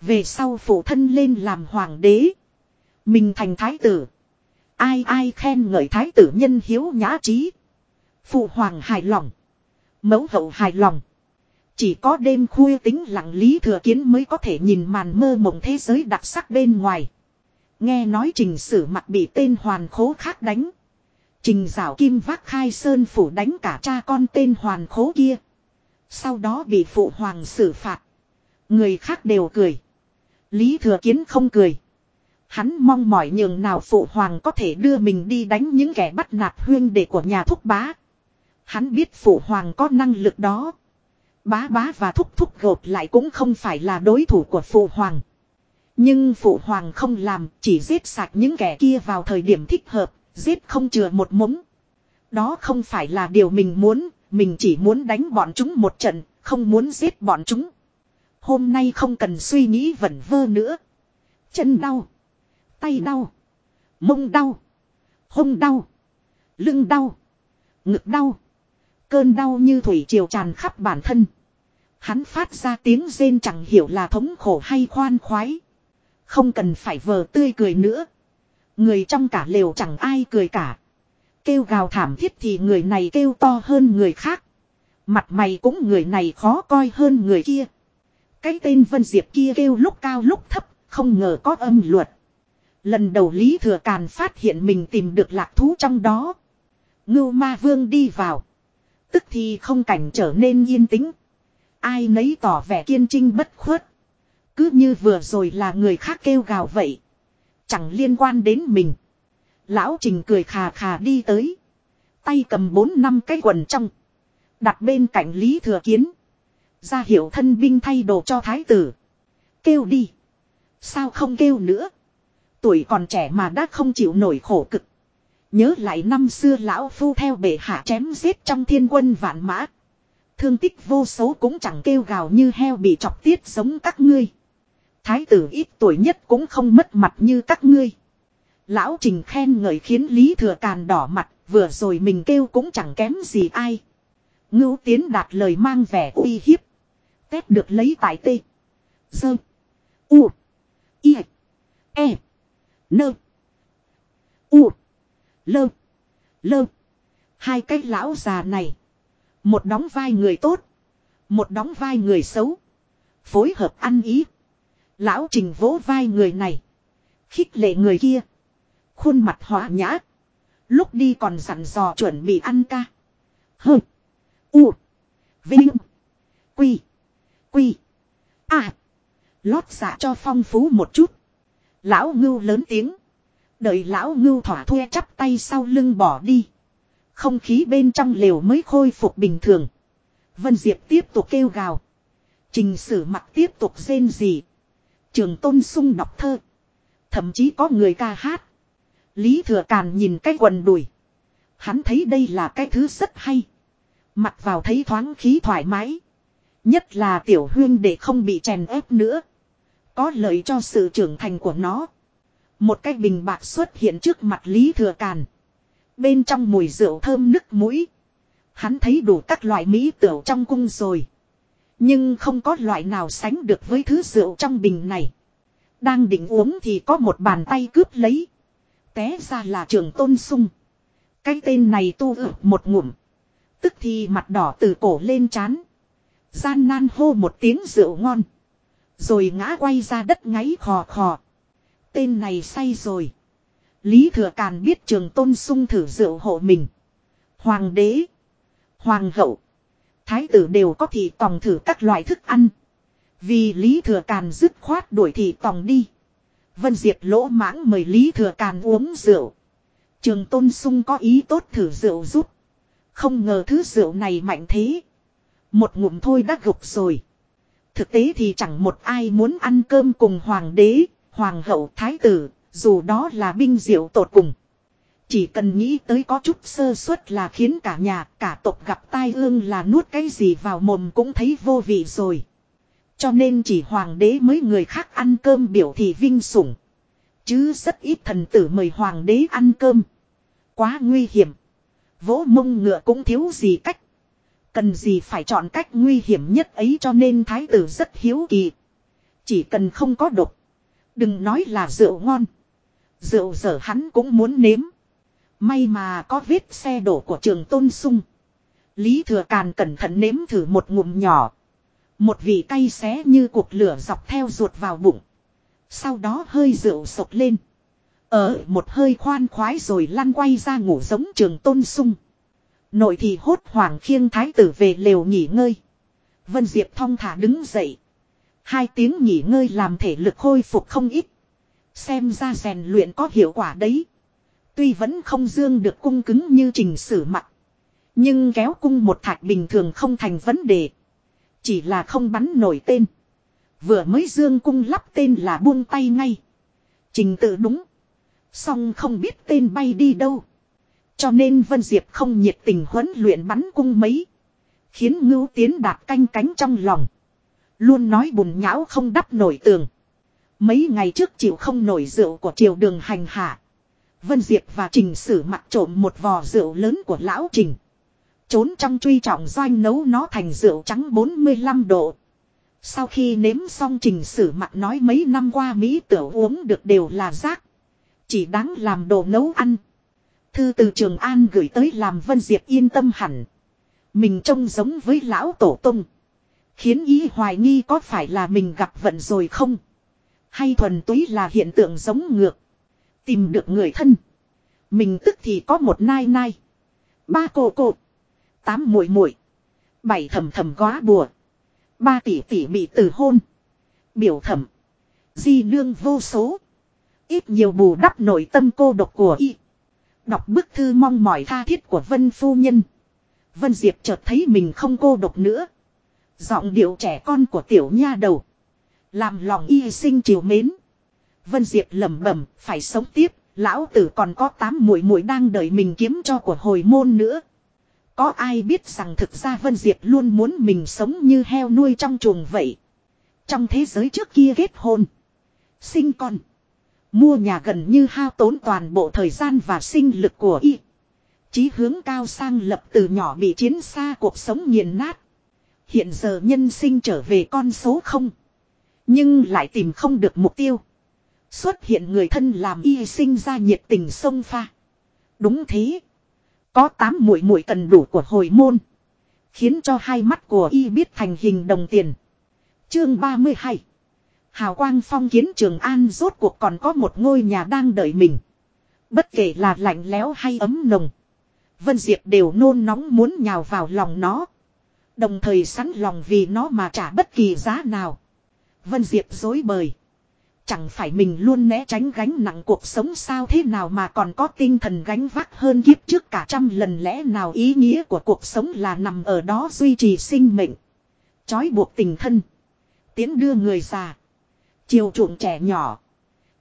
Về sau phụ thân lên làm hoàng đế. Mình thành thái tử. Ai ai khen ngợi thái tử nhân hiếu nhã trí. Phụ hoàng hài lòng. Mẫu hậu hài lòng. Chỉ có đêm khuya tính lặng lý thừa kiến mới có thể nhìn màn mơ mộng thế giới đặc sắc bên ngoài. Nghe nói trình sử mặt bị tên hoàn khố khác đánh. Trình rào kim vác khai sơn phủ đánh cả cha con tên hoàn khố kia. Sau đó bị phụ hoàng xử phạt. Người khác đều cười. Lý thừa kiến không cười. Hắn mong mỏi nhường nào phụ hoàng có thể đưa mình đi đánh những kẻ bắt nạt huyên đệ của nhà thúc bá. Hắn biết phụ hoàng có năng lực đó. Bá bá và thúc thúc gột lại cũng không phải là đối thủ của phụ hoàng. Nhưng phụ hoàng không làm, chỉ giết sạch những kẻ kia vào thời điểm thích hợp, giết không chừa một mống. Đó không phải là điều mình muốn, mình chỉ muốn đánh bọn chúng một trận, không muốn giết bọn chúng. Hôm nay không cần suy nghĩ vẩn vơ nữa. Chân đau. Tay đau. Mông đau. Hông đau. Lưng đau. Ngực đau. Cơn đau như thủy triều tràn khắp bản thân. Hắn phát ra tiếng rên chẳng hiểu là thống khổ hay khoan khoái. Không cần phải vờ tươi cười nữa. Người trong cả lều chẳng ai cười cả. Kêu gào thảm thiết thì người này kêu to hơn người khác. Mặt mày cũng người này khó coi hơn người kia. Cái tên Vân Diệp kia kêu lúc cao lúc thấp, không ngờ có âm luật. Lần đầu Lý Thừa Càn phát hiện mình tìm được lạc thú trong đó. Ngưu ma vương đi vào. Tức thì không cảnh trở nên yên tĩnh. Ai nấy tỏ vẻ kiên trinh bất khuất. Cứ như vừa rồi là người khác kêu gào vậy. Chẳng liên quan đến mình. Lão Trình cười khà khà đi tới. Tay cầm bốn năm cái quần trong. Đặt bên cạnh Lý Thừa Kiến. Ra hiệu thân binh thay đồ cho thái tử. Kêu đi. Sao không kêu nữa. Tuổi còn trẻ mà đã không chịu nổi khổ cực. Nhớ lại năm xưa lão phu theo bệ hạ chém giết trong thiên quân vạn mã. Thương tích vô số cũng chẳng kêu gào như heo bị chọc tiết giống các ngươi. Thái tử ít tuổi nhất cũng không mất mặt như các ngươi. Lão Trình khen ngợi khiến Lý Thừa Càn đỏ mặt, vừa rồi mình kêu cũng chẳng kém gì ai. Ngưu Tiến đạt lời mang vẻ uy hiếp. Tết được lấy tại tê. sơn U. I. E. Nơ. U. Lơ. Lơ. Hai cái lão già này. Một đóng vai người tốt. Một đóng vai người xấu. Phối hợp ăn ý. Lão trình vỗ vai người này. Khích lệ người kia. Khuôn mặt hóa nhã. Lúc đi còn dặn dò chuẩn bị ăn ca. Hơ. U. Vinh. Quy. Quy. À. Lót dạ cho phong phú một chút. Lão ngưu lớn tiếng. Đợi lão ngưu thỏa thuê chắp tay sau lưng bỏ đi. Không khí bên trong lều mới khôi phục bình thường. Vân Diệp tiếp tục kêu gào. Trình sử mặt tiếp tục rên gì. Trường tôn sung đọc thơ. Thậm chí có người ca hát. Lý thừa càn nhìn cái quần đùi. Hắn thấy đây là cái thứ rất hay. Mặc vào thấy thoáng khí thoải mái. Nhất là tiểu huyên để không bị chèn ép nữa. Có lợi cho sự trưởng thành của nó. Một cái bình bạc xuất hiện trước mặt Lý Thừa Càn. Bên trong mùi rượu thơm nức mũi. Hắn thấy đủ các loại mỹ tửu trong cung rồi. Nhưng không có loại nào sánh được với thứ rượu trong bình này. Đang định uống thì có một bàn tay cướp lấy. Té ra là trường tôn sung. Cái tên này tu ử một ngụm. Tức thì mặt đỏ từ cổ lên chán. Gian nan hô một tiếng rượu ngon. Rồi ngã quay ra đất ngáy khò khò. Tên này say rồi. Lý Thừa Càn biết trường tôn sung thử rượu hộ mình. Hoàng đế. Hoàng hậu. Thái tử đều có thị tòng thử các loại thức ăn. Vì Lý Thừa Càn dứt khoát đuổi thị tòng đi. Vân Diệp lỗ mãng mời Lý Thừa Càn uống rượu. Trường tôn sung có ý tốt thử rượu giúp. Không ngờ thứ rượu này mạnh thế. Một ngụm thôi đã gục rồi. Thực tế thì chẳng một ai muốn ăn cơm cùng hoàng đế, hoàng hậu, thái tử, dù đó là binh diệu tột cùng. Chỉ cần nghĩ tới có chút sơ suất là khiến cả nhà, cả tộc gặp tai ương là nuốt cái gì vào mồm cũng thấy vô vị rồi. Cho nên chỉ hoàng đế mới người khác ăn cơm biểu thị vinh sủng. Chứ rất ít thần tử mời hoàng đế ăn cơm. Quá nguy hiểm. Vỗ mông ngựa cũng thiếu gì cách. Cần gì phải chọn cách nguy hiểm nhất ấy cho nên thái tử rất hiếu kỳ. Chỉ cần không có độc. Đừng nói là rượu ngon. Rượu dở hắn cũng muốn nếm. May mà có vết xe đổ của trường tôn sung. Lý thừa càn cẩn thận nếm thử một ngụm nhỏ. Một vị cay xé như cuộc lửa dọc theo ruột vào bụng. Sau đó hơi rượu sộc lên. Ở một hơi khoan khoái rồi lăn quay ra ngủ giống trường tôn sung. Nội thì hốt hoảng khiêng thái tử về lều nghỉ ngơi. Vân Diệp thong thả đứng dậy. Hai tiếng nghỉ ngơi làm thể lực khôi phục không ít. Xem ra rèn luyện có hiệu quả đấy. Tuy vẫn không dương được cung cứng như trình sử mặt. Nhưng kéo cung một thạch bình thường không thành vấn đề. Chỉ là không bắn nổi tên. Vừa mới dương cung lắp tên là buông tay ngay. Trình tự đúng. Xong không biết tên bay đi đâu. Cho nên Vân Diệp không nhiệt tình huấn luyện bắn cung mấy. Khiến ngưu tiến đạt canh cánh trong lòng. Luôn nói bùn nhão không đắp nổi tường. Mấy ngày trước chịu không nổi rượu của triều đường hành hạ. Vân Diệp và Trình Sử mặc trộm một vò rượu lớn của lão Trình. Trốn trong truy trọng doanh nấu nó thành rượu trắng 45 độ. Sau khi nếm xong Trình Sử mặc nói mấy năm qua Mỹ tiểu uống được đều là rác. Chỉ đáng làm đồ nấu ăn. Thư từ Trường An gửi tới làm Vân Diệp yên tâm hẳn. Mình trông giống với lão tổ tung. Khiến ý hoài nghi có phải là mình gặp vận rồi không? Hay thuần túy là hiện tượng giống ngược. Tìm được người thân. Mình tức thì có một nai nai. Ba cô cô. Tám muội muội. Bảy thầm thầm góa bùa. Ba tỷ tỷ bị từ hôn. Biểu thẩm. Di nương vô số. Ít nhiều bù đắp nội tâm cô độc của y. Đọc bức thư mong mỏi tha thiết của Vân Phu Nhân. Vân Diệp chợt thấy mình không cô độc nữa. Giọng điệu trẻ con của tiểu nha đầu. Làm lòng y sinh chiều mến. Vân Diệp lẩm bẩm, phải sống tiếp, lão tử còn có tám muội muội đang đợi mình kiếm cho của hồi môn nữa. Có ai biết rằng thực ra Vân Diệp luôn muốn mình sống như heo nuôi trong chuồng vậy. Trong thế giới trước kia kết hôn, sinh con, mua nhà gần như hao tốn toàn bộ thời gian và sinh lực của y. Chí hướng cao sang lập từ nhỏ bị chiến xa cuộc sống nghiền nát. Hiện giờ nhân sinh trở về con số không. Nhưng lại tìm không được mục tiêu. Xuất hiện người thân làm y sinh ra nhiệt tình sông pha. Đúng thế. Có tám mũi mũi cần đủ của hồi môn. Khiến cho hai mắt của y biết thành hình đồng tiền. Chương 32 Hào quang phong kiến trường an rốt cuộc còn có một ngôi nhà đang đợi mình. Bất kể là lạnh lẽo hay ấm nồng. Vân Diệp đều nôn nóng muốn nhào vào lòng nó. Đồng thời sẵn lòng vì nó mà trả bất kỳ giá nào. Vân Diệp dối bời. Chẳng phải mình luôn né tránh gánh nặng cuộc sống sao thế nào mà còn có tinh thần gánh vác hơn kiếp trước cả trăm lần lẽ nào ý nghĩa của cuộc sống là nằm ở đó duy trì sinh mệnh. Chói buộc tình thân. Tiến đưa người già. Chiều chuộng trẻ nhỏ.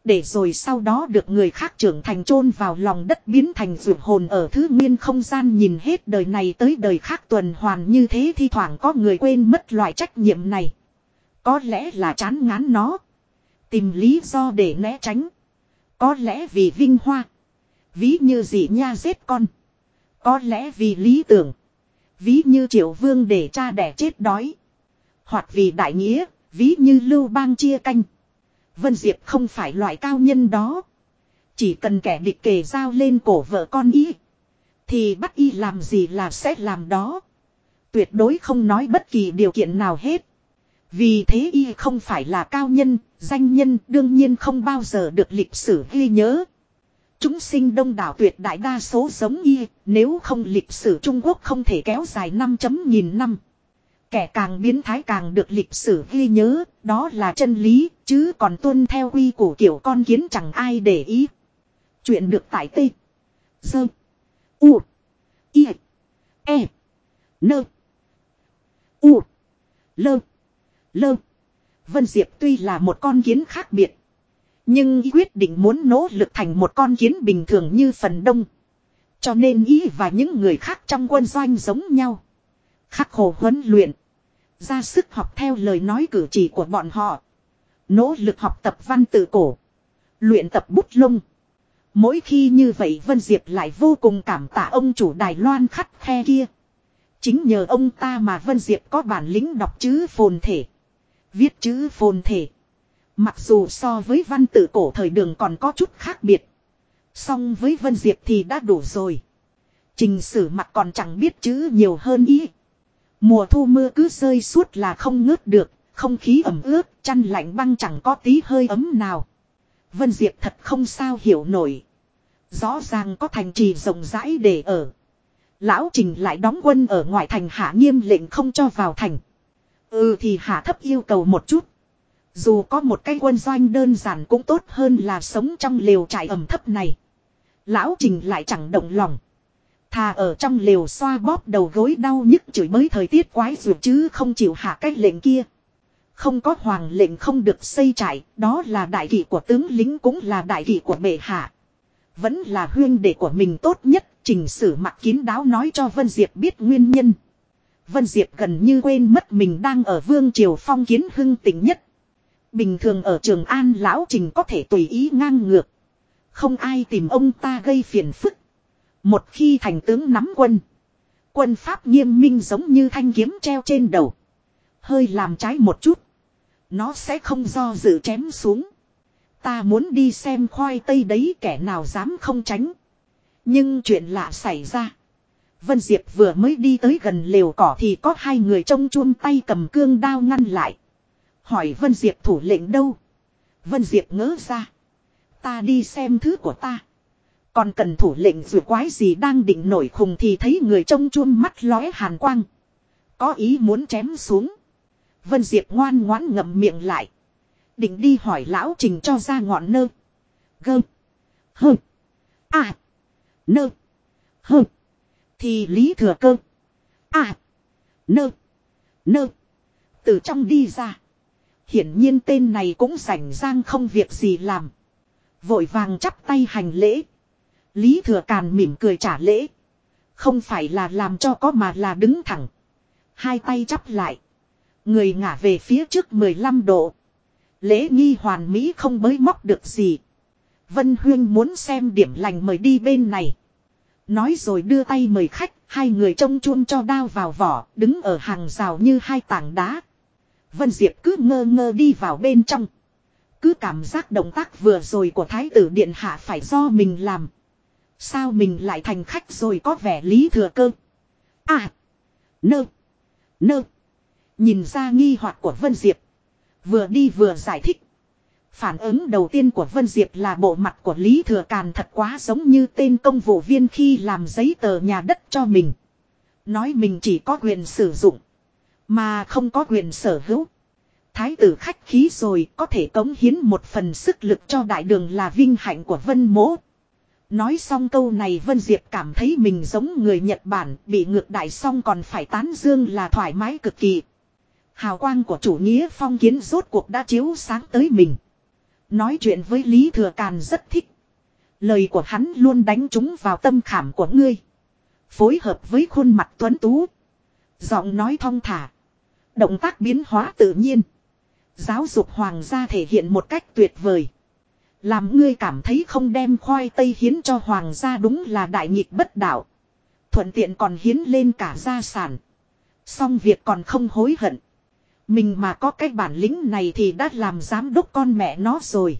Để rồi sau đó được người khác trưởng thành chôn vào lòng đất biến thành ruột hồn ở thứ nguyên không gian nhìn hết đời này tới đời khác tuần hoàn như thế thi thoảng có người quên mất loại trách nhiệm này. Có lẽ là chán ngán nó. Tìm lý do để né tránh. Có lẽ vì vinh hoa. Ví như dị nha giết con. Có lẽ vì lý tưởng. Ví như triệu vương để cha đẻ chết đói. Hoặc vì đại nghĩa, ví như lưu bang chia canh. Vân Diệp không phải loại cao nhân đó. Chỉ cần kẻ địch kề giao lên cổ vợ con ý. Thì bắt y làm gì là sẽ làm đó. Tuyệt đối không nói bất kỳ điều kiện nào hết. Vì thế y không phải là cao nhân, danh nhân đương nhiên không bao giờ được lịch sử ghi nhớ. Chúng sinh đông đảo tuyệt đại đa số giống y, nếu không lịch sử Trung Quốc không thể kéo dài 5 chấm nghìn năm. Kẻ càng biến thái càng được lịch sử ghi nhớ, đó là chân lý, chứ còn tuân theo quy củ kiểu con kiến chẳng ai để ý. Chuyện được tải tê. Dơ. U. I. E. Nơ. U. Lơ. Lơ. Vân Diệp tuy là một con kiến khác biệt. Nhưng ý quyết định muốn nỗ lực thành một con kiến bình thường như phần đông. Cho nên ý và những người khác trong quân doanh giống nhau. Khắc khổ huấn luyện. Ra sức học theo lời nói cử chỉ của bọn họ. Nỗ lực học tập văn tự cổ. Luyện tập bút lông. Mỗi khi như vậy Vân Diệp lại vô cùng cảm tạ ông chủ Đài Loan khắt khe kia. Chính nhờ ông ta mà Vân Diệp có bản lĩnh đọc chữ phồn thể. Viết chữ phồn thể. Mặc dù so với văn tự cổ thời đường còn có chút khác biệt. Song với Vân Diệp thì đã đủ rồi. Trình sử mặt còn chẳng biết chữ nhiều hơn ý. Mùa thu mưa cứ rơi suốt là không ngớt được, không khí ẩm ướt, chăn lạnh băng chẳng có tí hơi ấm nào. Vân Diệp thật không sao hiểu nổi. Rõ ràng có thành trì rộng rãi để ở. Lão Trình lại đóng quân ở ngoài thành hạ nghiêm lệnh không cho vào thành. Ừ thì hạ thấp yêu cầu một chút. Dù có một cái quân doanh đơn giản cũng tốt hơn là sống trong lều trại ẩm thấp này. Lão Trình lại chẳng động lòng. Thà ở trong lều xoa bóp đầu gối đau nhức chửi mới thời tiết quái dù chứ không chịu hạ cái lệnh kia. Không có hoàng lệnh không được xây trại, đó là đại kỷ của tướng lính cũng là đại kỷ của bệ hạ. Vẫn là huyên đệ của mình tốt nhất, trình sử mặt kín đáo nói cho Vân Diệp biết nguyên nhân. Vân Diệp gần như quên mất mình đang ở vương triều phong kiến hưng tỉnh nhất. Bình thường ở trường An Lão Trình có thể tùy ý ngang ngược. Không ai tìm ông ta gây phiền phức. Một khi thành tướng nắm quân. Quân Pháp nghiêm minh giống như thanh kiếm treo trên đầu. Hơi làm trái một chút. Nó sẽ không do dự chém xuống. Ta muốn đi xem khoai tây đấy kẻ nào dám không tránh. Nhưng chuyện lạ xảy ra. Vân Diệp vừa mới đi tới gần lều cỏ thì có hai người trông chuông tay cầm cương đao ngăn lại. Hỏi Vân Diệp thủ lệnh đâu? Vân Diệp ngỡ ra. Ta đi xem thứ của ta. Còn cần thủ lệnh dù quái gì đang định nổi khùng thì thấy người trông chuông mắt lóe hàn quang. Có ý muốn chém xuống. Vân Diệp ngoan ngoãn ngậm miệng lại. Định đi hỏi lão trình cho ra ngọn nơ. Gơ. Hơ. À. Nơ. Hơ. Thì lý thừa cơ. À. Nơ. Nơ. Từ trong đi ra. Hiển nhiên tên này cũng rảnh rang không việc gì làm. Vội vàng chắp tay hành lễ. Lý thừa càn mỉm cười trả lễ. Không phải là làm cho có mà là đứng thẳng. Hai tay chắp lại. Người ngả về phía trước 15 độ. Lễ nghi hoàn mỹ không bới móc được gì. Vân Huyên muốn xem điểm lành mời đi bên này. Nói rồi đưa tay mời khách, hai người trông chuông cho đao vào vỏ, đứng ở hàng rào như hai tảng đá. Vân Diệp cứ ngơ ngơ đi vào bên trong. Cứ cảm giác động tác vừa rồi của Thái tử Điện Hạ phải do mình làm. Sao mình lại thành khách rồi có vẻ lý thừa cơ. À. Nơ. Nơ. Nhìn ra nghi hoặc của Vân Diệp. Vừa đi vừa giải thích. Phản ứng đầu tiên của Vân Diệp là bộ mặt của Lý Thừa Càn thật quá giống như tên công vụ viên khi làm giấy tờ nhà đất cho mình. Nói mình chỉ có quyền sử dụng. Mà không có quyền sở hữu. Thái tử khách khí rồi có thể cống hiến một phần sức lực cho đại đường là vinh hạnh của Vân Mỗ. Nói xong câu này Vân Diệp cảm thấy mình giống người Nhật Bản, bị ngược đại xong còn phải tán dương là thoải mái cực kỳ. Hào quang của chủ nghĩa phong kiến rốt cuộc đã chiếu sáng tới mình. Nói chuyện với Lý Thừa Càn rất thích. Lời của hắn luôn đánh trúng vào tâm khảm của ngươi. Phối hợp với khuôn mặt tuấn tú. Giọng nói thong thả. Động tác biến hóa tự nhiên. Giáo dục hoàng gia thể hiện một cách tuyệt vời. Làm ngươi cảm thấy không đem khoai tây hiến cho hoàng gia đúng là đại nghịch bất đạo. Thuận tiện còn hiến lên cả gia sản. Xong việc còn không hối hận. Mình mà có cái bản lĩnh này thì đã làm giám đốc con mẹ nó rồi.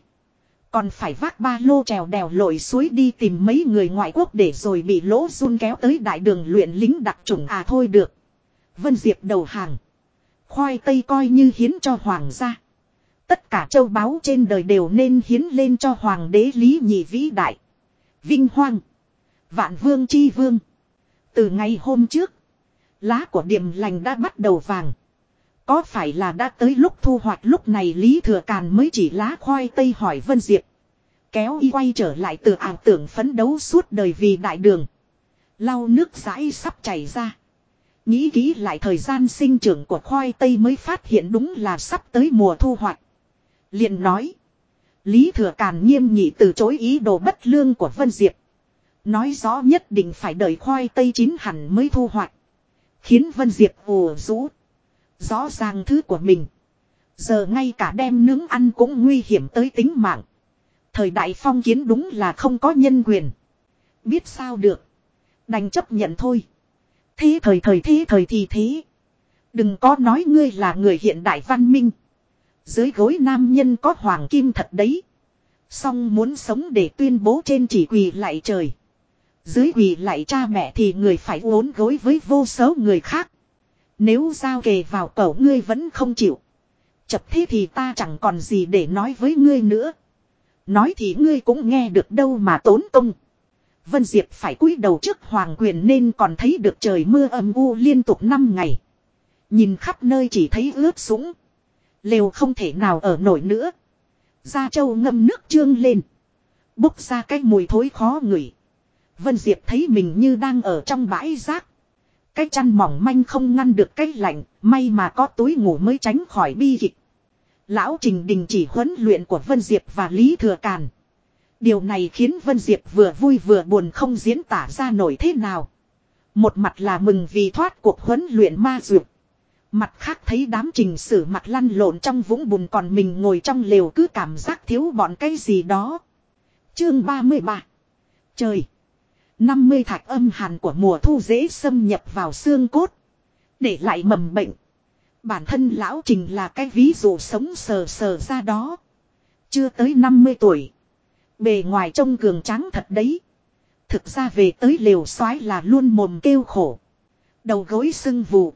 Còn phải vác ba lô trèo đèo lội suối đi tìm mấy người ngoại quốc để rồi bị lỗ run kéo tới đại đường luyện lính đặc trùng à thôi được. Vân Diệp đầu hàng. Khoai tây coi như hiến cho hoàng gia. Tất cả châu báu trên đời đều nên hiến lên cho hoàng đế lý nhị vĩ đại. Vinh hoang. Vạn vương chi vương. Từ ngày hôm trước. Lá của điểm lành đã bắt đầu vàng. Có phải là đã tới lúc thu hoạch lúc này Lý Thừa Càn mới chỉ lá khoai tây hỏi Vân Diệp. Kéo y quay trở lại từ ảo tưởng phấn đấu suốt đời vì đại đường. Lau nước rãi sắp chảy ra. Nghĩ kỹ lại thời gian sinh trưởng của khoai tây mới phát hiện đúng là sắp tới mùa thu hoạch liền nói. Lý Thừa Càn nghiêm nghị từ chối ý đồ bất lương của Vân Diệp. Nói rõ nhất định phải đợi khoai tây chín hẳn mới thu hoạch. Khiến Vân Diệp ồ rũ. Rõ ràng thứ của mình. Giờ ngay cả đem nướng ăn cũng nguy hiểm tới tính mạng. Thời đại phong kiến đúng là không có nhân quyền. Biết sao được. Đành chấp nhận thôi. Thế thời thời, thế thời thì thế. Đừng có nói ngươi là người hiện đại văn minh. Dưới gối nam nhân có hoàng kim thật đấy. Xong muốn sống để tuyên bố trên chỉ quỳ lại trời. Dưới quỳ lại cha mẹ thì người phải uốn gối với vô số người khác. Nếu giao kề vào cậu ngươi vẫn không chịu. Chập thế thì ta chẳng còn gì để nói với ngươi nữa. Nói thì ngươi cũng nghe được đâu mà tốn công. Vân Diệp phải cúi đầu trước hoàng quyền nên còn thấy được trời mưa âm u liên tục 5 ngày. Nhìn khắp nơi chỉ thấy ướt sũng. Lều không thể nào ở nổi nữa. Gia Châu ngâm nước trương lên. Bốc ra cái mùi thối khó ngửi. Vân Diệp thấy mình như đang ở trong bãi rác. Cái chăn mỏng manh không ngăn được cái lạnh, may mà có túi ngủ mới tránh khỏi bi kịch. Lão Trình đình chỉ huấn luyện của Vân Diệp và Lý Thừa Càn. Điều này khiến Vân Diệp vừa vui vừa buồn không diễn tả ra nổi thế nào. Một mặt là mừng vì thoát cuộc huấn luyện ma dược. Mặt khác thấy đám trình sử mặt lăn lộn trong vũng bùn còn mình ngồi trong lều cứ cảm giác thiếu bọn cái gì đó. Chương 33 Trời 50 thạch âm hàn của mùa thu dễ xâm nhập vào xương cốt. Để lại mầm bệnh. Bản thân lão trình là cái ví dụ sống sờ sờ ra đó. Chưa tới 50 tuổi. Bề ngoài trông cường tráng thật đấy. Thực ra về tới lều xoái là luôn mồm kêu khổ. Đầu gối sưng vụ.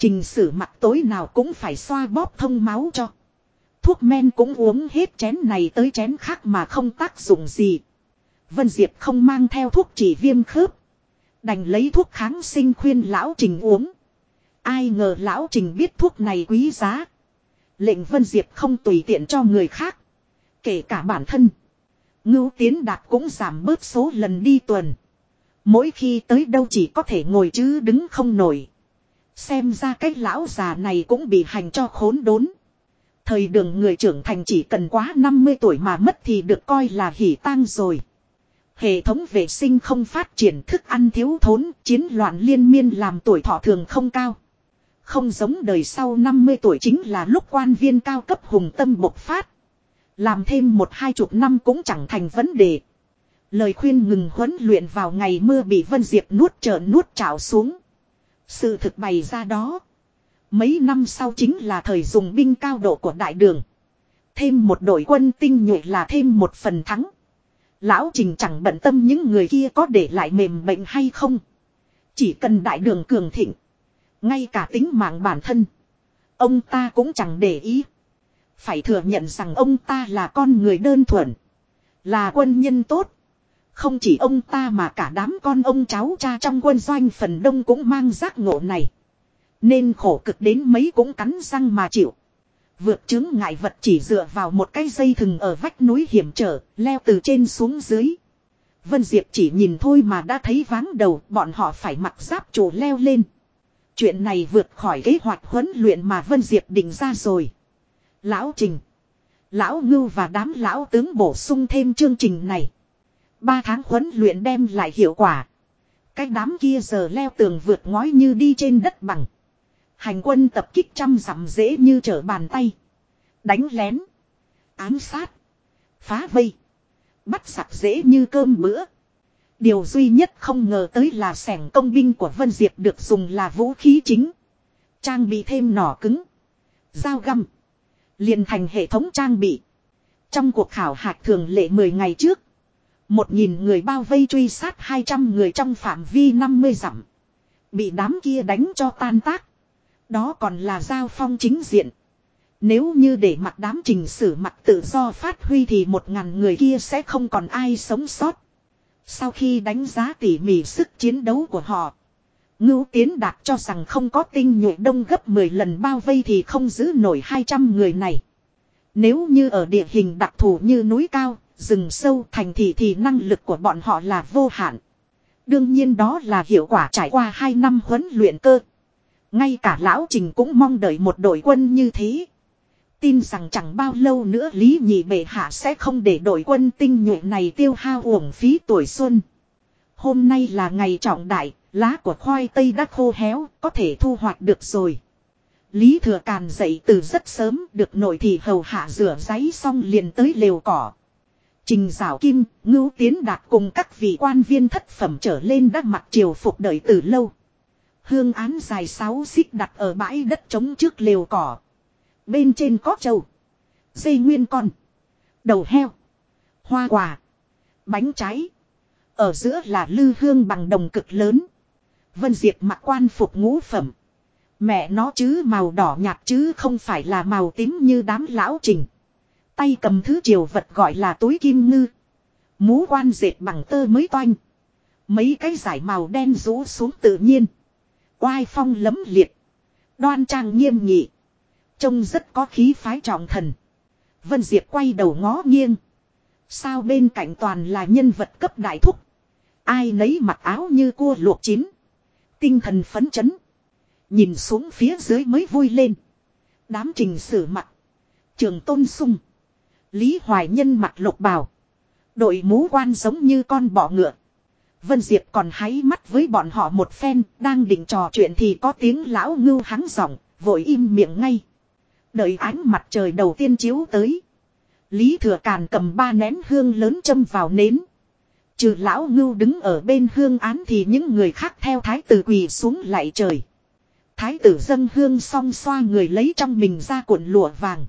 Trình sử mặt tối nào cũng phải xoa bóp thông máu cho. Thuốc men cũng uống hết chén này tới chén khác mà không tác dụng gì. Vân Diệp không mang theo thuốc chỉ viêm khớp. Đành lấy thuốc kháng sinh khuyên lão trình uống. Ai ngờ lão trình biết thuốc này quý giá. Lệnh Vân Diệp không tùy tiện cho người khác. Kể cả bản thân. Ngưu Tiến Đạt cũng giảm bớt số lần đi tuần. Mỗi khi tới đâu chỉ có thể ngồi chứ đứng không nổi. Xem ra cái lão già này cũng bị hành cho khốn đốn. Thời đường người trưởng thành chỉ cần quá 50 tuổi mà mất thì được coi là hỉ tang rồi. Hệ thống vệ sinh không phát triển thức ăn thiếu thốn, chiến loạn liên miên làm tuổi thọ thường không cao. Không giống đời sau 50 tuổi chính là lúc quan viên cao cấp hùng tâm bộc phát. Làm thêm một hai chục năm cũng chẳng thành vấn đề. Lời khuyên ngừng huấn luyện vào ngày mưa bị Vân Diệp nuốt trở nuốt trào xuống. Sự thực bày ra đó. Mấy năm sau chính là thời dùng binh cao độ của đại đường. Thêm một đội quân tinh nhuệ là thêm một phần thắng. Lão Trình chẳng bận tâm những người kia có để lại mềm bệnh hay không. Chỉ cần đại đường cường thịnh. Ngay cả tính mạng bản thân. Ông ta cũng chẳng để ý. Phải thừa nhận rằng ông ta là con người đơn thuần. Là quân nhân tốt. Không chỉ ông ta mà cả đám con ông cháu cha trong quân doanh phần đông cũng mang giác ngộ này. Nên khổ cực đến mấy cũng cắn răng mà chịu. Vượt chứng ngại vật chỉ dựa vào một cái dây thừng ở vách núi hiểm trở, leo từ trên xuống dưới. Vân Diệp chỉ nhìn thôi mà đã thấy váng đầu, bọn họ phải mặc giáp chủ leo lên. Chuyện này vượt khỏi kế hoạch huấn luyện mà Vân Diệp định ra rồi. Lão Trình, Lão Ngưu và đám lão tướng bổ sung thêm chương trình này. Ba tháng huấn luyện đem lại hiệu quả. Cái đám kia giờ leo tường vượt ngói như đi trên đất bằng. Hành quân tập kích trăm dặm dễ như trở bàn tay. Đánh lén. Ám sát. Phá vây. Bắt sặc dễ như cơm bữa. Điều duy nhất không ngờ tới là sẻng công binh của Vân Diệp được dùng là vũ khí chính. Trang bị thêm nỏ cứng. Dao găm. liền thành hệ thống trang bị. Trong cuộc khảo hạch thường lệ 10 ngày trước. Một nghìn người bao vây truy sát 200 người trong phạm vi 50 dặm. Bị đám kia đánh cho tan tác. Đó còn là giao phong chính diện. Nếu như để mặt đám trình sử mặt tự do phát huy thì một ngàn người kia sẽ không còn ai sống sót. Sau khi đánh giá tỉ mỉ sức chiến đấu của họ. Ngưu Tiến Đạt cho rằng không có tinh nhuệ đông gấp 10 lần bao vây thì không giữ nổi 200 người này. Nếu như ở địa hình đặc thù như núi cao, rừng sâu thành thị thì năng lực của bọn họ là vô hạn. Đương nhiên đó là hiệu quả trải qua 2 năm huấn luyện cơ. Ngay cả lão trình cũng mong đợi một đội quân như thế. Tin rằng chẳng bao lâu nữa Lý Nhị Bệ Hạ sẽ không để đội quân tinh nhuệ này tiêu hao uổng phí tuổi xuân. Hôm nay là ngày trọng đại, lá của khoai tây đã khô héo, có thể thu hoạch được rồi. Lý Thừa Càn dậy từ rất sớm, được nội thì hầu hạ rửa giấy xong liền tới lều cỏ. Trình Giảo Kim, Ngưu Tiến Đạt cùng các vị quan viên thất phẩm trở lên đã mặc triều phục đợi từ lâu. Hương án dài sáu xích đặt ở bãi đất trống trước lều cỏ. Bên trên có trâu. Dây nguyên con. Đầu heo. Hoa quả. Bánh trái. Ở giữa là lư hương bằng đồng cực lớn. Vân Diệp mặc quan phục ngũ phẩm. Mẹ nó chứ màu đỏ nhạt chứ không phải là màu tím như đám lão trình. Tay cầm thứ triều vật gọi là túi kim ngư. Mũ quan dệt bằng tơ mới toanh. Mấy cái giải màu đen rũ xuống tự nhiên. Oai phong lấm liệt. Đoan trang nghiêm nghị. Trông rất có khí phái trọng thần. Vân Diệp quay đầu ngó nghiêng. Sao bên cạnh toàn là nhân vật cấp đại thúc. Ai nấy mặc áo như cua luộc chín. Tinh thần phấn chấn. Nhìn xuống phía dưới mới vui lên. Đám trình sử mặt. Trường tôn sung. Lý Hoài Nhân mặt lục bào. Đội mũ quan giống như con bọ ngựa. Vân Diệp còn háy mắt với bọn họ một phen, đang định trò chuyện thì có tiếng lão ngưu hắng giọng, vội im miệng ngay. Đợi ánh mặt trời đầu tiên chiếu tới. Lý Thừa Càn cầm ba nén hương lớn châm vào nến. Trừ lão ngưu đứng ở bên hương án thì những người khác theo thái tử quỳ xuống lại trời. Thái tử dâng hương song xoa người lấy trong mình ra cuộn lụa vàng.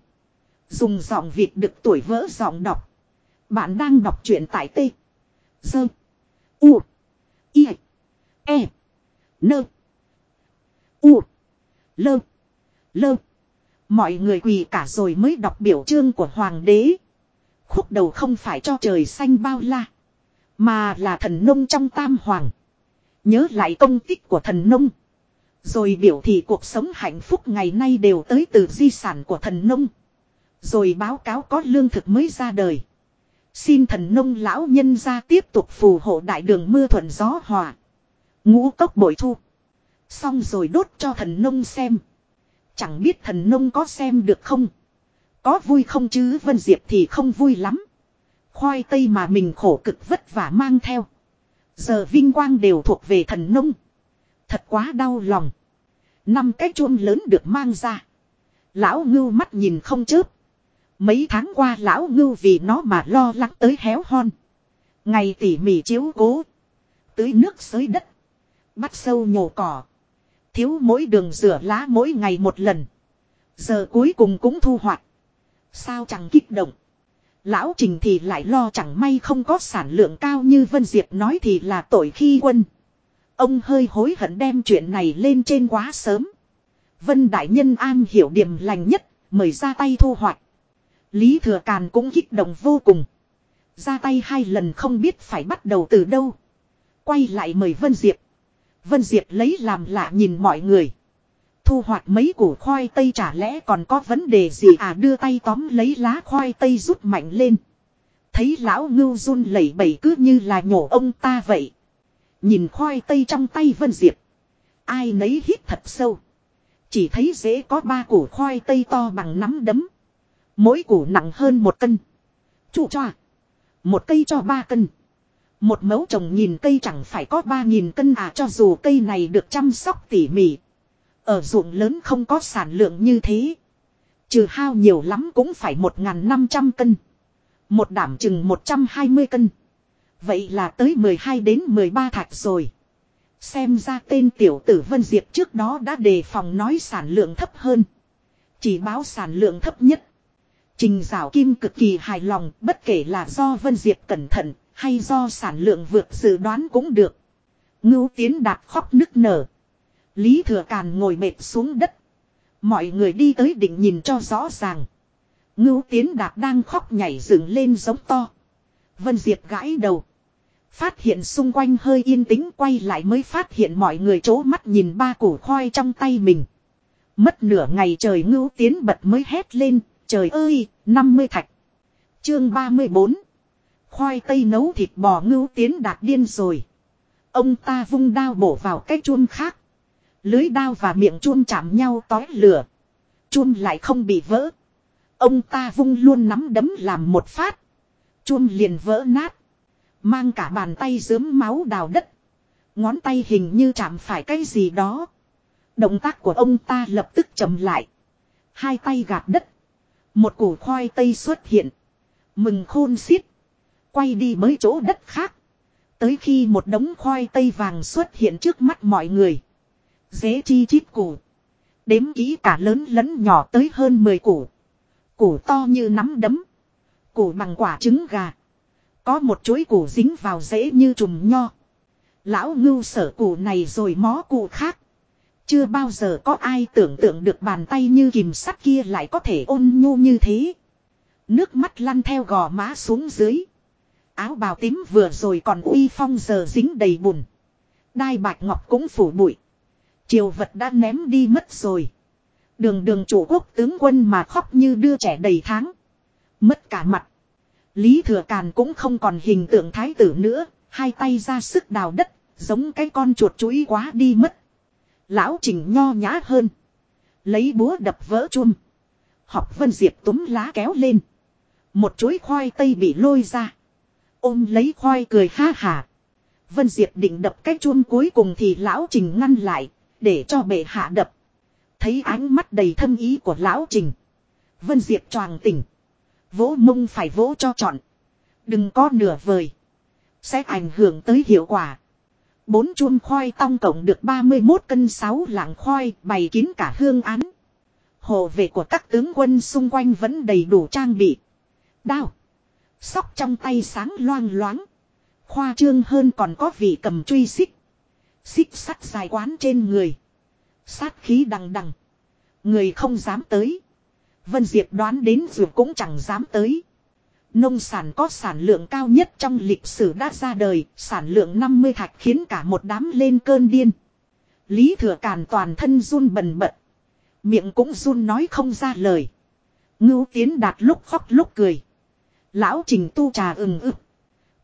Dùng giọng Việt được tuổi vỡ giọng đọc. Bạn đang đọc truyện tại T. Dơ. U. I. E. Nơ. U. Lơ. Lơ. Mọi người quỳ cả rồi mới đọc biểu chương của hoàng đế. Khúc đầu không phải cho trời xanh bao la. Mà là thần nông trong tam hoàng. Nhớ lại công tích của thần nông. Rồi biểu thị cuộc sống hạnh phúc ngày nay đều tới từ di sản của thần nông. Rồi báo cáo có lương thực mới ra đời. Xin thần nông lão nhân ra tiếp tục phù hộ đại đường mưa thuận gió hòa. Ngũ cốc bội thu. Xong rồi đốt cho thần nông xem. Chẳng biết thần nông có xem được không. Có vui không chứ Vân Diệp thì không vui lắm. Khoai tây mà mình khổ cực vất vả mang theo. Giờ vinh quang đều thuộc về thần nông. Thật quá đau lòng. Năm cái chuông lớn được mang ra. Lão ngưu mắt nhìn không chớp. Mấy tháng qua lão ngưu vì nó mà lo lắng tới héo hon. Ngày tỉ mỉ chiếu cố. Tưới nước xới đất. Bắt sâu nhổ cỏ. Thiếu mỗi đường rửa lá mỗi ngày một lần. Giờ cuối cùng cũng thu hoạch. Sao chẳng kích động. Lão Trình thì lại lo chẳng may không có sản lượng cao như Vân Diệp nói thì là tội khi quân. Ông hơi hối hận đem chuyện này lên trên quá sớm. Vân Đại Nhân an hiểu điểm lành nhất, mời ra tay thu hoạch. Lý Thừa Càn cũng kích động vô cùng. Ra tay hai lần không biết phải bắt đầu từ đâu. Quay lại mời Vân Diệp. Vân Diệp lấy làm lạ nhìn mọi người. Thu hoạch mấy củ khoai tây chả lẽ còn có vấn đề gì à đưa tay tóm lấy lá khoai tây rút mạnh lên. Thấy lão ngưu run lẩy bẩy cứ như là nhổ ông ta vậy. Nhìn khoai tây trong tay Vân Diệp. Ai nấy hít thật sâu. Chỉ thấy dễ có ba củ khoai tây to bằng nắm đấm. Mỗi củ nặng hơn một cân. Chủ cho. Một cây cho ba cân. Một mẫu trồng nhìn cây chẳng phải có ba nghìn cân à cho dù cây này được chăm sóc tỉ mỉ. Ở ruộng lớn không có sản lượng như thế. Trừ hao nhiều lắm cũng phải một ngàn năm trăm cân. Một đảm chừng một trăm hai mươi cân. Vậy là tới mười hai đến mười ba thạch rồi. Xem ra tên tiểu tử Vân Diệp trước đó đã đề phòng nói sản lượng thấp hơn. Chỉ báo sản lượng thấp nhất. Trình Giảo Kim cực kỳ hài lòng bất kể là do Vân Diệp cẩn thận hay do sản lượng vượt dự đoán cũng được. Ngưu Tiến Đạt khóc nức nở. Lý Thừa Càn ngồi mệt xuống đất. Mọi người đi tới định nhìn cho rõ ràng. Ngưu Tiến Đạt đang khóc nhảy dựng lên giống to. Vân Diệp gãi đầu. Phát hiện xung quanh hơi yên tĩnh quay lại mới phát hiện mọi người chố mắt nhìn ba củ khoai trong tay mình. Mất nửa ngày trời ngưu tiến bật mới hét lên, trời ơi, 50 thạch. Chương 34 Khoai tây nấu thịt bò ngưu tiến đạt điên rồi. Ông ta vung đao bổ vào cái chuông khác. Lưới đao và miệng chuông chạm nhau tói lửa. Chuông lại không bị vỡ. Ông ta vung luôn nắm đấm làm một phát. Chuông liền vỡ nát. Mang cả bàn tay dướm máu đào đất. Ngón tay hình như chạm phải cái gì đó. Động tác của ông ta lập tức chậm lại. Hai tay gạt đất. Một củ khoai tây xuất hiện. Mừng khôn xiết. Quay đi mới chỗ đất khác. Tới khi một đống khoai tây vàng xuất hiện trước mắt mọi người. Dế chi chít củ. Đếm kỹ cả lớn lẫn nhỏ tới hơn 10 củ. Củ to như nắm đấm. Củ bằng quả trứng gà. Có một chuỗi củ dính vào rễ như trùm nho. Lão ngưu sở củ này rồi mó củ khác. Chưa bao giờ có ai tưởng tượng được bàn tay như kìm sắt kia lại có thể ôn nhu như thế. Nước mắt lăn theo gò má xuống dưới. Áo bào tím vừa rồi còn uy phong giờ dính đầy bùn. Đai bạch ngọc cũng phủ bụi. Triều vật đã ném đi mất rồi. Đường đường chủ quốc tướng quân mà khóc như đưa trẻ đầy tháng. Mất cả mặt. Lý Thừa Càn cũng không còn hình tượng thái tử nữa, hai tay ra sức đào đất, giống cái con chuột chuối quá đi mất. Lão Trình nho nhã hơn. Lấy búa đập vỡ chum. Học Vân Diệp túm lá kéo lên. Một chuối khoai tây bị lôi ra. Ôm lấy khoai cười ha hà. Vân Diệp định đập cái chuông cuối cùng thì lão Trình ngăn lại, để cho bệ hạ đập. Thấy ánh mắt đầy thâm ý của lão Trình. Vân Diệp choàng tỉnh. Vỗ mông phải vỗ cho trọn. Đừng có nửa vời. Sẽ ảnh hưởng tới hiệu quả. Bốn chuông khoai tong cộng được 31 cân 6 lạng khoai, bày kín cả hương án. Hồ vệ của các tướng quân xung quanh vẫn đầy đủ trang bị. Đao. Sóc trong tay sáng loang loáng. Khoa trương hơn còn có vị cầm truy xích. Xích sắt dài quán trên người. Sát khí đằng đằng. Người không dám tới. Vân Diệp đoán đến dù cũng chẳng dám tới. Nông sản có sản lượng cao nhất trong lịch sử đã ra đời, sản lượng 50 thạch khiến cả một đám lên cơn điên. Lý thừa càn toàn thân run bần bật. Miệng cũng run nói không ra lời. Ngưu tiến đạt lúc khóc lúc cười. Lão trình tu trà ừng ực.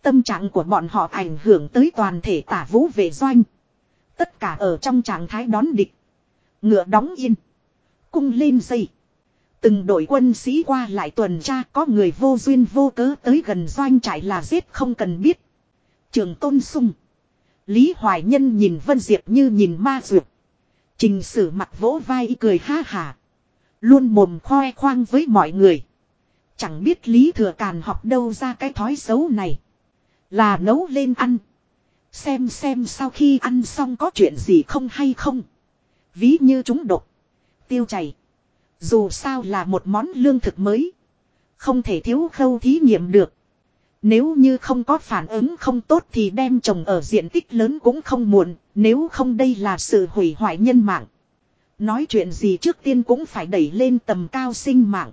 Tâm trạng của bọn họ ảnh hưởng tới toàn thể tả vũ vệ doanh. Tất cả ở trong trạng thái đón địch. Ngựa đóng yên. Cung lên dây. Từng đội quân sĩ qua lại tuần tra, có người vô duyên vô cớ tới gần doanh trại là giết không cần biết. Trường tôn sung. Lý Hoài Nhân nhìn Vân Diệp như nhìn ma duyệt. Trình sử mặt vỗ vai cười ha hà. Luôn mồm khoe khoang với mọi người. Chẳng biết Lý Thừa Càn học đâu ra cái thói xấu này. Là nấu lên ăn. Xem xem sau khi ăn xong có chuyện gì không hay không. Ví như chúng độc. Tiêu chảy. Dù sao là một món lương thực mới. Không thể thiếu khâu thí nghiệm được. Nếu như không có phản ứng không tốt thì đem trồng ở diện tích lớn cũng không muộn, nếu không đây là sự hủy hoại nhân mạng. Nói chuyện gì trước tiên cũng phải đẩy lên tầm cao sinh mạng.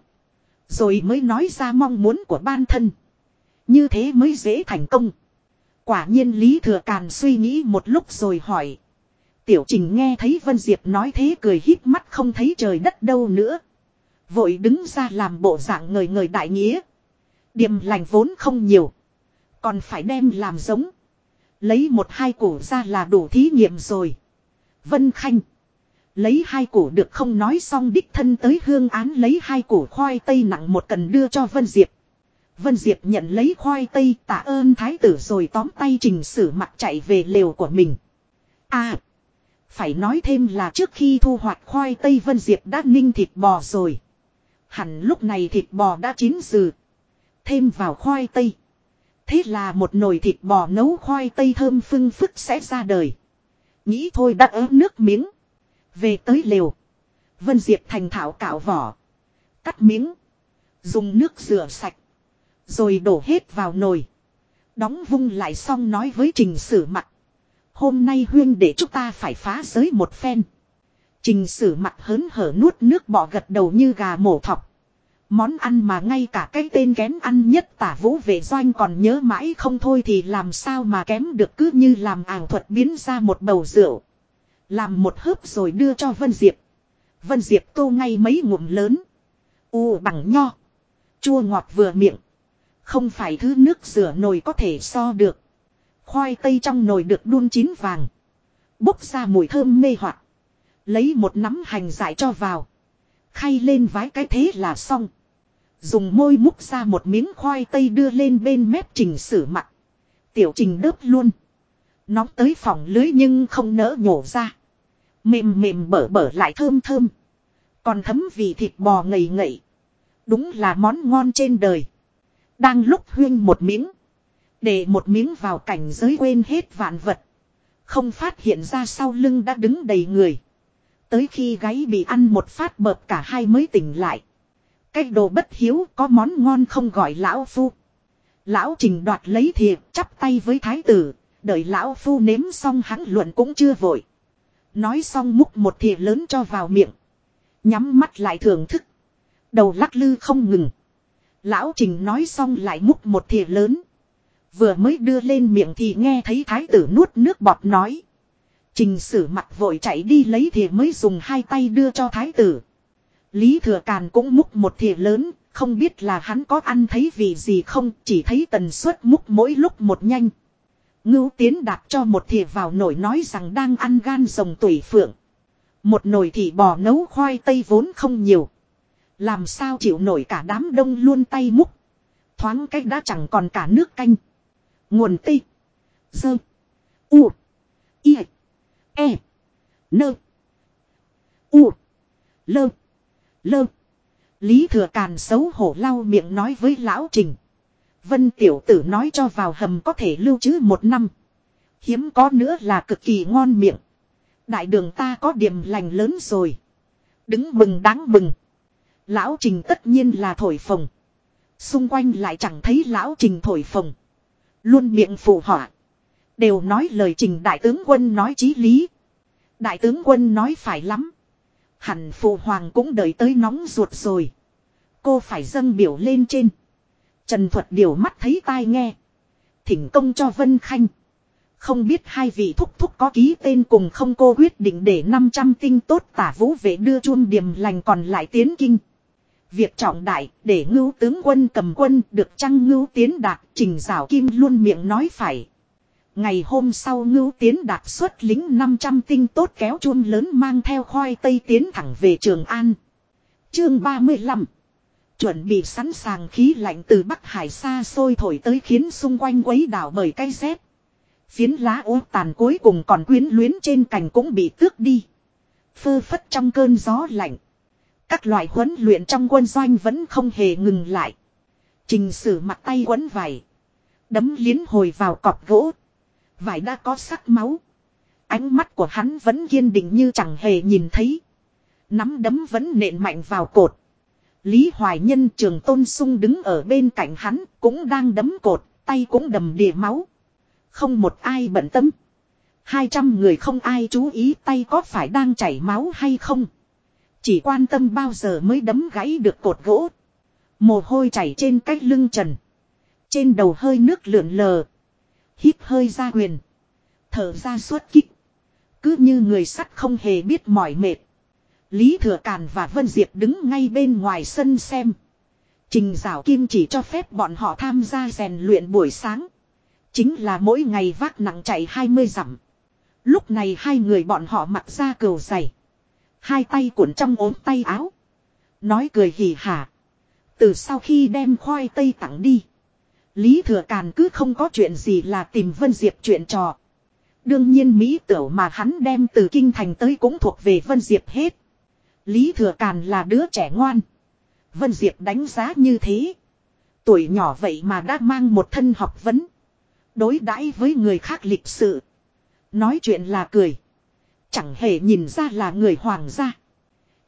Rồi mới nói ra mong muốn của ban thân. Như thế mới dễ thành công. Quả nhiên Lý Thừa Càn suy nghĩ một lúc rồi hỏi. Tiểu trình nghe thấy Vân Diệp nói thế cười hít mắt không thấy trời đất đâu nữa. Vội đứng ra làm bộ dạng người người đại nghĩa. Điểm lành vốn không nhiều. Còn phải đem làm giống. Lấy một hai củ ra là đủ thí nghiệm rồi. Vân Khanh. Lấy hai củ được không nói xong đích thân tới hương án lấy hai củ khoai tây nặng một cần đưa cho Vân Diệp. Vân Diệp nhận lấy khoai tây tạ ơn thái tử rồi tóm tay trình sử mặt chạy về lều của mình. À. Phải nói thêm là trước khi thu hoạch khoai tây Vân Diệp đã ninh thịt bò rồi. Hẳn lúc này thịt bò đã chín dừ. Thêm vào khoai tây. Thế là một nồi thịt bò nấu khoai tây thơm phưng phức sẽ ra đời. Nghĩ thôi đã ớt nước miếng. Về tới lều. Vân Diệp thành thảo cạo vỏ. Cắt miếng. Dùng nước rửa sạch. Rồi đổ hết vào nồi. Đóng vung lại xong nói với trình sử mặt. Hôm nay huyên để chúng ta phải phá giới một phen. Trình sử mặt hớn hở nuốt nước bọ gật đầu như gà mổ thọc. Món ăn mà ngay cả cái tên kém ăn nhất tả vũ vệ doanh còn nhớ mãi không thôi thì làm sao mà kém được cứ như làm ảo thuật biến ra một bầu rượu. Làm một hớp rồi đưa cho Vân Diệp. Vân Diệp tô ngay mấy ngụm lớn. U bằng nho. Chua ngọt vừa miệng. Không phải thứ nước rửa nồi có thể so được. Khoai tây trong nồi được đun chín vàng. Bốc ra mùi thơm mê hoặc Lấy một nắm hành dại cho vào. Khay lên vái cái thế là xong. Dùng môi múc ra một miếng khoai tây đưa lên bên mép trình sử mặt. Tiểu trình đớp luôn. Nóng tới phòng lưới nhưng không nỡ nhổ ra. Mềm mềm bở bở lại thơm thơm. Còn thấm vì thịt bò ngậy ngậy. Đúng là món ngon trên đời. Đang lúc huyên một miếng. Để một miếng vào cảnh giới quên hết vạn vật. Không phát hiện ra sau lưng đã đứng đầy người. Tới khi gáy bị ăn một phát bợp cả hai mới tỉnh lại. Cái đồ bất hiếu có món ngon không gọi lão phu. Lão trình đoạt lấy thìa chắp tay với thái tử. Đợi lão phu nếm xong hắn luận cũng chưa vội. Nói xong múc một thìa lớn cho vào miệng. Nhắm mắt lại thưởng thức. Đầu lắc lư không ngừng. Lão trình nói xong lại múc một thìa lớn. Vừa mới đưa lên miệng thì nghe thấy thái tử nuốt nước bọt nói. Trình sử mặt vội chạy đi lấy thìa mới dùng hai tay đưa cho thái tử. Lý thừa càn cũng múc một thìa lớn, không biết là hắn có ăn thấy vị gì không, chỉ thấy tần suất múc mỗi lúc một nhanh. Ngưu tiến đặt cho một thìa vào nồi nói rằng đang ăn gan rồng tủy phượng. Một nồi thì bò nấu khoai tây vốn không nhiều. Làm sao chịu nổi cả đám đông luôn tay múc. Thoáng cách đã chẳng còn cả nước canh. Nguồn tây. Dơ. U. I. E. Nơ. U. Lơ. Lơ. Lý thừa càn xấu hổ lau miệng nói với lão trình. Vân tiểu tử nói cho vào hầm có thể lưu trữ một năm. Hiếm có nữa là cực kỳ ngon miệng. Đại đường ta có điểm lành lớn rồi. Đứng mừng đáng mừng. Lão trình tất nhiên là thổi phồng. Xung quanh lại chẳng thấy lão trình thổi phồng. Luôn miệng phụ họa. Đều nói lời trình đại tướng quân nói chí lý. Đại tướng quân nói phải lắm. Hẳn phụ hoàng cũng đợi tới nóng ruột rồi. Cô phải dâng biểu lên trên. Trần thuật điều mắt thấy tai nghe. Thỉnh công cho Vân Khanh. Không biết hai vị thúc thúc có ký tên cùng không cô quyết định để 500 tinh tốt tả vũ vệ đưa chuông điểm lành còn lại tiến kinh. Việc trọng đại để ngưu tướng quân cầm quân được trăng ngưu tiến đạt trình rào kim luôn miệng nói phải. Ngày hôm sau ngưu tiến đạt xuất lính 500 tinh tốt kéo chuông lớn mang theo khoai tây tiến thẳng về Trường An. Chương 35 Chuẩn bị sẵn sàng khí lạnh từ Bắc Hải xa xôi thổi tới khiến xung quanh quấy đảo bởi cây rét. Phiến lá ố tàn cuối cùng còn quyến luyến trên cành cũng bị tước đi. Phơ phất trong cơn gió lạnh. Các loại huấn luyện trong quân doanh vẫn không hề ngừng lại. Trình sử mặt tay quấn vải. Đấm liến hồi vào cọp gỗ. Vải đã có sắc máu. Ánh mắt của hắn vẫn kiên định như chẳng hề nhìn thấy. Nắm đấm vẫn nện mạnh vào cột. Lý Hoài Nhân trường tôn sung đứng ở bên cạnh hắn cũng đang đấm cột, tay cũng đầm đìa máu. Không một ai bận tâm. Hai trăm người không ai chú ý tay có phải đang chảy máu hay không. Chỉ quan tâm bao giờ mới đấm gãy được cột gỗ. Mồ hôi chảy trên cách lưng trần. Trên đầu hơi nước lượn lờ. Hít hơi ra quyền. Thở ra suốt kích. Cứ như người sắt không hề biết mỏi mệt. Lý Thừa Càn và Vân Diệp đứng ngay bên ngoài sân xem. Trình Giảo Kim chỉ cho phép bọn họ tham gia rèn luyện buổi sáng. Chính là mỗi ngày vác nặng chạy 20 dặm. Lúc này hai người bọn họ mặc ra cừu dày. Hai tay cuộn trong ốm tay áo. Nói cười hỉ hả. Từ sau khi đem khoai tây tặng đi. Lý Thừa Càn cứ không có chuyện gì là tìm Vân Diệp chuyện trò. Đương nhiên Mỹ tiểu mà hắn đem từ Kinh Thành tới cũng thuộc về Vân Diệp hết. Lý Thừa Càn là đứa trẻ ngoan. Vân Diệp đánh giá như thế. Tuổi nhỏ vậy mà đã mang một thân học vấn. Đối đãi với người khác lịch sự. Nói chuyện là cười. Chẳng hề nhìn ra là người hoàng gia.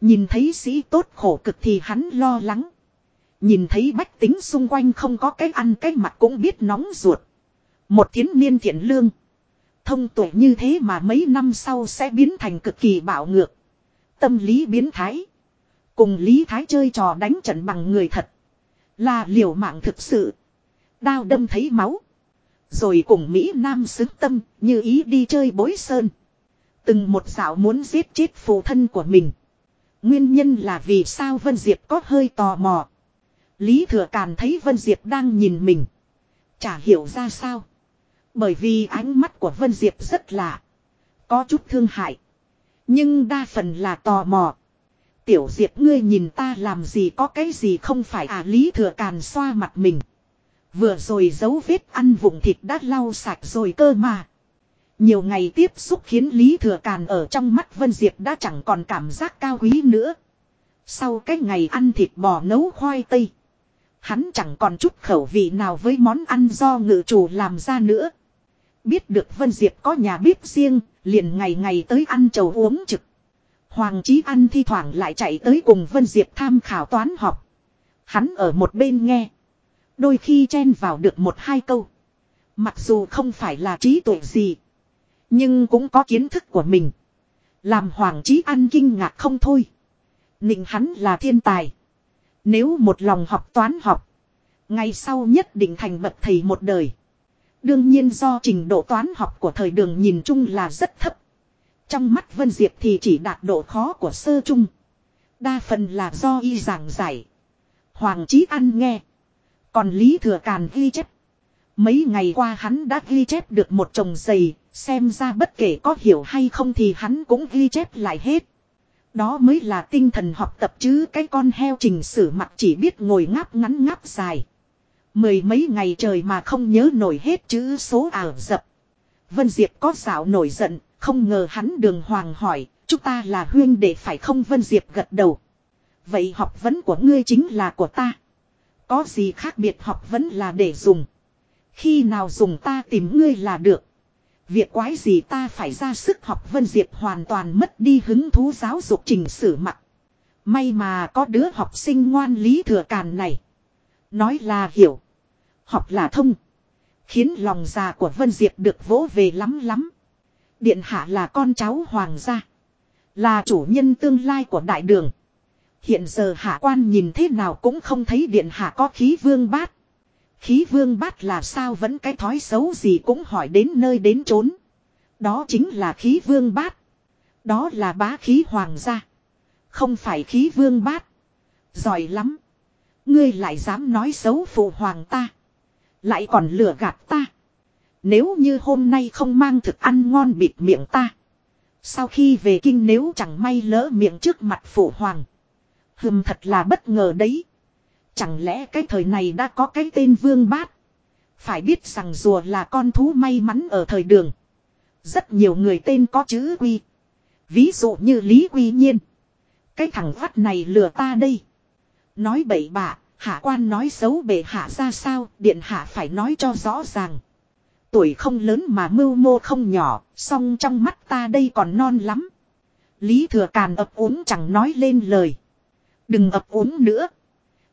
Nhìn thấy sĩ tốt khổ cực thì hắn lo lắng. Nhìn thấy bách tính xung quanh không có cái ăn cái mặt cũng biết nóng ruột. Một thiến niên thiện lương. Thông tuệ như thế mà mấy năm sau sẽ biến thành cực kỳ bạo ngược. Tâm lý biến thái. Cùng Lý Thái chơi trò đánh trận bằng người thật. Là liều mạng thực sự. Đao đâm thấy máu. Rồi cùng Mỹ Nam xứng tâm như ý đi chơi bối sơn. Từng một dạo muốn giết chết phụ thân của mình. Nguyên nhân là vì sao Vân Diệp có hơi tò mò. Lý Thừa Càn thấy Vân Diệp đang nhìn mình. Chả hiểu ra sao. Bởi vì ánh mắt của Vân Diệp rất lạ. Có chút thương hại. Nhưng đa phần là tò mò. Tiểu Diệp ngươi nhìn ta làm gì có cái gì không phải à Lý Thừa Càn xoa mặt mình. Vừa rồi dấu vết ăn vụng thịt đã lau sạch rồi cơ mà. Nhiều ngày tiếp xúc khiến Lý Thừa Càn ở trong mắt Vân Diệp đã chẳng còn cảm giác cao quý nữa. Sau cái ngày ăn thịt bò nấu khoai tây. Hắn chẳng còn chút khẩu vị nào với món ăn do ngự chủ làm ra nữa. Biết được Vân Diệp có nhà bếp riêng, liền ngày ngày tới ăn trầu uống trực. Hoàng Chí Ăn thi thoảng lại chạy tới cùng Vân Diệp tham khảo toán học. Hắn ở một bên nghe. Đôi khi chen vào được một hai câu. Mặc dù không phải là trí tuệ gì. Nhưng cũng có kiến thức của mình. Làm Hoàng Chí Ăn kinh ngạc không thôi. Nịnh hắn là thiên tài. Nếu một lòng học toán học. Ngày sau nhất định thành bậc thầy một đời. Đương nhiên do trình độ toán học của thời đường nhìn chung là rất thấp. Trong mắt Vân Diệp thì chỉ đạt độ khó của sơ trung. Đa phần là do y giảng giải. Hoàng Chí ăn nghe. Còn Lý Thừa Càn ghi chép. Mấy ngày qua hắn đã ghi chép được một chồng giày, xem ra bất kể có hiểu hay không thì hắn cũng ghi chép lại hết. Đó mới là tinh thần học tập chứ cái con heo trình sử mặt chỉ biết ngồi ngáp ngắn ngáp dài. Mười mấy ngày trời mà không nhớ nổi hết chữ số ảo dập. Vân Diệp có xảo nổi giận, không ngờ hắn đường hoàng hỏi, chúng ta là huyên để phải không Vân Diệp gật đầu. Vậy học vấn của ngươi chính là của ta. Có gì khác biệt học vấn là để dùng. Khi nào dùng ta tìm ngươi là được. Việc quái gì ta phải ra sức học Vân Diệp hoàn toàn mất đi hứng thú giáo dục trình sử mặt. May mà có đứa học sinh ngoan lý thừa càn này. Nói là hiểu. Học là thông. Khiến lòng già của Vân Diệp được vỗ về lắm lắm. Điện hạ là con cháu hoàng gia. Là chủ nhân tương lai của đại đường. Hiện giờ hạ quan nhìn thế nào cũng không thấy điện hạ có khí vương bát. Khí vương bát là sao vẫn cái thói xấu gì cũng hỏi đến nơi đến trốn Đó chính là khí vương bát. Đó là bá khí hoàng gia. Không phải khí vương bát. Giỏi lắm. Ngươi lại dám nói xấu phụ hoàng ta. Lại còn lừa gạt ta. Nếu như hôm nay không mang thực ăn ngon bịt miệng ta. Sau khi về kinh nếu chẳng may lỡ miệng trước mặt phụ hoàng. Hừm thật là bất ngờ đấy. Chẳng lẽ cái thời này đã có cái tên vương bát. Phải biết rằng rùa là con thú may mắn ở thời đường. Rất nhiều người tên có chữ quy. Ví dụ như Lý Quy Nhiên. Cái thằng vắt này lừa ta đây. Nói bậy bạ, hạ quan nói xấu bệ hạ ra sao, điện hạ phải nói cho rõ ràng. Tuổi không lớn mà mưu mô không nhỏ, song trong mắt ta đây còn non lắm. Lý thừa càn ập uống chẳng nói lên lời. Đừng ập uống nữa.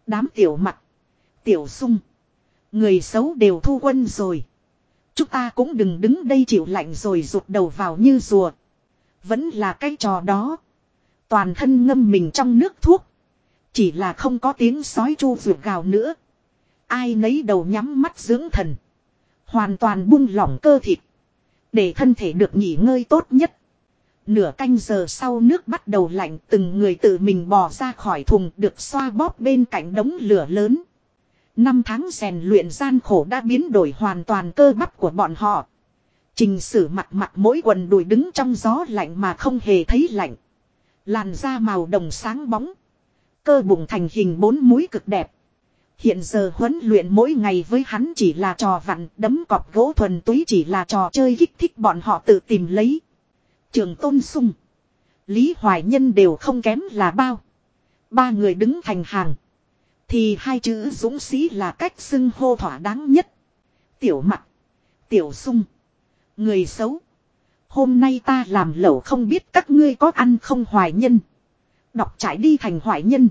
Đám tiểu mặt, tiểu sung. Người xấu đều thu quân rồi. Chúng ta cũng đừng đứng đây chịu lạnh rồi rụt đầu vào như rùa. Vẫn là cái trò đó. Toàn thân ngâm mình trong nước thuốc. Chỉ là không có tiếng sói chu vượt gào nữa. Ai nấy đầu nhắm mắt dưỡng thần. Hoàn toàn buông lỏng cơ thịt. Để thân thể được nghỉ ngơi tốt nhất. Nửa canh giờ sau nước bắt đầu lạnh, từng người tự mình bò ra khỏi thùng được xoa bóp bên cạnh đống lửa lớn. Năm tháng rèn luyện gian khổ đã biến đổi hoàn toàn cơ bắp của bọn họ. Trình sử mặt mặt mỗi quần đùi đứng trong gió lạnh mà không hề thấy lạnh. Làn da màu đồng sáng bóng. Cơ bụng thành hình bốn múi cực đẹp. Hiện giờ huấn luyện mỗi ngày với hắn chỉ là trò vặn, đấm cọp gỗ thuần túy chỉ là trò chơi kích thích bọn họ tự tìm lấy. Trường Tôn Sung. Lý Hoài Nhân đều không kém là bao. Ba người đứng thành hàng. Thì hai chữ dũng sĩ là cách xưng hô thỏa đáng nhất. Tiểu mặt. Tiểu sung. Người xấu. Hôm nay ta làm lẩu không biết các ngươi có ăn không hoài nhân. Đọc trải đi thành hoài nhân.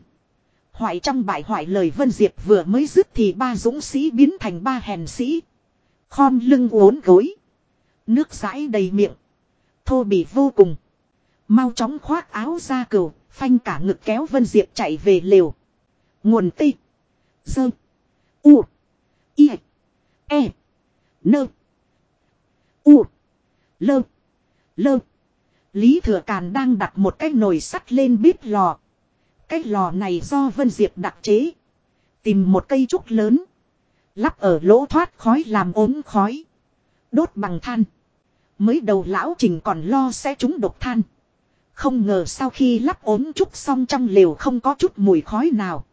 Hoài trong bài Hoại lời Vân Diệp vừa mới dứt thì ba dũng sĩ biến thành ba hèn sĩ. Khom lưng uốn gối. Nước rãi đầy miệng. Thô bị vô cùng. Mau chóng khoác áo ra cừu, phanh cả ngực kéo Vân Diệp chạy về lều. Nguồn tị. Dơ. U. I. E. Nơ. U. Lơ. Lơ. Lý Thừa Càn đang đặt một cái nồi sắt lên bếp lò. Cái lò này do Vân Diệp đặc chế. Tìm một cây trúc lớn. Lắp ở lỗ thoát khói làm ốm khói. Đốt bằng than. Mới đầu lão trình còn lo sẽ trúng độc than. Không ngờ sau khi lắp ốm trúc xong trong lều không có chút mùi khói nào.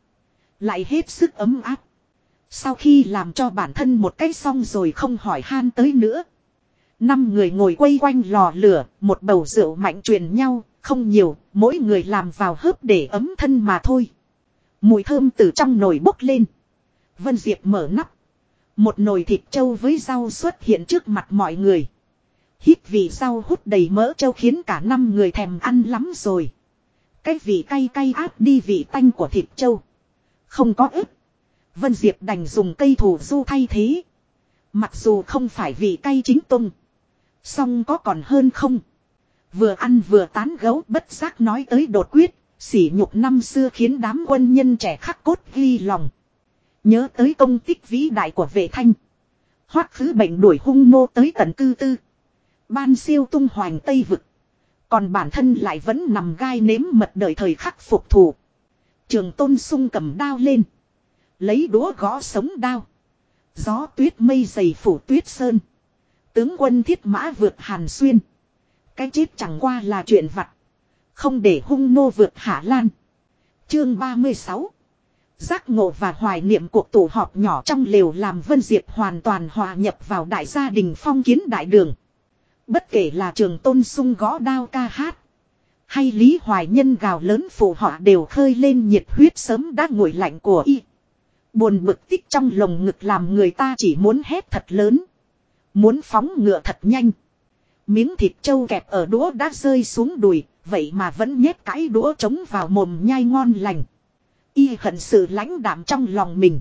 Lại hết sức ấm áp. Sau khi làm cho bản thân một cái xong rồi không hỏi han tới nữa. Năm người ngồi quay quanh lò lửa, một bầu rượu mạnh truyền nhau, không nhiều, mỗi người làm vào hớp để ấm thân mà thôi. Mùi thơm từ trong nồi bốc lên. Vân Diệp mở nắp. Một nồi thịt trâu với rau xuất hiện trước mặt mọi người. Hít vị rau hút đầy mỡ châu khiến cả năm người thèm ăn lắm rồi. Cái vị cay cay áp đi vị tanh của thịt châu Không có ức. Vân Diệp đành dùng cây thủ du thay thế. Mặc dù không phải vị cay chính tung. Song có còn hơn không. Vừa ăn vừa tán gấu bất giác nói tới đột quyết. Sỉ nhục năm xưa khiến đám quân nhân trẻ khắc cốt ghi lòng. Nhớ tới công tích vĩ đại của vệ thanh. Hoác khứ bệnh đuổi hung nô tới tận cư tư. Ban siêu tung hoành Tây Vực. Còn bản thân lại vẫn nằm gai nếm mật đợi thời khắc phục thủ. Trường tôn sung cầm đao lên. Lấy đũa gõ sống đao. Gió tuyết mây dày phủ tuyết sơn. Tướng quân thiết mã vượt hàn xuyên. Cái chết chẳng qua là chuyện vặt. Không để hung nô vượt hạ lan. Chương 36 Giác ngộ và hoài niệm cuộc tụ họp nhỏ trong lều làm Vân Diệp hoàn toàn hòa nhập vào đại gia đình phong kiến đại đường. Bất kể là trường tôn sung gõ đao ca hát. Hay Lý Hoài Nhân gào lớn phụ họ đều khơi lên nhiệt huyết sớm đã nguội lạnh của y. Buồn bực tích trong lồng ngực làm người ta chỉ muốn hét thật lớn. Muốn phóng ngựa thật nhanh. Miếng thịt trâu kẹp ở đũa đã rơi xuống đùi, vậy mà vẫn nhét cái đũa trống vào mồm nhai ngon lành. Y hận sự lãnh đạm trong lòng mình.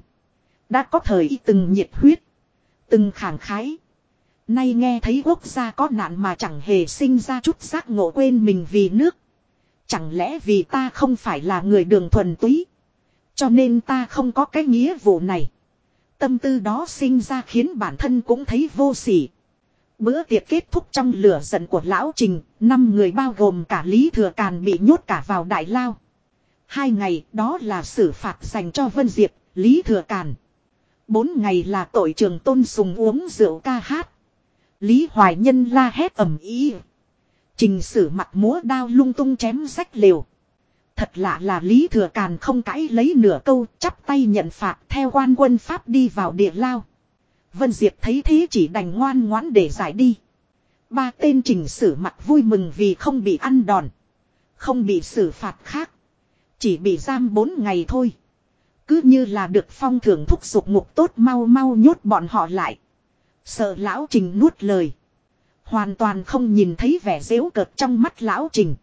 Đã có thời y từng nhiệt huyết. Từng khẳng khái. Nay nghe thấy quốc gia có nạn mà chẳng hề sinh ra chút giác ngộ quên mình vì nước. Chẳng lẽ vì ta không phải là người đường thuần túy. Cho nên ta không có cái nghĩa vụ này. Tâm tư đó sinh ra khiến bản thân cũng thấy vô sỉ. Bữa tiệc kết thúc trong lửa giận của lão Trình, năm người bao gồm cả Lý Thừa Càn bị nhốt cả vào đại lao. Hai ngày đó là xử phạt dành cho Vân Diệp, Lý Thừa Càn. Bốn ngày là tội trường tôn sùng uống rượu ca hát. Lý Hoài Nhân la hét ầm ý. Trình sử mặt múa đao lung tung chém rách liều. Thật lạ là Lý Thừa Càn không cãi lấy nửa câu, chắp tay nhận phạt theo quan quân Pháp đi vào địa lao. Vân Diệp thấy thế chỉ đành ngoan ngoãn để giải đi. Ba tên trình sử mặt vui mừng vì không bị ăn đòn. Không bị xử phạt khác. Chỉ bị giam bốn ngày thôi. Cứ như là được phong thưởng thúc giục ngục tốt mau mau nhốt bọn họ lại. Sợ lão trình nuốt lời. Hoàn toàn không nhìn thấy vẻ dễu cợt trong mắt lão trình.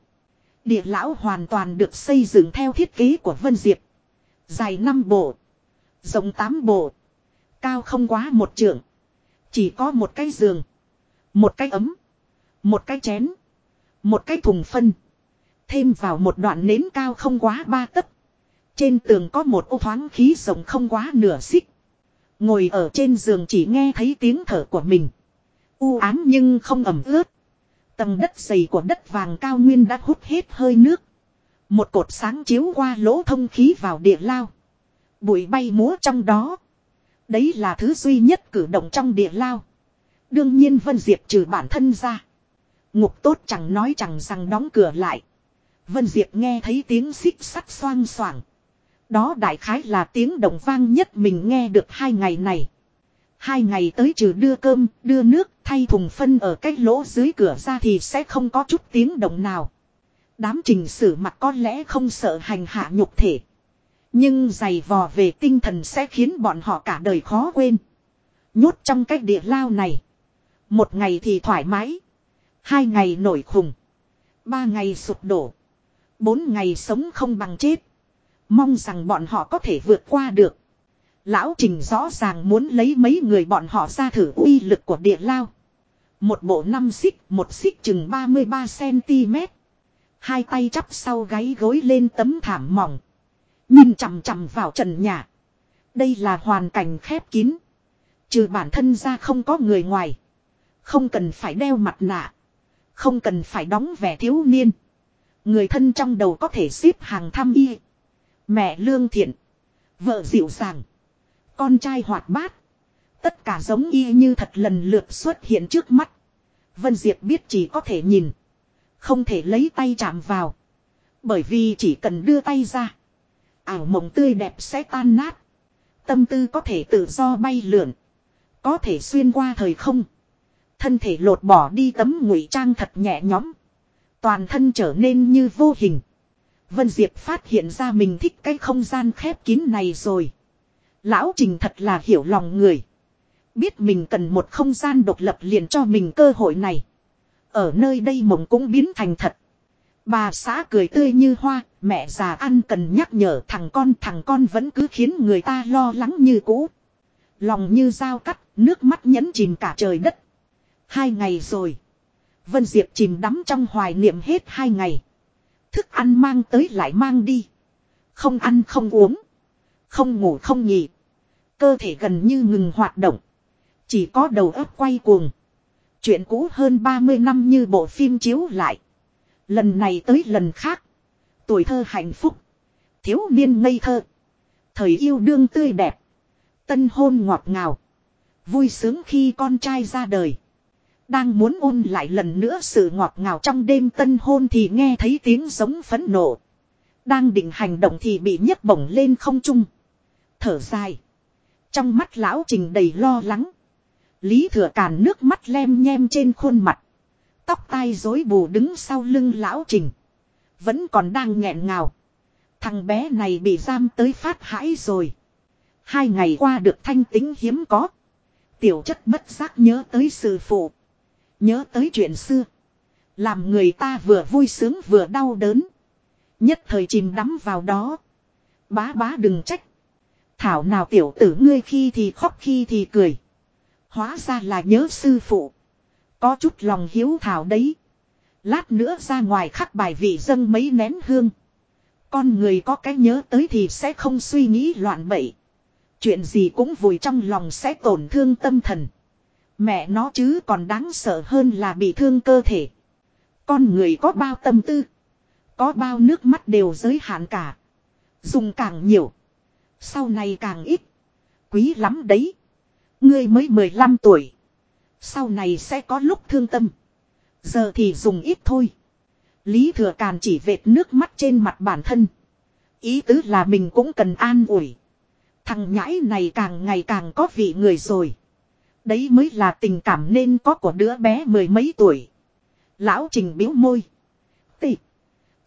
Địa lão hoàn toàn được xây dựng theo thiết kế của Vân Diệp. Dài 5 bộ. Rộng 8 bộ. Cao không quá một trượng. Chỉ có một cái giường. Một cái ấm. Một cái chén. Một cái thùng phân. Thêm vào một đoạn nến cao không quá ba tấc. Trên tường có một ô thoáng khí rộng không quá nửa xích. Ngồi ở trên giường chỉ nghe thấy tiếng thở của mình. U ám nhưng không ẩm ướt. Tầng đất dày của đất vàng cao nguyên đã hút hết hơi nước. Một cột sáng chiếu qua lỗ thông khí vào địa lao. Bụi bay múa trong đó. Đấy là thứ duy nhất cử động trong địa lao. Đương nhiên Vân Diệp trừ bản thân ra. Ngục tốt chẳng nói chẳng rằng đóng cửa lại. Vân Diệp nghe thấy tiếng xích sắt xoang xoảng. Đó đại khái là tiếng động vang nhất mình nghe được hai ngày này. Hai ngày tới trừ đưa cơm, đưa nước, thay thùng phân ở cái lỗ dưới cửa ra thì sẽ không có chút tiếng động nào. Đám trình sử mặt có lẽ không sợ hành hạ nhục thể. Nhưng giày vò về tinh thần sẽ khiến bọn họ cả đời khó quên. Nhốt trong cái địa lao này. Một ngày thì thoải mái. Hai ngày nổi khùng. Ba ngày sụp đổ. Bốn ngày sống không bằng chết. Mong rằng bọn họ có thể vượt qua được. Lão Trình rõ ràng muốn lấy mấy người bọn họ ra thử uy lực của địa lao. Một bộ năm xích, một xích chừng 33cm. Hai tay chắp sau gáy gối lên tấm thảm mỏng. Nhìn chằm chằm vào trần nhà. Đây là hoàn cảnh khép kín. Trừ bản thân ra không có người ngoài. Không cần phải đeo mặt nạ. Không cần phải đóng vẻ thiếu niên. Người thân trong đầu có thể xếp hàng thăm y. Mẹ lương thiện. Vợ dịu dàng. Con trai hoạt bát. Tất cả giống y như thật lần lượt xuất hiện trước mắt. Vân Diệp biết chỉ có thể nhìn. Không thể lấy tay chạm vào. Bởi vì chỉ cần đưa tay ra. Ảo mộng tươi đẹp sẽ tan nát. Tâm tư có thể tự do bay lượn. Có thể xuyên qua thời không. Thân thể lột bỏ đi tấm ngụy trang thật nhẹ nhõm. Toàn thân trở nên như vô hình. Vân Diệp phát hiện ra mình thích cái không gian khép kín này rồi. Lão Trình thật là hiểu lòng người. Biết mình cần một không gian độc lập liền cho mình cơ hội này. Ở nơi đây mộng cũng biến thành thật. Bà xã cười tươi như hoa, mẹ già ăn cần nhắc nhở thằng con thằng con vẫn cứ khiến người ta lo lắng như cũ. Lòng như dao cắt, nước mắt nhẫn chìm cả trời đất. Hai ngày rồi. Vân Diệp chìm đắm trong hoài niệm hết hai ngày. Thức ăn mang tới lại mang đi. Không ăn không uống. Không ngủ không nghỉ. Cơ thể gần như ngừng hoạt động. Chỉ có đầu óc quay cuồng. Chuyện cũ hơn 30 năm như bộ phim chiếu lại. Lần này tới lần khác. Tuổi thơ hạnh phúc. Thiếu niên ngây thơ. Thời yêu đương tươi đẹp. Tân hôn ngọt ngào. Vui sướng khi con trai ra đời. Đang muốn ôn lại lần nữa sự ngọt ngào trong đêm tân hôn thì nghe thấy tiếng giống phẫn nộ. Đang định hành động thì bị nhấc bổng lên không trung. Thở dài. Trong mắt lão trình đầy lo lắng. Lý thừa càn nước mắt lem nhem trên khuôn mặt. Tóc tai rối bù đứng sau lưng lão trình. Vẫn còn đang nghẹn ngào. Thằng bé này bị giam tới phát hãi rồi. Hai ngày qua được thanh tính hiếm có. Tiểu chất bất giác nhớ tới sư phụ. Nhớ tới chuyện xưa. Làm người ta vừa vui sướng vừa đau đớn. Nhất thời chìm đắm vào đó. Bá bá đừng trách. Thảo nào tiểu tử ngươi khi thì khóc khi thì cười. Hóa ra là nhớ sư phụ. Có chút lòng hiếu thảo đấy. Lát nữa ra ngoài khắc bài vị dâng mấy nén hương. Con người có cái nhớ tới thì sẽ không suy nghĩ loạn bậy. Chuyện gì cũng vùi trong lòng sẽ tổn thương tâm thần. Mẹ nó chứ còn đáng sợ hơn là bị thương cơ thể. Con người có bao tâm tư. Có bao nước mắt đều giới hạn cả. Dùng càng nhiều. Sau này càng ít. Quý lắm đấy. Ngươi mới 15 tuổi. Sau này sẽ có lúc thương tâm. Giờ thì dùng ít thôi. Lý thừa càn chỉ vệt nước mắt trên mặt bản thân. Ý tứ là mình cũng cần an ủi. Thằng nhãi này càng ngày càng có vị người rồi. Đấy mới là tình cảm nên có của đứa bé mười mấy tuổi. Lão trình biếu môi. T.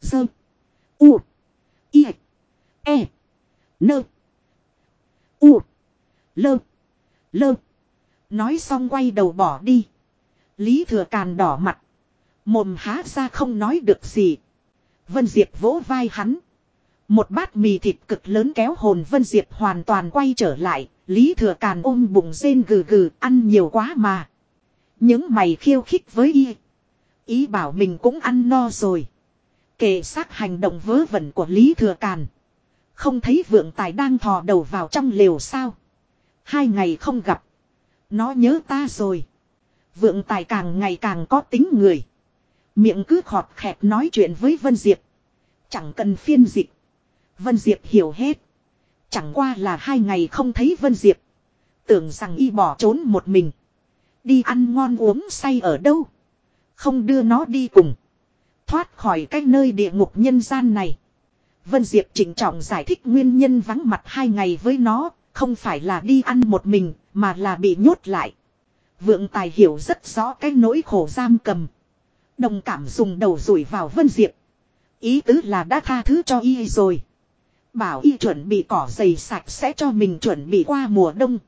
Dơ. U. Y. E. Nơ. U. Lơ. Lơ. Nói xong quay đầu bỏ đi. Lý thừa càn đỏ mặt. Mồm há ra không nói được gì. Vân Diệp vỗ vai hắn. Một bát mì thịt cực lớn kéo hồn Vân Diệp hoàn toàn quay trở lại. Lý thừa càn ôm bụng rên gừ gừ, ăn nhiều quá mà. Những mày khiêu khích với y. Ý bảo mình cũng ăn no rồi. Kể sát hành động vớ vẩn của Lý thừa càn. Không thấy vượng tài đang thò đầu vào trong lều sao. Hai ngày không gặp. Nó nhớ ta rồi. Vượng tài càng ngày càng có tính người. Miệng cứ khọt khẹt nói chuyện với Vân Diệp. Chẳng cần phiên dịch. Vân Diệp hiểu hết. Chẳng qua là hai ngày không thấy Vân Diệp. Tưởng rằng y bỏ trốn một mình. Đi ăn ngon uống say ở đâu. Không đưa nó đi cùng. Thoát khỏi cái nơi địa ngục nhân gian này. Vân Diệp chỉnh trọng giải thích nguyên nhân vắng mặt hai ngày với nó. Không phải là đi ăn một mình, mà là bị nhốt lại. Vượng tài hiểu rất rõ cái nỗi khổ giam cầm. Đồng cảm dùng đầu rủi vào Vân Diệp. Ý tứ là đã tha thứ cho y rồi. Bảo y chuẩn bị cỏ dày sạch sẽ cho mình chuẩn bị qua mùa đông.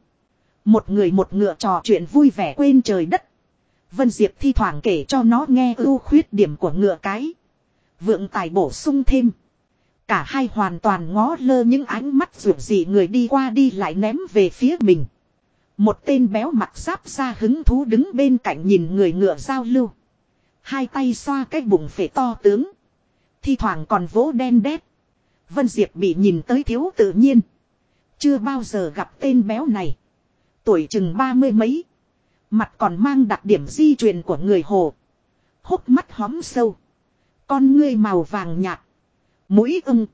Một người một ngựa trò chuyện vui vẻ quên trời đất. Vân Diệp thi thoảng kể cho nó nghe ưu khuyết điểm của ngựa cái. Vượng tài bổ sung thêm. Cả hai hoàn toàn ngó lơ những ánh mắt rượu dị người đi qua đi lại ném về phía mình. Một tên béo mặt giáp ra hứng thú đứng bên cạnh nhìn người ngựa giao lưu. Hai tay xoa cái bụng phệ to tướng. Thi thoảng còn vỗ đen đét. Vân Diệp bị nhìn tới thiếu tự nhiên. Chưa bao giờ gặp tên béo này. Tuổi chừng ba mươi mấy. Mặt còn mang đặc điểm di truyền của người hồ. Hốc mắt hóm sâu. Con ngươi màu vàng nhạt. Mũi ưng.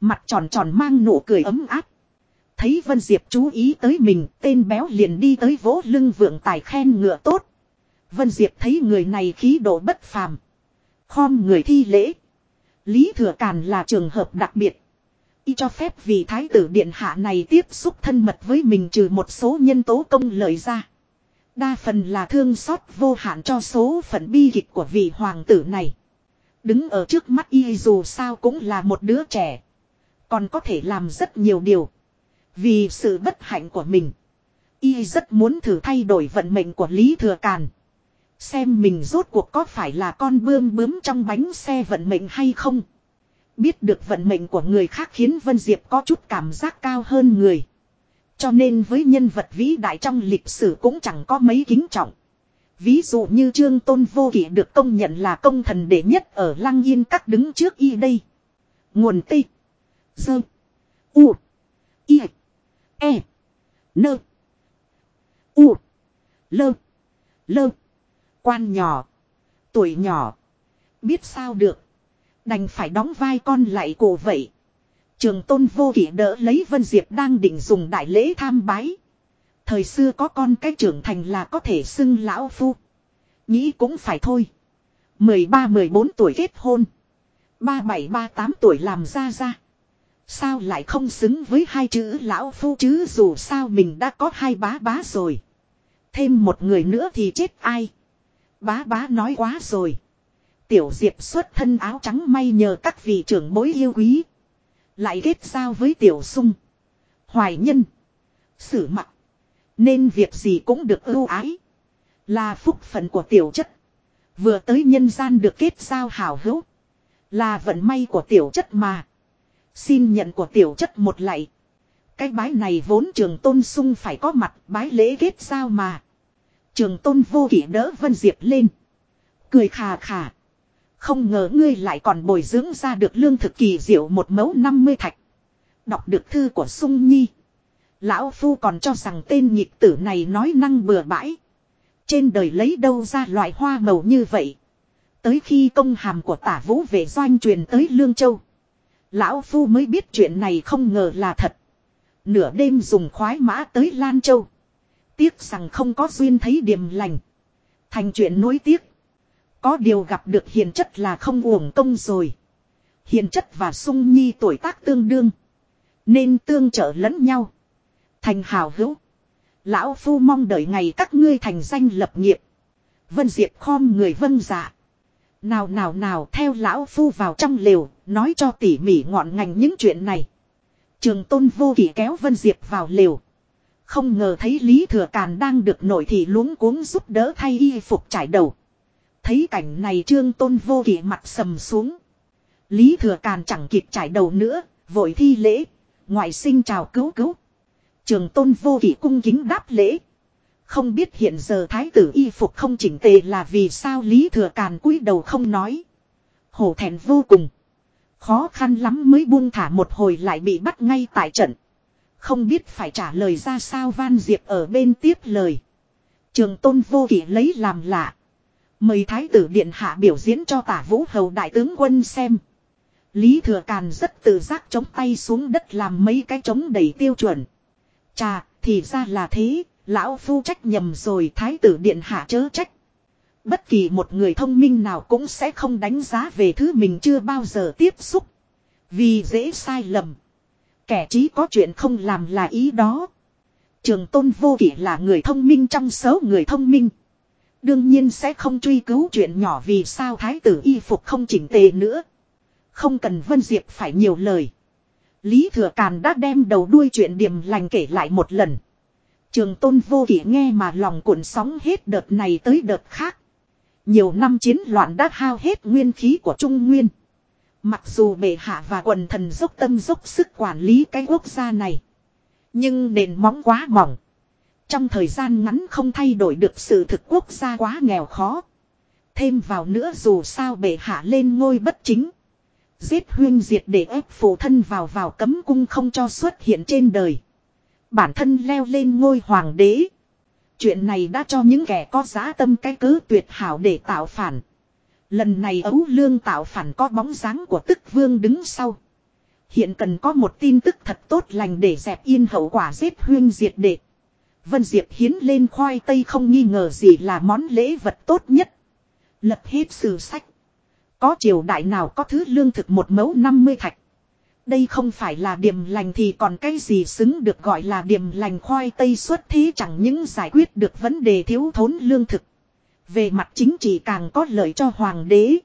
Mặt tròn tròn mang nụ cười ấm áp. Thấy Vân Diệp chú ý tới mình, tên béo liền đi tới vỗ lưng vượng tài khen ngựa tốt. Vân Diệp thấy người này khí độ bất phàm. Khom người thi lễ. Lý Thừa Càn là trường hợp đặc biệt. Y cho phép vì thái tử điện hạ này tiếp xúc thân mật với mình trừ một số nhân tố công lợi ra. Đa phần là thương xót vô hạn cho số phận bi kịch của vị hoàng tử này. Đứng ở trước mắt y dù sao cũng là một đứa trẻ. Còn có thể làm rất nhiều điều. Vì sự bất hạnh của mình. Y rất muốn thử thay đổi vận mệnh của Lý Thừa Càn. Xem mình rốt cuộc có phải là con bươm bướm trong bánh xe vận mệnh hay không. Biết được vận mệnh của người khác khiến Vân Diệp có chút cảm giác cao hơn người. Cho nên với nhân vật vĩ đại trong lịch sử cũng chẳng có mấy kính trọng. Ví dụ như Trương Tôn Vô Kỷ được công nhận là công thần đệ nhất ở Lăng Yên Các đứng trước y đây. Nguồn tây Dơ. U. Y. E. Nơ. U. Lơ. Lơ. Quan nhỏ. Tuổi nhỏ. Biết sao được. Đành phải đóng vai con lại cổ vậy. Trường tôn vô kỷ đỡ lấy Vân Diệp đang định dùng đại lễ tham bái. Thời xưa có con cái trưởng thành là có thể xưng lão phu. Nghĩ cũng phải thôi. 13-14 tuổi kết hôn. 37-38 tuổi làm ra ra. Sao lại không xứng với hai chữ lão phu chứ dù sao mình đã có hai bá bá rồi. Thêm một người nữa thì chết ai. Bá bá nói quá rồi. Tiểu Diệp xuất thân áo trắng may nhờ các vị trưởng bối yêu quý. Lại kết giao với Tiểu Sung. Hoài nhân. Sử mặt. Nên việc gì cũng được ưu ái. Là phúc phận của tiểu chất. Vừa tới nhân gian được kết giao hảo hữu. Là vận may của tiểu chất mà. Xin nhận của tiểu chất một lạy. Cái bái này vốn trường tôn sung phải có mặt bái lễ kết giao mà. Trường tôn vô kỷ đỡ Vân Diệp lên. Cười khà khà. Không ngờ ngươi lại còn bồi dưỡng ra được lương thực kỳ diệu một mẫu 50 thạch. Đọc được thư của sung nhi. Lão Phu còn cho rằng tên nhịp tử này nói năng bừa bãi. Trên đời lấy đâu ra loại hoa màu như vậy. Tới khi công hàm của tả vũ về doanh truyền tới Lương Châu. Lão Phu mới biết chuyện này không ngờ là thật. Nửa đêm dùng khoái mã tới Lan Châu. Tiếc rằng không có duyên thấy điểm lành. Thành chuyện nối tiếc. Có điều gặp được hiền chất là không uổng công rồi. Hiền chất và sung nhi tuổi tác tương đương. Nên tương trợ lẫn nhau. Thành hào hữu. Lão Phu mong đợi ngày các ngươi thành danh lập nghiệp. Vân Diệp khom người vân dạ. Nào nào nào theo Lão Phu vào trong lều, nói cho tỉ mỉ ngọn ngành những chuyện này. Trường tôn vô kỷ kéo Vân Diệp vào lều. Không ngờ thấy Lý Thừa Càn đang được nổi thì luống cuống giúp đỡ thay y phục trải đầu. Thấy cảnh này trương tôn vô kỷ mặt sầm xuống. Lý Thừa Càn chẳng kịp trải đầu nữa, vội thi lễ. Ngoại sinh chào cứu cứu. Trường tôn vô kỷ cung kính đáp lễ. Không biết hiện giờ thái tử y phục không chỉnh tề là vì sao Lý Thừa Càn cúi đầu không nói. Hổ thẹn vô cùng. Khó khăn lắm mới buông thả một hồi lại bị bắt ngay tại trận. Không biết phải trả lời ra sao Van Diệp ở bên tiếp lời. Trường tôn vô kỷ lấy làm lạ. Mời thái tử điện hạ biểu diễn cho tả vũ hầu đại tướng quân xem. Lý thừa càn rất tự giác chống tay xuống đất làm mấy cái chống đầy tiêu chuẩn. Chà, thì ra là thế, lão phu trách nhầm rồi thái tử điện hạ chớ trách. Bất kỳ một người thông minh nào cũng sẽ không đánh giá về thứ mình chưa bao giờ tiếp xúc. Vì dễ sai lầm. Kẻ trí có chuyện không làm là ý đó. Trường tôn vô kỷ là người thông minh trong số người thông minh. Đương nhiên sẽ không truy cứu chuyện nhỏ vì sao thái tử y phục không chỉnh tề nữa. Không cần Vân Diệp phải nhiều lời. Lý Thừa Càn đã đem đầu đuôi chuyện điểm lành kể lại một lần. Trường tôn vô kỷ nghe mà lòng cuộn sóng hết đợt này tới đợt khác. Nhiều năm chiến loạn đã hao hết nguyên khí của Trung Nguyên. Mặc dù bệ hạ và quần thần dốc tâm dốc sức quản lý cái quốc gia này. Nhưng nền móng quá mỏng. Trong thời gian ngắn không thay đổi được sự thực quốc gia quá nghèo khó. Thêm vào nữa dù sao bệ hạ lên ngôi bất chính. Giết huyên diệt để ép phụ thân vào vào cấm cung không cho xuất hiện trên đời. Bản thân leo lên ngôi hoàng đế. Chuyện này đã cho những kẻ có giá tâm cái cứ tuyệt hảo để tạo phản. Lần này ấu lương tạo phản có bóng dáng của tức vương đứng sau. Hiện cần có một tin tức thật tốt lành để dẹp yên hậu quả giết huyên diệt đệ. Vân Diệp hiến lên khoai tây không nghi ngờ gì là món lễ vật tốt nhất. Lật hết sử sách. Có triều đại nào có thứ lương thực một mẫu 50 thạch. Đây không phải là điểm lành thì còn cái gì xứng được gọi là điểm lành khoai tây xuất thế chẳng những giải quyết được vấn đề thiếu thốn lương thực. Về mặt chính trị càng có lợi cho hoàng đế.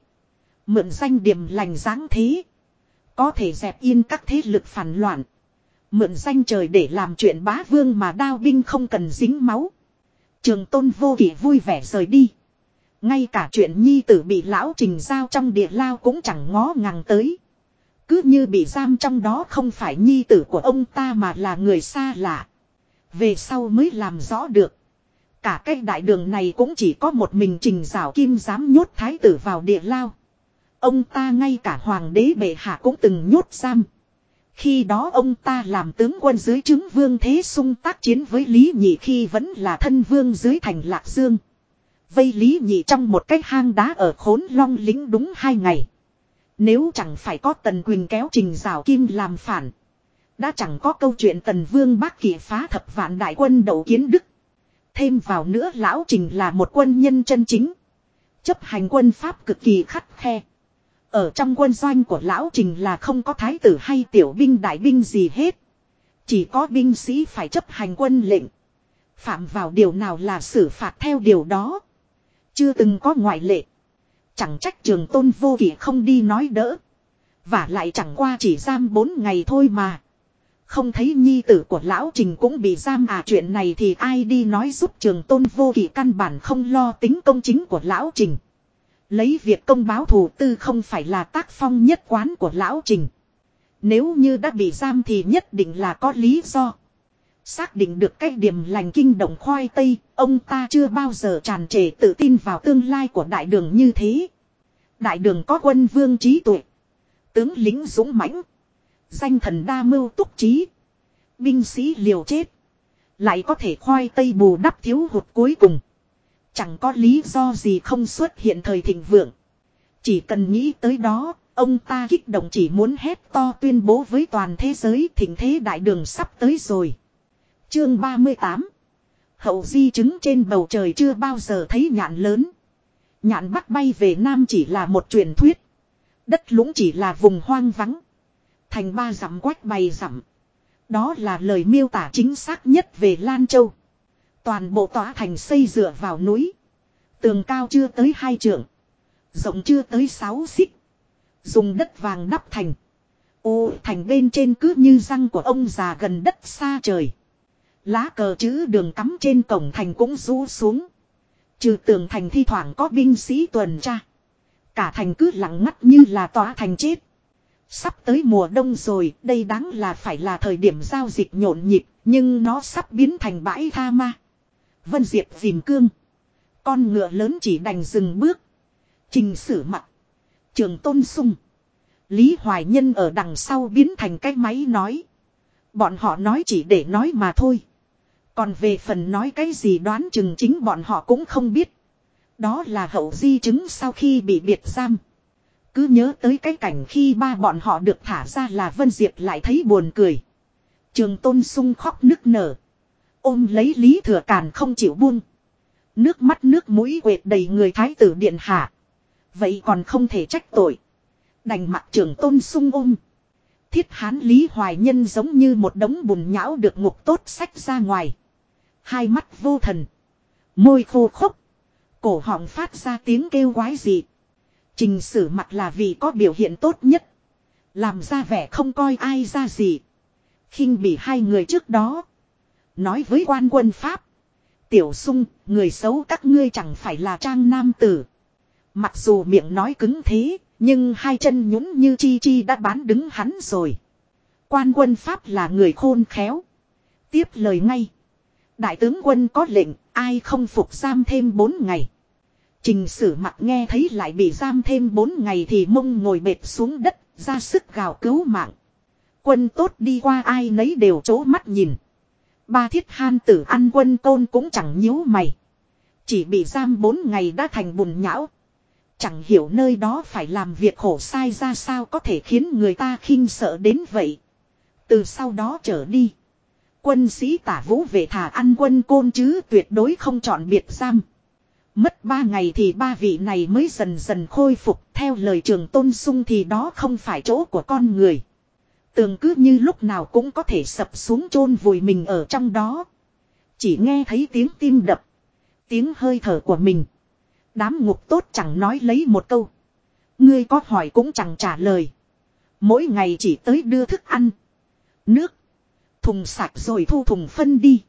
Mượn danh điểm lành dáng thế. Có thể dẹp yên các thế lực phản loạn. Mượn danh trời để làm chuyện bá vương mà đao binh không cần dính máu. Trường tôn vô kỷ vui vẻ rời đi. Ngay cả chuyện nhi tử bị lão trình giao trong địa lao cũng chẳng ngó ngàng tới. Cứ như bị giam trong đó không phải nhi tử của ông ta mà là người xa lạ. Về sau mới làm rõ được. Cả cái đại đường này cũng chỉ có một mình trình rào kim dám nhốt thái tử vào địa lao. Ông ta ngay cả hoàng đế bệ hạ cũng từng nhốt giam. Khi đó ông ta làm tướng quân dưới chứng vương thế sung tác chiến với Lý Nhị khi vẫn là thân vương dưới thành Lạc Dương. Vây Lý Nhị trong một cái hang đá ở khốn long lính đúng hai ngày. Nếu chẳng phải có Tần Quỳnh kéo trình rào kim làm phản. Đã chẳng có câu chuyện Tần Vương bác kỳ phá thập vạn đại quân đầu kiến Đức. Thêm vào nữa lão trình là một quân nhân chân chính. Chấp hành quân Pháp cực kỳ khắt khe. Ở trong quân doanh của lão trình là không có thái tử hay tiểu binh đại binh gì hết. Chỉ có binh sĩ phải chấp hành quân lệnh. Phạm vào điều nào là xử phạt theo điều đó. Chưa từng có ngoại lệ. Chẳng trách trường tôn vô kỷ không đi nói đỡ. Và lại chẳng qua chỉ giam bốn ngày thôi mà. Không thấy nhi tử của lão trình cũng bị giam à chuyện này thì ai đi nói giúp trường tôn vô kỷ căn bản không lo tính công chính của lão trình. Lấy việc công báo thù tư không phải là tác phong nhất quán của lão trình. Nếu như đã bị giam thì nhất định là có lý do. Xác định được cái điểm lành kinh động khoai tây, ông ta chưa bao giờ tràn trề tự tin vào tương lai của đại đường như thế. Đại đường có quân vương trí tuệ, tướng lính dũng mãnh, danh thần đa mưu túc trí, binh sĩ liều chết, lại có thể khoai tây bù đắp thiếu hụt cuối cùng. Chẳng có lý do gì không xuất hiện thời thịnh vượng. Chỉ cần nghĩ tới đó, ông ta kích động chỉ muốn hét to tuyên bố với toàn thế giới thịnh thế đại đường sắp tới rồi. Chương 38 Hậu di chứng trên bầu trời chưa bao giờ thấy nhạn lớn. Nhạn bắt bay về Nam chỉ là một truyền thuyết. Đất lũng chỉ là vùng hoang vắng. Thành ba dặm quách bày dặm. Đó là lời miêu tả chính xác nhất về Lan Châu. Toàn bộ tòa thành xây dựa vào núi. Tường cao chưa tới hai trượng. Rộng chưa tới sáu xích. Dùng đất vàng đắp thành. Ô, thành bên trên cứ như răng của ông già gần đất xa trời. Lá cờ chữ đường cắm trên cổng thành cũng rũ xuống. Trừ tường thành thi thoảng có binh sĩ tuần tra. Cả thành cứ lặng ngắt như là tòa thành chết. Sắp tới mùa đông rồi, đây đáng là phải là thời điểm giao dịch nhộn nhịp, nhưng nó sắp biến thành bãi tha ma. Vân Diệp dìm cương. Con ngựa lớn chỉ đành dừng bước. Trình sử mặt. Trường tôn sung. Lý Hoài Nhân ở đằng sau biến thành cái máy nói. Bọn họ nói chỉ để nói mà thôi. Còn về phần nói cái gì đoán chừng chính bọn họ cũng không biết. Đó là hậu di chứng sau khi bị biệt giam. Cứ nhớ tới cái cảnh khi ba bọn họ được thả ra là Vân Diệp lại thấy buồn cười. Trường tôn sung khóc nức nở. Ôm lấy Lý Thừa Càn không chịu buông. Nước mắt nước mũi quệt đầy người thái tử điện hạ. Vậy còn không thể trách tội. Đành mặt trường tôn sung ôm. Thiết hán Lý Hoài Nhân giống như một đống bùn nhão được ngục tốt sách ra ngoài. Hai mắt vô thần. Môi khô khốc. Cổ họng phát ra tiếng kêu quái dị. Trình sử mặt là vì có biểu hiện tốt nhất. Làm ra vẻ không coi ai ra gì. khinh bị hai người trước đó. Nói với quan quân Pháp. Tiểu sung, người xấu các ngươi chẳng phải là trang nam tử. Mặc dù miệng nói cứng thế, nhưng hai chân nhũng như chi chi đã bán đứng hắn rồi. Quan quân Pháp là người khôn khéo. Tiếp lời ngay. Đại tướng quân có lệnh, ai không phục giam thêm bốn ngày. Trình sử mặt nghe thấy lại bị giam thêm bốn ngày thì mông ngồi bệt xuống đất, ra sức gào cứu mạng. Quân tốt đi qua ai nấy đều chố mắt nhìn. Ba thiết han tử ăn quân tôn cũng chẳng nhíu mày. Chỉ bị giam bốn ngày đã thành bùn nhão. Chẳng hiểu nơi đó phải làm việc khổ sai ra sao có thể khiến người ta khinh sợ đến vậy. Từ sau đó trở đi. Quân sĩ tả vũ về thả ăn quân côn chứ tuyệt đối không chọn biệt giam. Mất ba ngày thì ba vị này mới dần dần khôi phục theo lời trường tôn sung thì đó không phải chỗ của con người. Tường cứ như lúc nào cũng có thể sập xuống chôn vùi mình ở trong đó. Chỉ nghe thấy tiếng tim đập. Tiếng hơi thở của mình. Đám ngục tốt chẳng nói lấy một câu. Ngươi có hỏi cũng chẳng trả lời. Mỗi ngày chỉ tới đưa thức ăn. Nước. Thùng sạch rồi thu thùng phân đi.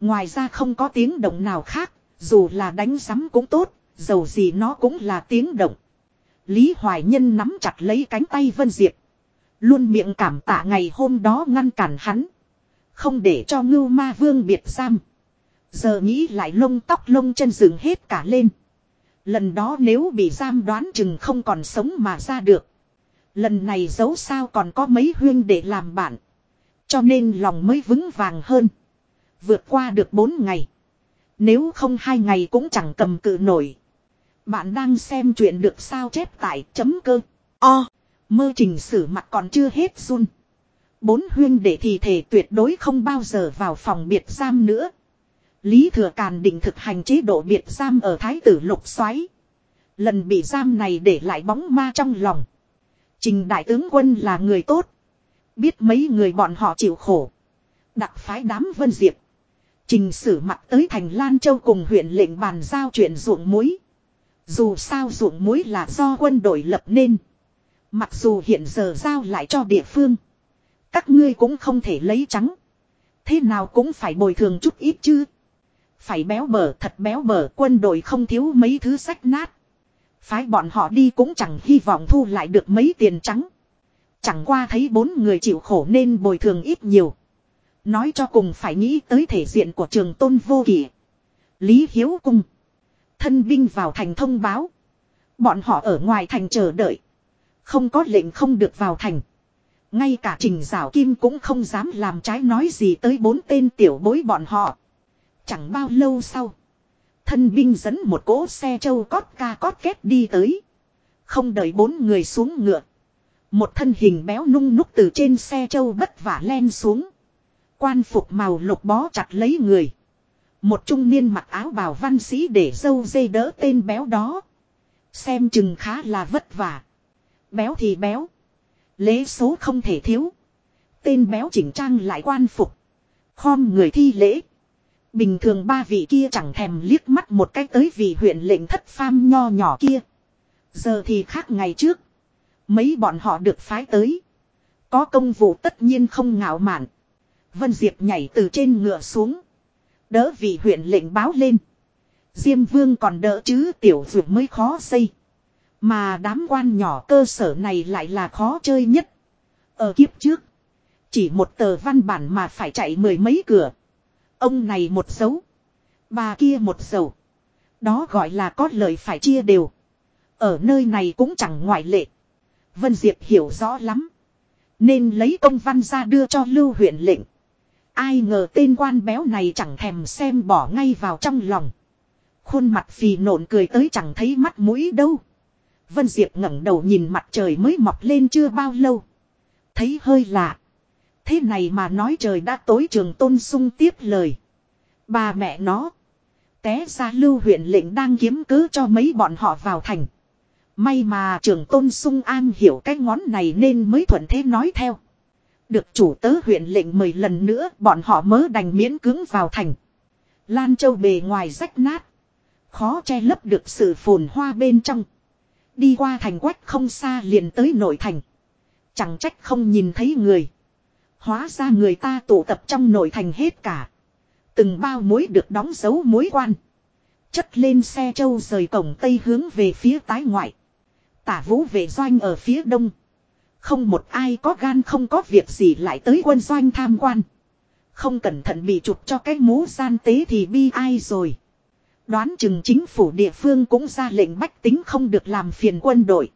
Ngoài ra không có tiếng động nào khác. Dù là đánh rắm cũng tốt. Dầu gì nó cũng là tiếng động. Lý Hoài Nhân nắm chặt lấy cánh tay Vân Diệp. Luôn miệng cảm tạ ngày hôm đó ngăn cản hắn. Không để cho ngưu ma vương biệt giam. Giờ nghĩ lại lông tóc lông chân dựng hết cả lên. Lần đó nếu bị giam đoán chừng không còn sống mà ra được. Lần này giấu sao còn có mấy huyên để làm bạn. Cho nên lòng mới vững vàng hơn. Vượt qua được bốn ngày. Nếu không hai ngày cũng chẳng cầm cự nổi. Bạn đang xem chuyện được sao chép tại chấm cơ. O. Mơ trình sử mặt còn chưa hết run. Bốn huyên để thì thể tuyệt đối không bao giờ vào phòng biệt giam nữa. Lý Thừa Càn định thực hành chế độ biệt giam ở Thái tử Lục xoáy. Lần bị giam này để lại bóng ma trong lòng. Trình đại tướng quân là người tốt. Biết mấy người bọn họ chịu khổ. Đặc phái đám Vân Diệp. Trình sử mặt tới thành Lan Châu cùng huyện lệnh bàn giao chuyện ruộng muối. Dù sao ruộng muối là do quân đội lập nên. Mặc dù hiện giờ giao lại cho địa phương. Các ngươi cũng không thể lấy trắng. Thế nào cũng phải bồi thường chút ít chứ. Phải béo bở, thật béo bở, quân đội không thiếu mấy thứ sách nát. Phái bọn họ đi cũng chẳng hy vọng thu lại được mấy tiền trắng. Chẳng qua thấy bốn người chịu khổ nên bồi thường ít nhiều. Nói cho cùng phải nghĩ tới thể diện của trường tôn vô kỷ. Lý Hiếu Cung. Thân binh vào thành thông báo. Bọn họ ở ngoài thành chờ đợi. Không có lệnh không được vào thành. Ngay cả trình rào kim cũng không dám làm trái nói gì tới bốn tên tiểu bối bọn họ. Chẳng bao lâu sau. Thân binh dẫn một cỗ xe châu cót ca cót két đi tới. Không đợi bốn người xuống ngựa. Một thân hình béo nung núc từ trên xe châu bất vả len xuống. Quan phục màu lục bó chặt lấy người. Một trung niên mặc áo bào văn sĩ để dâu dây đỡ tên béo đó. Xem chừng khá là vất vả. Béo thì béo. Lễ số không thể thiếu. Tên béo chỉnh trang lại quan phục. Khom người thi lễ. Bình thường ba vị kia chẳng thèm liếc mắt một cách tới vị huyện lệnh thất pham nho nhỏ kia. Giờ thì khác ngày trước. Mấy bọn họ được phái tới. Có công vụ tất nhiên không ngạo mạn. Vân Diệp nhảy từ trên ngựa xuống. Đỡ vị huyện lệnh báo lên. Diêm vương còn đỡ chứ tiểu dược mới khó xây. Mà đám quan nhỏ cơ sở này lại là khó chơi nhất. Ở kiếp trước. Chỉ một tờ văn bản mà phải chạy mười mấy cửa. Ông này một dấu. Bà kia một dầu. Đó gọi là có lời phải chia đều. Ở nơi này cũng chẳng ngoại lệ. Vân Diệp hiểu rõ lắm. Nên lấy công văn ra đưa cho lưu huyện lệnh. Ai ngờ tên quan béo này chẳng thèm xem bỏ ngay vào trong lòng. Khuôn mặt phì nộn cười tới chẳng thấy mắt mũi đâu. Vân Diệp ngẩng đầu nhìn mặt trời mới mọc lên chưa bao lâu. Thấy hơi lạ. Thế này mà nói trời đã tối trường tôn sung tiếp lời. Bà mẹ nó. Té ra lưu huyện lệnh đang kiếm cứ cho mấy bọn họ vào thành. May mà trường tôn sung an hiểu cái ngón này nên mới thuận thế nói theo. Được chủ tớ huyện lệnh mời lần nữa, bọn họ mớ đành miễn cứng vào thành. Lan châu bề ngoài rách nát. Khó che lấp được sự phồn hoa bên trong. Đi qua thành quách không xa liền tới nội thành. Chẳng trách không nhìn thấy người. Hóa ra người ta tụ tập trong nội thành hết cả. Từng bao mối được đóng dấu mối quan. Chất lên xe châu rời cổng tây hướng về phía tái ngoại. Tả vũ về doanh ở phía đông. Không một ai có gan không có việc gì lại tới quân doanh tham quan. Không cẩn thận bị chụp cho cái mũ gian tế thì bi ai rồi. Đoán chừng chính phủ địa phương cũng ra lệnh bách tính không được làm phiền quân đội.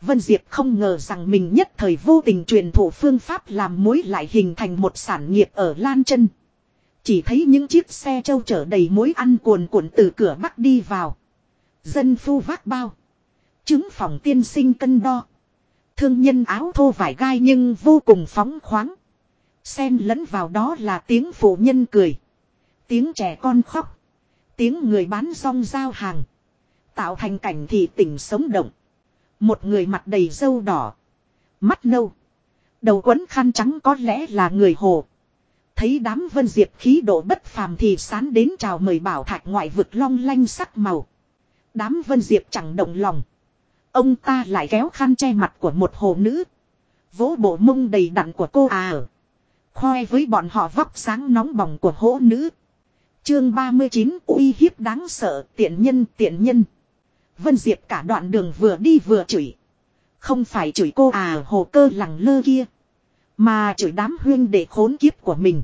Vân Diệp không ngờ rằng mình nhất thời vô tình truyền thụ phương pháp làm muối lại hình thành một sản nghiệp ở Lan chân. Chỉ thấy những chiếc xe trâu chở đầy muối ăn cuồn cuộn từ cửa bắc đi vào. Dân phu vác bao. Trứng phòng tiên sinh cân đo. Thương nhân áo thô vải gai nhưng vô cùng phóng khoáng. Xen lẫn vào đó là tiếng phụ nhân cười. Tiếng trẻ con khóc. Tiếng người bán rong giao hàng. Tạo thành cảnh thị tỉnh sống động. Một người mặt đầy râu đỏ. Mắt nâu. Đầu quấn khăn trắng có lẽ là người hồ. Thấy đám vân diệp khí độ bất phàm thì sán đến chào mời bảo thạch ngoại vực long lanh sắc màu. Đám vân diệp chẳng động lòng. Ông ta lại kéo khăn che mặt của một hồ nữ. Vỗ bộ mông đầy đặn của cô à ở. Khoe với bọn họ vóc sáng nóng bỏng của hỗ nữ. Chương 39 uy hiếp đáng sợ, tiện nhân tiện nhân. Vân Diệp cả đoạn đường vừa đi vừa chửi. Không phải chửi cô à hồ cơ lẳng lơ kia. Mà chửi đám huyên để khốn kiếp của mình.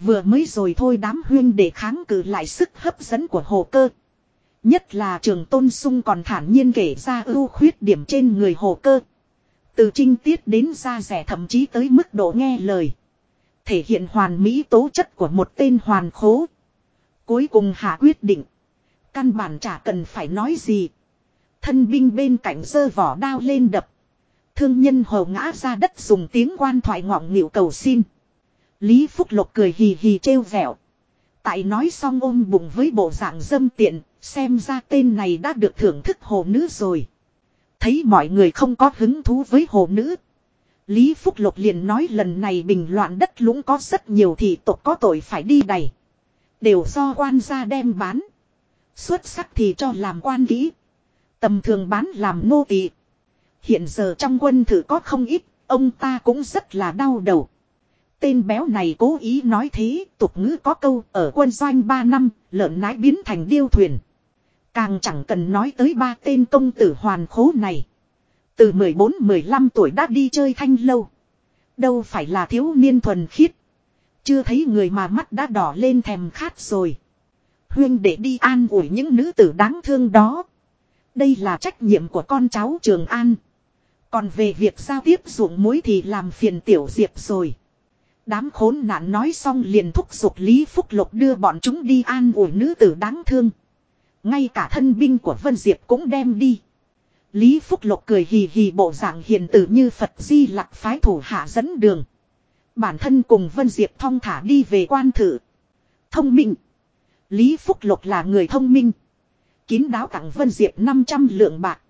Vừa mới rồi thôi đám huyên để kháng cự lại sức hấp dẫn của hồ cơ. Nhất là trường tôn sung còn thản nhiên kể ra ưu khuyết điểm trên người hồ cơ. Từ trinh tiết đến ra rẻ thậm chí tới mức độ nghe lời. Thể hiện hoàn mỹ tố chất của một tên hoàn khố. Cuối cùng hạ quyết định. Căn bản chả cần phải nói gì. Thân binh bên cạnh giơ vỏ đao lên đập. Thương nhân hồ ngã ra đất dùng tiếng quan thoại ngọng nghịu cầu xin. Lý Phúc Lộc cười hì hì trêu vẹo. Tại nói xong ôm bụng với bộ dạng dâm tiện, xem ra tên này đã được thưởng thức hồ nữ rồi. Thấy mọi người không có hứng thú với hồ nữ. Lý Phúc Lộc liền nói lần này bình loạn đất lũng có rất nhiều thị tộc có tội phải đi đầy. Đều do quan gia đem bán. Xuất sắc thì cho làm quan kỹ. Tầm thường bán làm nô tỳ. Hiện giờ trong quân thử có không ít, ông ta cũng rất là đau đầu. Tên béo này cố ý nói thế, tục ngữ có câu ở quân doanh 3 năm, lợn nái biến thành điêu thuyền. Càng chẳng cần nói tới ba tên công tử hoàn khố này. Từ 14-15 tuổi đã đi chơi thanh lâu. Đâu phải là thiếu niên thuần khiết. Chưa thấy người mà mắt đã đỏ lên thèm khát rồi. Huyên để đi an ủi những nữ tử đáng thương đó. Đây là trách nhiệm của con cháu Trường An. Còn về việc giao tiếp ruộng muối thì làm phiền tiểu diệp rồi. Đám khốn nạn nói xong liền thúc giục Lý Phúc Lộc đưa bọn chúng đi an ủi nữ tử đáng thương. Ngay cả thân binh của Vân Diệp cũng đem đi. Lý Phúc Lộc cười hì hì bộ dạng hiền tử như Phật Di Lặc phái thủ hạ dẫn đường. Bản thân cùng Vân Diệp thong thả đi về quan thử. Thông minh. Lý Phúc Lộc là người thông minh. Kín đáo tặng Vân Diệp 500 lượng bạc.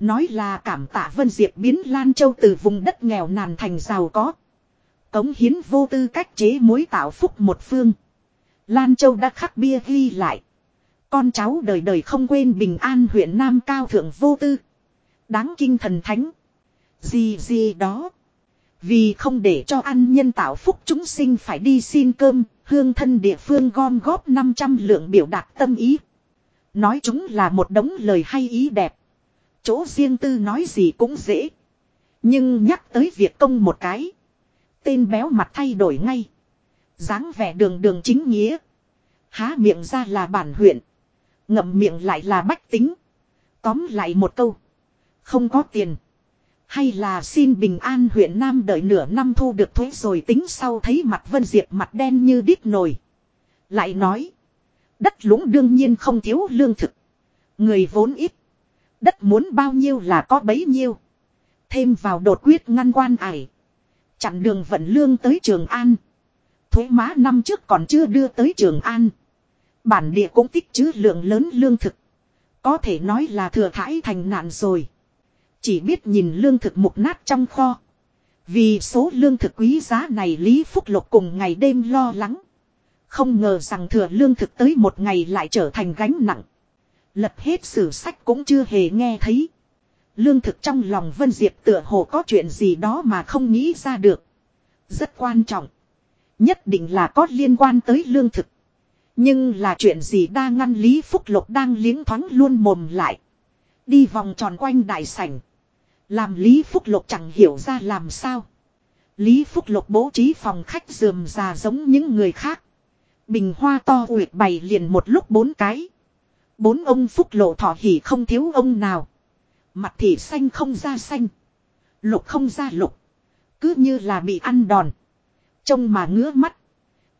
Nói là cảm tạ Vân Diệp biến Lan Châu từ vùng đất nghèo nàn thành giàu có. Cống hiến vô tư cách chế mối tạo phúc một phương. Lan Châu đã khắc bia ghi lại. Con cháu đời đời không quên bình an huyện Nam Cao Thượng vô tư. Đáng kinh thần thánh. Gì gì đó. Vì không để cho ăn nhân tạo phúc chúng sinh phải đi xin cơm, hương thân địa phương gom góp 500 lượng biểu đạt tâm ý. Nói chúng là một đống lời hay ý đẹp. Chỗ riêng tư nói gì cũng dễ. Nhưng nhắc tới việc công một cái. Tên béo mặt thay đổi ngay. dáng vẻ đường đường chính nghĩa. Há miệng ra là bản huyện. Ngậm miệng lại là bách tính. Tóm lại một câu. Không có tiền. Hay là xin bình an huyện Nam đợi nửa năm thu được thuế rồi tính sau thấy mặt Vân Diệp mặt đen như đít nồi. Lại nói. Đất lũng đương nhiên không thiếu lương thực. Người vốn ít. Đất muốn bao nhiêu là có bấy nhiêu. Thêm vào đột quyết ngăn quan ải. Chặn đường vận lương tới Trường An. Thuế má năm trước còn chưa đưa tới Trường An. Bản địa cũng tích chứ lượng lớn lương thực. Có thể nói là thừa thải thành nạn rồi. Chỉ biết nhìn lương thực mục nát trong kho. Vì số lương thực quý giá này Lý Phúc Lộc cùng ngày đêm lo lắng. Không ngờ rằng thừa lương thực tới một ngày lại trở thành gánh nặng. Lật hết sử sách cũng chưa hề nghe thấy. Lương thực trong lòng Vân Diệp tựa hồ có chuyện gì đó mà không nghĩ ra được. Rất quan trọng. Nhất định là có liên quan tới lương thực. Nhưng là chuyện gì đa ngăn Lý Phúc Lộc đang liếng thoáng luôn mồm lại. Đi vòng tròn quanh đại sảnh. Làm Lý Phúc Lộc chẳng hiểu ra làm sao. Lý Phúc Lộc bố trí phòng khách dườm già giống những người khác. Bình hoa to uyệt bày liền một lúc bốn cái. Bốn ông Phúc Lộ thọ hỉ không thiếu ông nào. Mặt thì xanh không ra xanh. Lục không ra lục. Cứ như là bị ăn đòn. Trông mà ngứa mắt.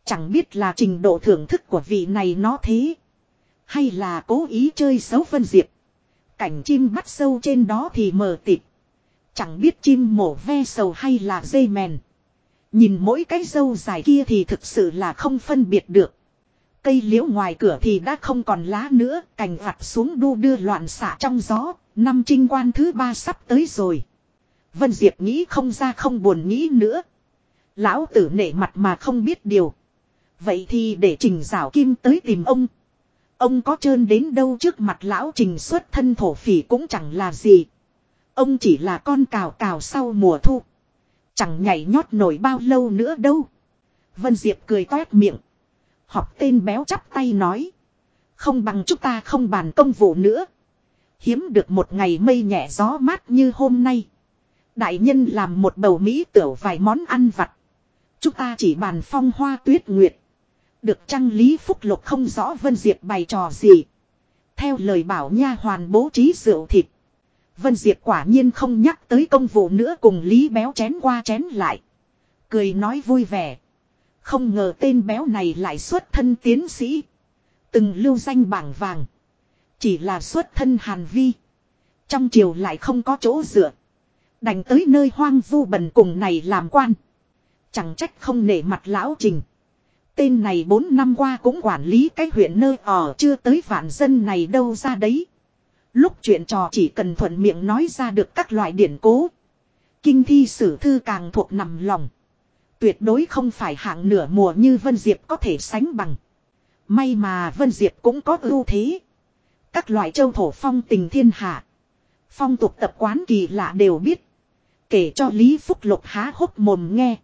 Chẳng biết là trình độ thưởng thức của vị này nó thế. Hay là cố ý chơi xấu Vân Diệp. Cảnh chim bắt sâu trên đó thì mờ tịt. Chẳng biết chim mổ ve sầu hay là dây mèn. Nhìn mỗi cái dâu dài kia thì thực sự là không phân biệt được. Cây liễu ngoài cửa thì đã không còn lá nữa, cành vặt xuống đu đưa loạn xạ trong gió, năm trinh quan thứ ba sắp tới rồi. Vân Diệp nghĩ không ra không buồn nghĩ nữa. Lão tử nể mặt mà không biết điều. Vậy thì để trình rào kim tới tìm ông. Ông có trơn đến đâu trước mặt lão trình xuất thân thổ phỉ cũng chẳng là gì. Ông chỉ là con cào cào sau mùa thu. Chẳng nhảy nhót nổi bao lâu nữa đâu. Vân Diệp cười toét miệng. Học tên béo chắp tay nói. Không bằng chúng ta không bàn công vụ nữa. Hiếm được một ngày mây nhẹ gió mát như hôm nay. Đại nhân làm một bầu mỹ tửu vài món ăn vặt. Chúng ta chỉ bàn phong hoa tuyết nguyệt. Được trăng Lý Phúc Lục không rõ Vân Diệp bày trò gì. Theo lời bảo nha hoàn bố trí rượu thịt. Vân Diệp quả nhiên không nhắc tới công vụ nữa cùng Lý Béo chén qua chén lại. Cười nói vui vẻ. Không ngờ tên béo này lại xuất thân tiến sĩ. Từng lưu danh bảng vàng. Chỉ là xuất thân hàn vi. Trong triều lại không có chỗ dựa. Đành tới nơi hoang vu bần cùng này làm quan. Chẳng trách không nể mặt lão trình. Tên này 4 năm qua cũng quản lý cái huyện nơi ở chưa tới vạn dân này đâu ra đấy. Lúc chuyện trò chỉ cần thuận miệng nói ra được các loại điển cố. Kinh thi sử thư càng thuộc nằm lòng. Tuyệt đối không phải hạng nửa mùa như Vân Diệp có thể sánh bằng. May mà Vân Diệp cũng có ưu thế. Các loại châu thổ phong tình thiên hạ. Phong tục tập quán kỳ lạ đều biết. Kể cho Lý Phúc Lục há hốc mồm nghe.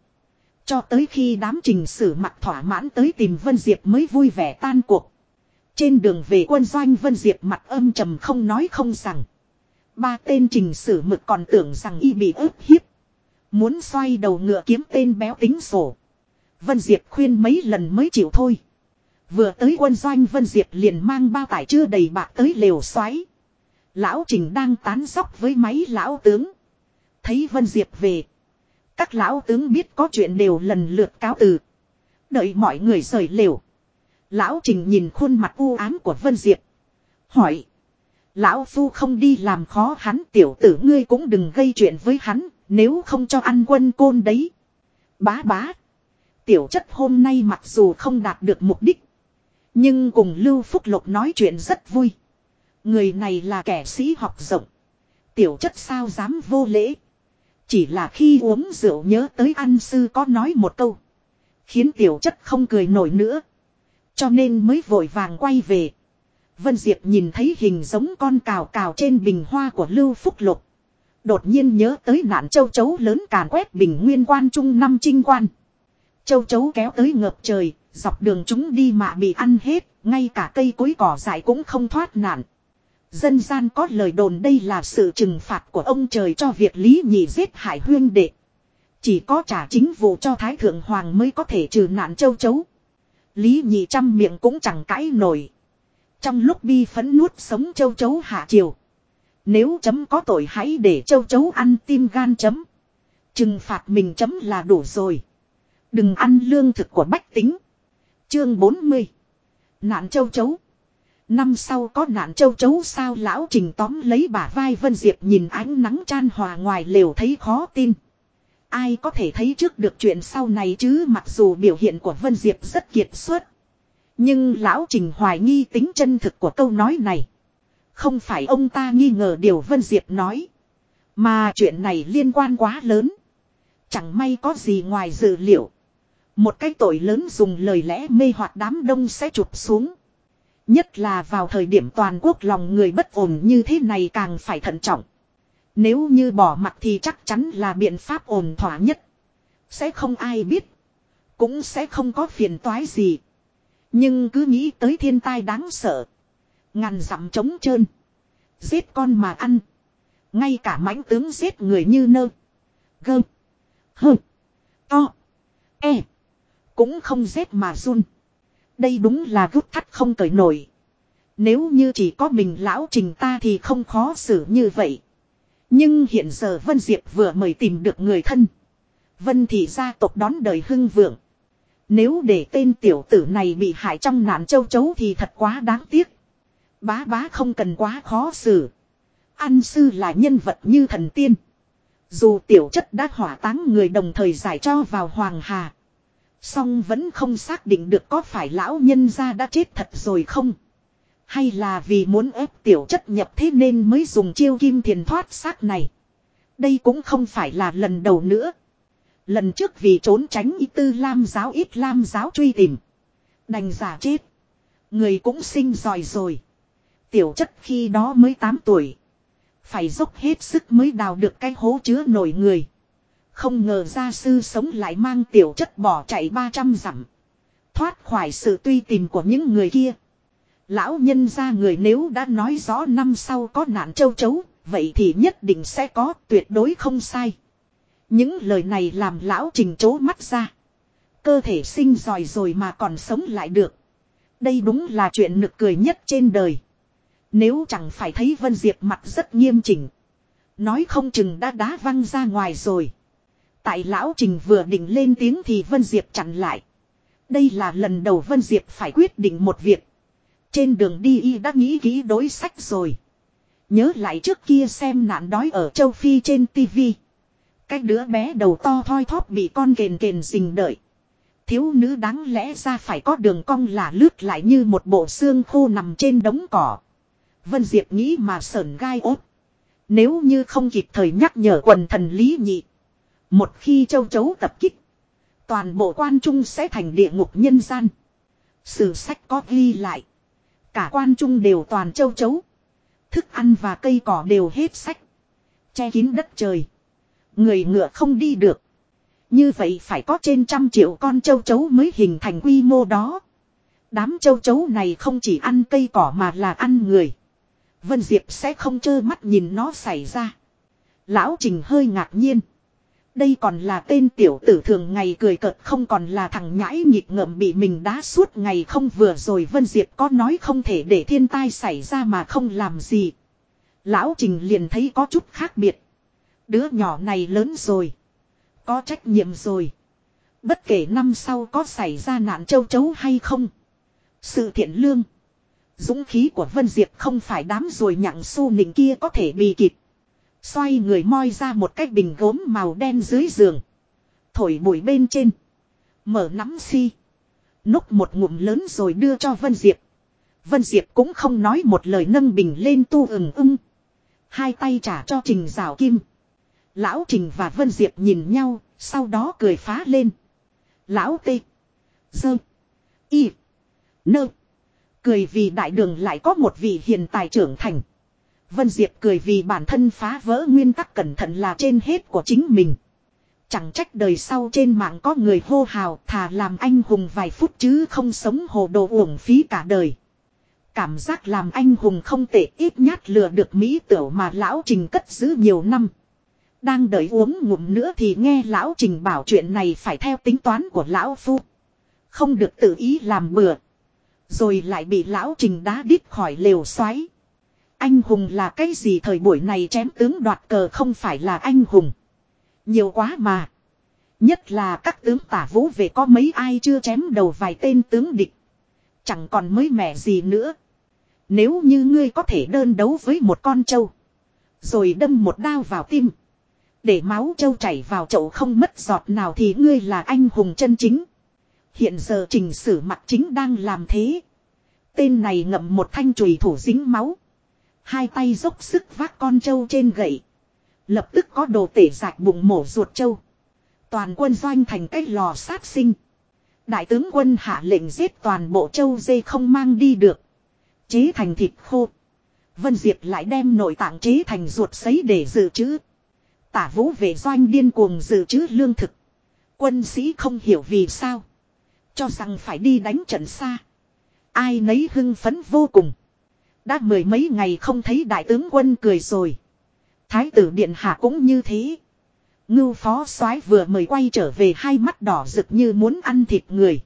Cho tới khi đám trình sử mặt thỏa mãn tới tìm Vân Diệp mới vui vẻ tan cuộc. Trên đường về quân doanh Vân Diệp mặt âm trầm không nói không rằng. Ba tên trình sử mực còn tưởng rằng y bị ức hiếp. Muốn xoay đầu ngựa kiếm tên béo tính sổ. Vân Diệp khuyên mấy lần mới chịu thôi. Vừa tới quân doanh Vân Diệp liền mang bao tải chưa đầy bạc tới lều xoáy. Lão Trình đang tán sóc với máy lão tướng. Thấy Vân Diệp về. Các lão tướng biết có chuyện đều lần lượt cáo từ. Đợi mọi người rời lều. Lão Trình nhìn khuôn mặt u ám của Vân Diệp. Hỏi. Lão Phu không đi làm khó hắn, tiểu tử ngươi cũng đừng gây chuyện với hắn. Nếu không cho ăn quân côn đấy. Bá bá. Tiểu chất hôm nay mặc dù không đạt được mục đích. Nhưng cùng Lưu Phúc Lộc nói chuyện rất vui. Người này là kẻ sĩ học rộng. Tiểu chất sao dám vô lễ. Chỉ là khi uống rượu nhớ tới ăn sư có nói một câu. Khiến tiểu chất không cười nổi nữa. Cho nên mới vội vàng quay về. Vân Diệp nhìn thấy hình giống con cào cào trên bình hoa của Lưu Phúc Lục. Đột nhiên nhớ tới nạn châu chấu lớn càn quét bình nguyên quan trung năm trinh quan. Châu chấu kéo tới ngập trời, dọc đường chúng đi mà bị ăn hết, ngay cả cây cối cỏ dại cũng không thoát nạn. Dân gian có lời đồn đây là sự trừng phạt của ông trời cho việc Lý Nhị giết hại huyên đệ. Chỉ có trả chính vụ cho Thái Thượng Hoàng mới có thể trừ nạn châu chấu. Lý Nhị trăm miệng cũng chẳng cãi nổi. Trong lúc bi phấn nuốt sống châu chấu hạ triều. Nếu chấm có tội hãy để châu chấu ăn tim gan chấm. Trừng phạt mình chấm là đủ rồi. Đừng ăn lương thực của bách tính. Chương 40. Nạn châu chấu. Năm sau có nạn châu chấu sao lão trình tóm lấy bả vai Vân Diệp nhìn ánh nắng chan hòa ngoài lều thấy khó tin. Ai có thể thấy trước được chuyện sau này chứ, mặc dù biểu hiện của Vân Diệp rất kiệt xuất. Nhưng lão trình hoài nghi tính chân thực của câu nói này. Không phải ông ta nghi ngờ điều Vân Diệp nói. Mà chuyện này liên quan quá lớn. Chẳng may có gì ngoài dự liệu. Một cái tội lớn dùng lời lẽ mê hoặc đám đông sẽ chụp xuống. Nhất là vào thời điểm toàn quốc lòng người bất ổn như thế này càng phải thận trọng. Nếu như bỏ mặt thì chắc chắn là biện pháp ổn thỏa nhất. Sẽ không ai biết. Cũng sẽ không có phiền toái gì. Nhưng cứ nghĩ tới thiên tai đáng sợ. Ngàn dặm trống trơn. Giết con mà ăn. Ngay cả mãnh tướng giết người như nơ. Gơ. Hơ. To. E. Cũng không giết mà run. Đây đúng là gút thắt không cởi nổi. Nếu như chỉ có mình lão trình ta thì không khó xử như vậy. Nhưng hiện giờ Vân Diệp vừa mới tìm được người thân. Vân thị gia tộc đón đời hưng vượng. Nếu để tên tiểu tử này bị hại trong nạn châu chấu thì thật quá đáng tiếc. Bá bá không cần quá khó xử. An sư là nhân vật như thần tiên. Dù tiểu chất đã hỏa táng người đồng thời giải cho vào Hoàng Hà. Song vẫn không xác định được có phải lão nhân gia đã chết thật rồi không. Hay là vì muốn ép tiểu chất nhập thế nên mới dùng chiêu kim thiền thoát xác này. Đây cũng không phải là lần đầu nữa. Lần trước vì trốn tránh y tư lam giáo ít lam giáo truy tìm. Đành giả chết. Người cũng sinh giỏi rồi. Tiểu chất khi đó mới 8 tuổi. Phải dốc hết sức mới đào được cái hố chứa nổi người. Không ngờ gia sư sống lại mang tiểu chất bỏ chạy 300 dặm. Thoát khỏi sự truy tìm của những người kia. Lão nhân gia người nếu đã nói rõ năm sau có nạn châu chấu, vậy thì nhất định sẽ có, tuyệt đối không sai. Những lời này làm lão trình chố mắt ra. Cơ thể sinh giỏi rồi mà còn sống lại được. Đây đúng là chuyện nực cười nhất trên đời. Nếu chẳng phải thấy Vân Diệp mặt rất nghiêm chỉnh. Nói không chừng đã đá văng ra ngoài rồi. Tại lão trình vừa định lên tiếng thì Vân Diệp chặn lại. Đây là lần đầu Vân Diệp phải quyết định một việc. Trên đường đi y đã nghĩ kỹ đối sách rồi. Nhớ lại trước kia xem nạn đói ở châu Phi trên tivi. Cái đứa bé đầu to thoi thóp bị con kền kền rình đợi. Thiếu nữ đáng lẽ ra phải có đường cong là lướt lại như một bộ xương khô nằm trên đống cỏ. Vân Diệp nghĩ mà sờn gai ốt. Nếu như không kịp thời nhắc nhở quần thần lý nhị. Một khi châu chấu tập kích. Toàn bộ quan trung sẽ thành địa ngục nhân gian. Sử sách có ghi lại. Cả quan trung đều toàn châu chấu. Thức ăn và cây cỏ đều hết sách. Che kín đất trời. Người ngựa không đi được. Như vậy phải có trên trăm triệu con châu chấu mới hình thành quy mô đó. Đám châu chấu này không chỉ ăn cây cỏ mà là ăn người. Vân Diệp sẽ không trơ mắt nhìn nó xảy ra. Lão Trình hơi ngạc nhiên. Đây còn là tên tiểu tử thường ngày cười cợt không còn là thằng nhãi nhịp ngợm bị mình đá suốt ngày không vừa rồi Vân Diệp có nói không thể để thiên tai xảy ra mà không làm gì. Lão Trình liền thấy có chút khác biệt. Đứa nhỏ này lớn rồi. Có trách nhiệm rồi. Bất kể năm sau có xảy ra nạn châu chấu hay không. Sự thiện lương. Dũng khí của Vân Diệp không phải đám rồi nhặng su nịnh kia có thể bị kịp. Xoay người moi ra một cái bình gốm màu đen dưới giường. Thổi bụi bên trên. Mở nắm si. Núc một ngụm lớn rồi đưa cho Vân Diệp. Vân Diệp cũng không nói một lời nâng bình lên tu ừng ưng. Hai tay trả cho Trình Giảo Kim. Lão Trình và Vân Diệp nhìn nhau, sau đó cười phá lên. Lão Tê. Dơ. Y. Nơ. Cười vì đại đường lại có một vị hiền tài trưởng thành. Vân Diệp cười vì bản thân phá vỡ nguyên tắc cẩn thận là trên hết của chính mình. Chẳng trách đời sau trên mạng có người hô hào thà làm anh hùng vài phút chứ không sống hồ đồ uổng phí cả đời. Cảm giác làm anh hùng không tệ ít nhát lừa được Mỹ tiểu mà lão trình cất giữ nhiều năm. Đang đợi uống ngụm nữa thì nghe lão trình bảo chuyện này phải theo tính toán của lão phu. Không được tự ý làm bừa. Rồi lại bị lão trình đá đít khỏi lều xoáy. Anh hùng là cái gì thời buổi này chém tướng đoạt cờ không phải là anh hùng. Nhiều quá mà. Nhất là các tướng tả vũ về có mấy ai chưa chém đầu vài tên tướng địch. Chẳng còn mới mẻ gì nữa. Nếu như ngươi có thể đơn đấu với một con trâu. Rồi đâm một đao vào tim. Để máu trâu chảy vào chậu không mất giọt nào thì ngươi là anh hùng chân chính. Hiện giờ trình sử mặt chính đang làm thế. Tên này ngậm một thanh chùy thủ dính máu. Hai tay dốc sức vác con trâu trên gậy. Lập tức có đồ tể rạch bụng mổ ruột trâu. Toàn quân doanh thành cách lò sát sinh. Đại tướng quân hạ lệnh giết toàn bộ châu dê không mang đi được. Chế thành thịt khô. Vân Diệp lại đem nội tạng chế thành ruột sấy để dự trữ. Tả vũ về doanh điên cuồng dự trữ lương thực. Quân sĩ không hiểu vì sao. Cho rằng phải đi đánh trận xa. Ai nấy hưng phấn vô cùng. Đã mười mấy ngày không thấy đại tướng quân cười rồi. Thái tử điện hạ cũng như thế. Ngưu phó soái vừa mời quay trở về hai mắt đỏ rực như muốn ăn thịt người.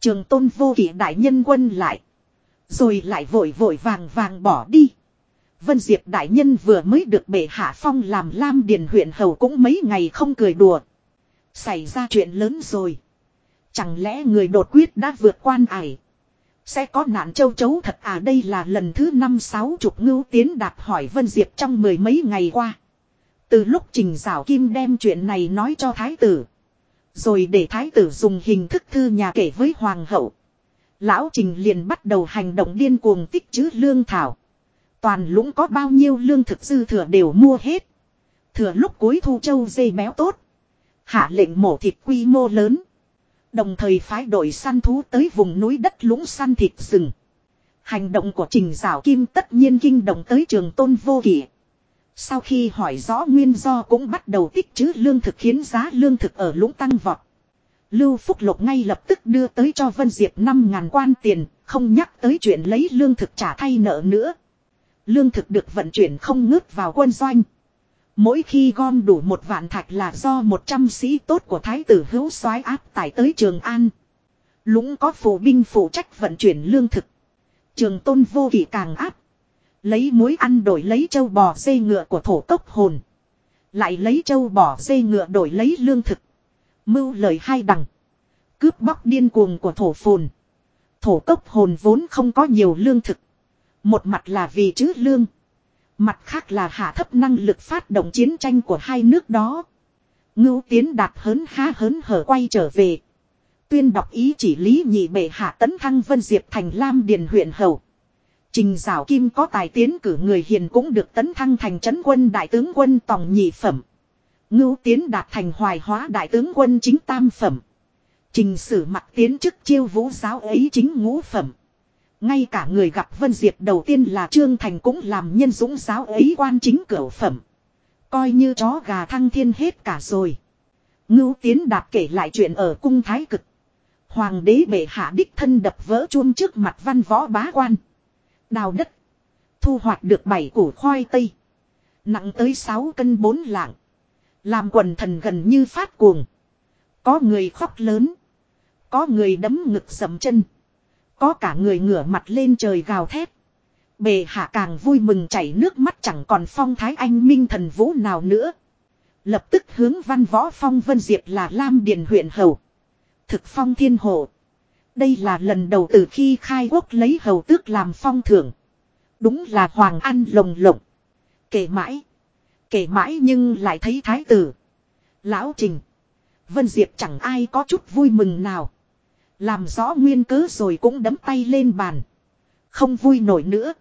Trường tôn vô kỷ đại nhân quân lại. Rồi lại vội vội vàng vàng bỏ đi. Vân Diệp đại nhân vừa mới được bệ hạ phong làm Lam Điền huyện hầu cũng mấy ngày không cười đùa. Xảy ra chuyện lớn rồi. Chẳng lẽ người đột quyết đã vượt quan ải. Sẽ có nạn châu chấu thật à đây là lần thứ năm sáu chục ngưu tiến đạp hỏi Vân Diệp trong mười mấy ngày qua. Từ lúc Trình Giảo Kim đem chuyện này nói cho Thái tử. Rồi để Thái tử dùng hình thức thư nhà kể với Hoàng hậu. Lão Trình liền bắt đầu hành động điên cuồng tích chữ lương thảo. Toàn lũng có bao nhiêu lương thực dư thừa đều mua hết. Thừa lúc cuối thu châu dây béo tốt. Hạ lệnh mổ thịt quy mô lớn. Đồng thời phái đội săn thú tới vùng núi đất lũng săn thịt rừng. Hành động của Trình Giảo Kim tất nhiên kinh động tới trường tôn vô kỷ. Sau khi hỏi rõ nguyên do cũng bắt đầu tích trữ lương thực khiến giá lương thực ở lũng tăng vọt. Lưu Phúc Lộc ngay lập tức đưa tới cho Vân Diệp 5.000 quan tiền, không nhắc tới chuyện lấy lương thực trả thay nợ nữa. Lương thực được vận chuyển không ngớt vào quân doanh. Mỗi khi gom đủ một vạn thạch là do một trăm sĩ tốt của thái tử hữu soái áp tải tới Trường An. Lũng có phụ binh phụ trách vận chuyển lương thực. Trường tôn vô kỷ càng áp. Lấy muối ăn đổi lấy châu bò dây ngựa của thổ cốc hồn. Lại lấy châu bò dây ngựa đổi lấy lương thực. Mưu lời hai đằng. Cướp bóc điên cuồng của thổ phồn. Thổ cốc hồn vốn không có nhiều lương thực. Một mặt là vì chứ lương. Mặt khác là hạ thấp năng lực phát động chiến tranh của hai nước đó. Ngưu tiến đạt hớn há hớn hở quay trở về. Tuyên đọc ý chỉ lý nhị bệ hạ tấn thăng Vân Diệp thành Lam Điền huyện hầu. Trình Giảo Kim có tài tiến cử người hiền cũng được tấn thăng thành trấn quân đại tướng quân tòng nhị phẩm. Ngưu tiến đạt thành hoài hóa đại tướng quân chính tam phẩm. Trình sử mặt tiến chức chiêu vũ giáo ấy chính ngũ phẩm. Ngay cả người gặp Vân Diệp đầu tiên là Trương Thành cũng làm nhân dũng giáo ấy quan chính cửu phẩm. Coi như chó gà thăng thiên hết cả rồi. Ngưu Tiến Đạt kể lại chuyện ở cung thái cực. Hoàng đế bệ hạ đích thân đập vỡ chuông trước mặt văn võ bá quan. Đào đất. Thu hoạch được bảy củ khoai tây. Nặng tới 6 cân 4 lạng. Làm quần thần gần như phát cuồng. Có người khóc lớn. Có người đấm ngực sầm chân. Có cả người ngửa mặt lên trời gào thét. Bề hạ càng vui mừng chảy nước mắt chẳng còn phong thái anh minh thần vũ nào nữa. Lập tức hướng văn võ phong vân diệp là Lam Điền huyện hầu. Thực phong thiên hộ. Đây là lần đầu từ khi khai quốc lấy hầu tước làm phong thưởng. Đúng là hoàng ăn lồng lộng. Kể mãi. Kể mãi nhưng lại thấy thái tử. Lão Trình. Vân Diệp chẳng ai có chút vui mừng nào. Làm rõ nguyên cớ rồi cũng đấm tay lên bàn. Không vui nổi nữa.